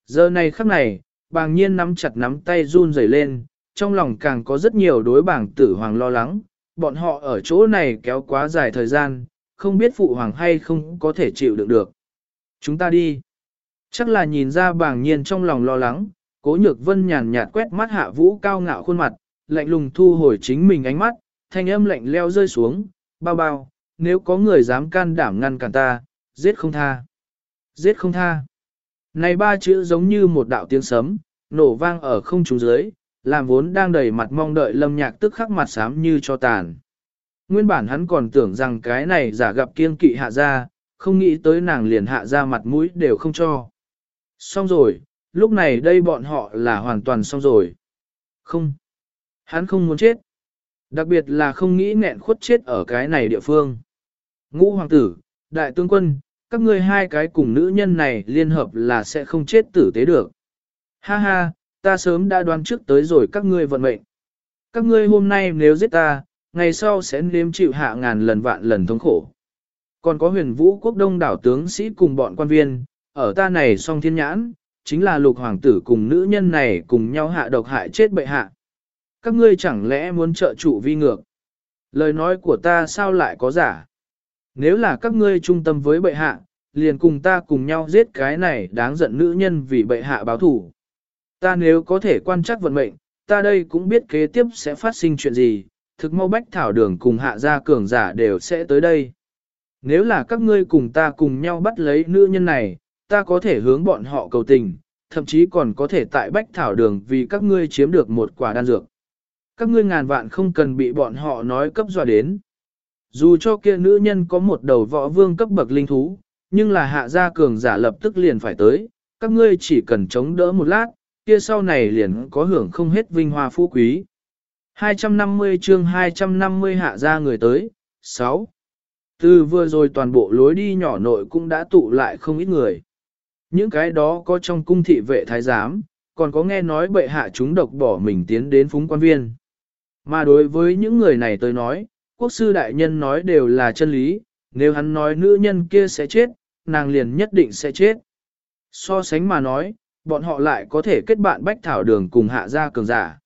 Giờ này khắc này, bàng nhiên nắm chặt nắm tay run rẩy lên, trong lòng càng có rất nhiều đối bảng tử hoàng lo lắng, bọn họ ở chỗ này kéo quá dài thời gian, không biết phụ hoàng hay không có thể chịu đựng được. Chúng ta đi. Chắc là nhìn ra bàng nhiên trong lòng lo lắng, cố nhược vân nhàn nhạt quét mắt hạ vũ cao ngạo khuôn mặt, lạnh lùng thu hồi chính mình ánh mắt, thanh âm lạnh leo rơi xuống, bao bao, nếu có người dám can đảm ngăn cản ta, giết không tha. Giết không tha. Này ba chữ giống như một đạo tiếng sấm, nổ vang ở không trung dưới, làm vốn đang đầy mặt mong đợi lâm nhạc tức khắc mặt xám như cho tàn. Nguyên bản hắn còn tưởng rằng cái này giả gặp kiên kỵ hạ ra, không nghĩ tới nàng liền hạ ra mặt mũi đều không cho. Xong rồi, lúc này đây bọn họ là hoàn toàn xong rồi. Không. Hắn không muốn chết. Đặc biệt là không nghĩ nghẹn khuất chết ở cái này địa phương. Ngũ hoàng tử, đại tướng quân, các ngươi hai cái cùng nữ nhân này liên hợp là sẽ không chết tử tế được. Ha ha, ta sớm đã đoán trước tới rồi các ngươi vận mệnh. Các ngươi hôm nay nếu giết ta, ngày sau sẽ nếm chịu hạ ngàn lần vạn lần thống khổ. Còn có huyền vũ quốc đông đảo tướng sĩ cùng bọn quan viên, ở ta này song thiên nhãn, chính là lục hoàng tử cùng nữ nhân này cùng nhau hạ độc hại chết bệ hạ. Các ngươi chẳng lẽ muốn trợ trụ vi ngược? Lời nói của ta sao lại có giả? Nếu là các ngươi trung tâm với bệ hạ, liền cùng ta cùng nhau giết cái này đáng giận nữ nhân vì bệ hạ báo thủ. Ta nếu có thể quan trắc vận mệnh, ta đây cũng biết kế tiếp sẽ phát sinh chuyện gì, thực mau bách thảo đường cùng hạ gia cường giả đều sẽ tới đây. Nếu là các ngươi cùng ta cùng nhau bắt lấy nữ nhân này, ta có thể hướng bọn họ cầu tình, thậm chí còn có thể tại bách thảo đường vì các ngươi chiếm được một quả đan dược. Các ngươi ngàn vạn không cần bị bọn họ nói cấp dọa đến. Dù cho kia nữ nhân có một đầu võ vương cấp bậc linh thú, nhưng là hạ gia cường giả lập tức liền phải tới, các ngươi chỉ cần chống đỡ một lát, kia sau này liền có hưởng không hết vinh hoa phú quý. 250 chương 250 hạ gia người tới, 6. Từ vừa rồi toàn bộ lối đi nhỏ nội cũng đã tụ lại không ít người. Những cái đó có trong cung thị vệ thái giám, còn có nghe nói bệ hạ chúng độc bỏ mình tiến đến phúng quan viên. Mà đối với những người này tôi nói, quốc sư đại nhân nói đều là chân lý, nếu hắn nói nữ nhân kia sẽ chết, nàng liền nhất định sẽ chết. So sánh mà nói, bọn họ lại có thể kết bạn bách thảo đường cùng hạ gia cường giả.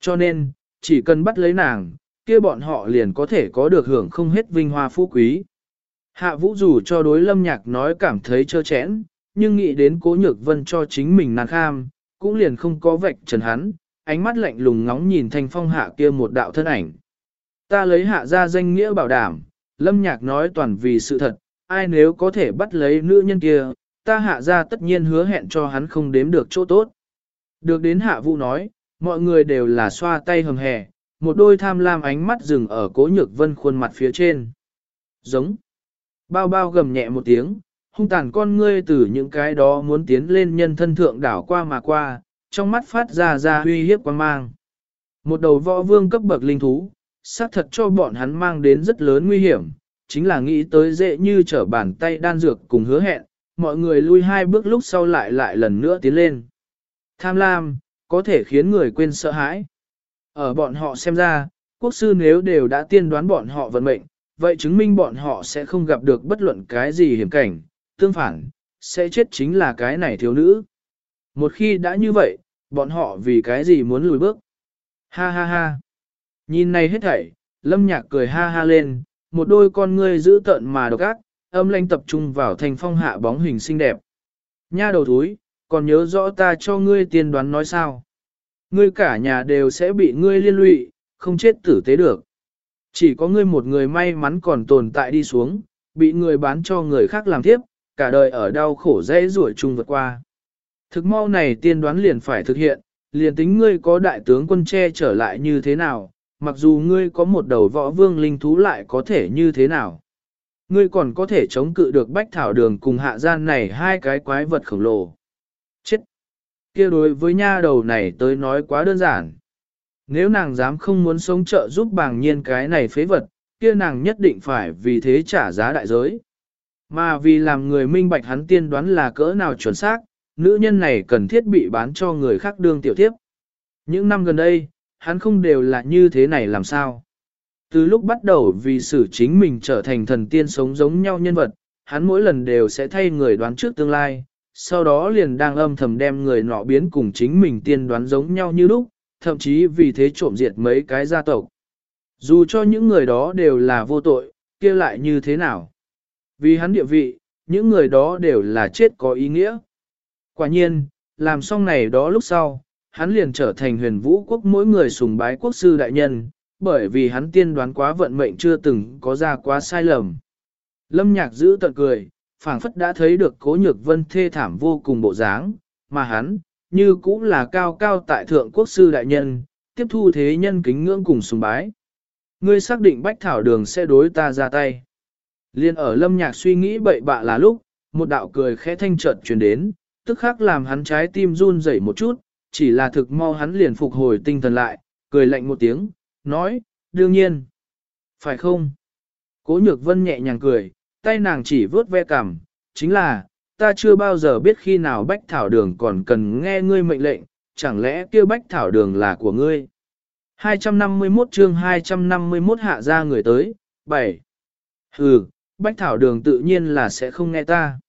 Cho nên, chỉ cần bắt lấy nàng, kia bọn họ liền có thể có được hưởng không hết vinh hoa phú quý. Hạ vũ dù cho đối lâm nhạc nói cảm thấy trơ chẽn, nhưng nghĩ đến cố nhược vân cho chính mình nàng kham, cũng liền không có vạch trần hắn, ánh mắt lạnh lùng ngóng nhìn thanh phong hạ kia một đạo thân ảnh. Ta lấy hạ ra danh nghĩa bảo đảm, lâm nhạc nói toàn vì sự thật, ai nếu có thể bắt lấy nữ nhân kia, ta hạ ra tất nhiên hứa hẹn cho hắn không đếm được chỗ tốt. Được đến hạ vũ nói, mọi người đều là xoa tay hầm hè, một đôi tham lam ánh mắt dừng ở cố nhược vân khuôn mặt phía trên. Giống. Bao bao gầm nhẹ một tiếng, hung tàn con ngươi từ những cái đó muốn tiến lên nhân thân thượng đảo qua mà qua, trong mắt phát ra ra huy hiếp quan mang. Một đầu võ vương cấp bậc linh thú, xác thật cho bọn hắn mang đến rất lớn nguy hiểm, chính là nghĩ tới dễ như trở bàn tay đan dược cùng hứa hẹn, mọi người lui hai bước lúc sau lại lại lần nữa tiến lên. Tham lam, có thể khiến người quên sợ hãi. Ở bọn họ xem ra, quốc sư nếu đều đã tiên đoán bọn họ vận mệnh, vậy chứng minh bọn họ sẽ không gặp được bất luận cái gì hiểm cảnh, tương phản, sẽ chết chính là cái này thiếu nữ. Một khi đã như vậy, bọn họ vì cái gì muốn lùi bước? Ha ha ha! Nhìn này hết thảy, lâm nhạc cười ha ha lên, một đôi con ngươi giữ tợn mà độc ác, âm lanh tập trung vào thành phong hạ bóng hình xinh đẹp. Nha đầu thúi còn nhớ rõ ta cho ngươi tiên đoán nói sao? Ngươi cả nhà đều sẽ bị ngươi liên lụy, không chết tử tế được. Chỉ có ngươi một người may mắn còn tồn tại đi xuống, bị người bán cho người khác làm tiếp, cả đời ở đau khổ dễ ruổi chung vượt qua. Thực mau này tiên đoán liền phải thực hiện, liền tính ngươi có đại tướng quân che trở lại như thế nào, mặc dù ngươi có một đầu võ vương linh thú lại có thể như thế nào. Ngươi còn có thể chống cự được bách thảo đường cùng hạ gian này hai cái quái vật khổng lồ. Chết! kia đối với nha đầu này tới nói quá đơn giản. Nếu nàng dám không muốn sống trợ giúp bàng nhiên cái này phế vật, kia nàng nhất định phải vì thế trả giá đại giới. Mà vì làm người minh bạch hắn tiên đoán là cỡ nào chuẩn xác, nữ nhân này cần thiết bị bán cho người khác đương tiểu tiếp. Những năm gần đây, hắn không đều là như thế này làm sao. Từ lúc bắt đầu vì xử chính mình trở thành thần tiên sống giống nhau nhân vật, hắn mỗi lần đều sẽ thay người đoán trước tương lai, sau đó liền đang âm thầm đem người nọ biến cùng chính mình tiên đoán giống nhau như lúc, thậm chí vì thế trộm diệt mấy cái gia tộc. Dù cho những người đó đều là vô tội, kia lại như thế nào? Vì hắn địa vị, những người đó đều là chết có ý nghĩa. Quả nhiên, làm xong này đó lúc sau, hắn liền trở thành huyền vũ quốc mỗi người sùng bái quốc sư đại nhân, bởi vì hắn tiên đoán quá vận mệnh chưa từng có ra quá sai lầm. Lâm nhạc giữ tận cười, phảng phất đã thấy được cố nhược vân thê thảm vô cùng bộ dáng, mà hắn, như cũng là cao cao tại thượng quốc sư đại nhân, tiếp thu thế nhân kính ngưỡng cùng sùng bái. Ngươi xác định bách thảo đường sẽ đối ta ra tay. Liên ở lâm nhạc suy nghĩ bậy bạ là lúc, một đạo cười khẽ thanh chợt truyền đến, tức khắc làm hắn trái tim run rẩy một chút, chỉ là thực mau hắn liền phục hồi tinh thần lại, cười lạnh một tiếng, nói, đương nhiên. Phải không? Cố nhược vân nhẹ nhàng cười, tay nàng chỉ vớt ve cằm, chính là, ta chưa bao giờ biết khi nào bách thảo đường còn cần nghe ngươi mệnh lệnh, chẳng lẽ kia bách thảo đường là của ngươi. 251 chương 251 hạ ra người tới, 7. Hừ, bách thảo đường tự nhiên là sẽ không nghe ta.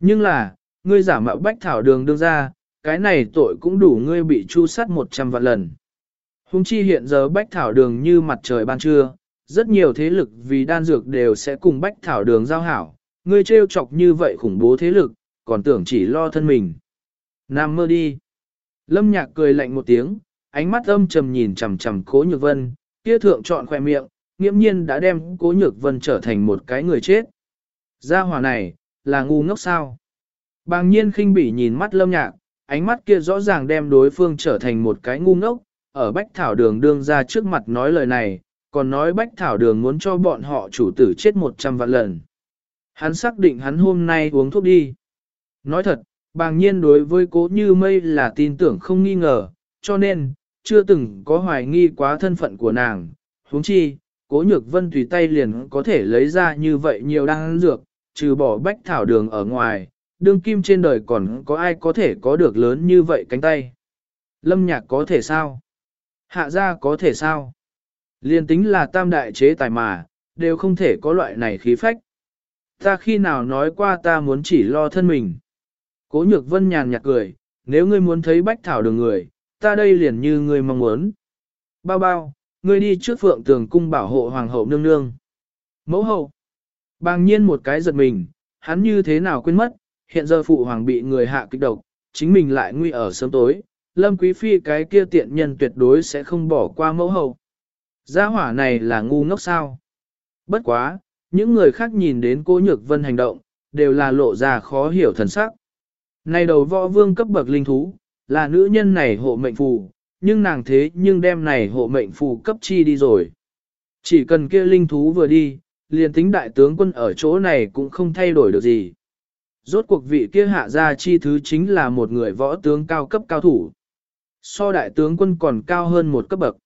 Nhưng là, ngươi giả mạo bách thảo đường đương ra, cái này tội cũng đủ ngươi bị chu sát 100 vạn lần. Hùng chi hiện giờ bách thảo đường như mặt trời ban trưa, rất nhiều thế lực vì đan dược đều sẽ cùng bách thảo đường giao hảo, ngươi trêu chọc như vậy khủng bố thế lực, còn tưởng chỉ lo thân mình. Nam mơ đi. Lâm nhạc cười lạnh một tiếng, ánh mắt âm trầm nhìn chằm chằm cố nhược vân, kia thượng chọn khoe miệng, nghiễm nhiên đã đem cố nhược vân trở thành một cái người chết. Gia hỏa này, là ngu ngốc sao? Bàng nhiên khinh bỉ nhìn mắt lâm nhạc, ánh mắt kia rõ ràng đem đối phương trở thành một cái ngu ngốc, ở bách thảo đường đương ra trước mặt nói lời này, còn nói bách thảo đường muốn cho bọn họ chủ tử chết một trăm vạn lần. Hắn xác định hắn hôm nay uống thuốc đi. Nói thật, bàng nhiên đối với cố như mây là tin tưởng không nghi ngờ, cho nên, chưa từng có hoài nghi quá thân phận của nàng. huống chi, cố nhược vân tùy tay liền có thể lấy ra như vậy nhiều đan dược, trừ bỏ bách thảo đường ở ngoài, đương kim trên đời còn có ai có thể có được lớn như vậy cánh tay. Lâm nhạc có thể sao? Hạ gia có thể sao? Liên tính là tam đại chế tài mà, đều không thể có loại này khí phách. Ta khi nào nói qua ta muốn chỉ lo thân mình. Cố nhược vân nhàn nhạt cười, nếu ngươi muốn thấy bách thảo đường người, ta đây liền như ngươi mong muốn. Bao bao, ngươi đi trước phượng tường cung bảo hộ hoàng hậu nương nương. Mẫu hậu. Bàng nhiên một cái giật mình, hắn như thế nào quên mất, hiện giờ phụ hoàng bị người hạ kích độc, chính mình lại nguy ở sớm tối, lâm quý phi cái kia tiện nhân tuyệt đối sẽ không bỏ qua mẫu hậu. Gia hỏa này là ngu ngốc sao? Bất quá, những người khác nhìn đến cô nhược vân hành động, đều là lộ ra khó hiểu thần sắc. Này đầu võ vương cấp bậc linh thú, là nữ nhân này hộ mệnh phù, nhưng nàng thế nhưng đem này hộ mệnh phù cấp chi đi rồi. Chỉ cần kia linh thú vừa đi, liền tính đại tướng quân ở chỗ này cũng không thay đổi được gì. Rốt cuộc vị kia hạ gia chi thứ chính là một người võ tướng cao cấp cao thủ. So đại tướng quân còn cao hơn một cấp bậc.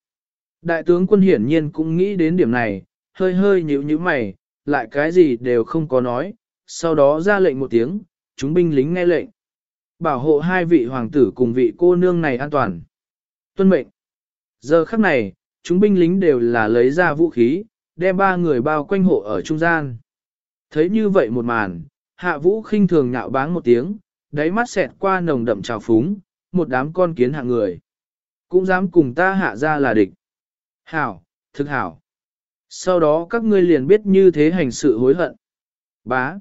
Đại tướng quân hiển nhiên cũng nghĩ đến điểm này, hơi hơi nhíu nhíu mày, lại cái gì đều không có nói, sau đó ra lệnh một tiếng, chúng binh lính nghe lệnh. Bảo hộ hai vị hoàng tử cùng vị cô nương này an toàn. Tuân mệnh. Giờ khắc này, chúng binh lính đều là lấy ra vũ khí, đem ba người bao quanh hộ ở trung gian. Thấy như vậy một màn, hạ vũ khinh thường nhạo báng một tiếng, đáy mắt xẹt qua nồng đậm trào phúng, một đám con kiến hạng người. Cũng dám cùng ta hạ ra là địch. Hảo, thực hảo. Sau đó các ngươi liền biết như thế hành sự hối hận. Bá.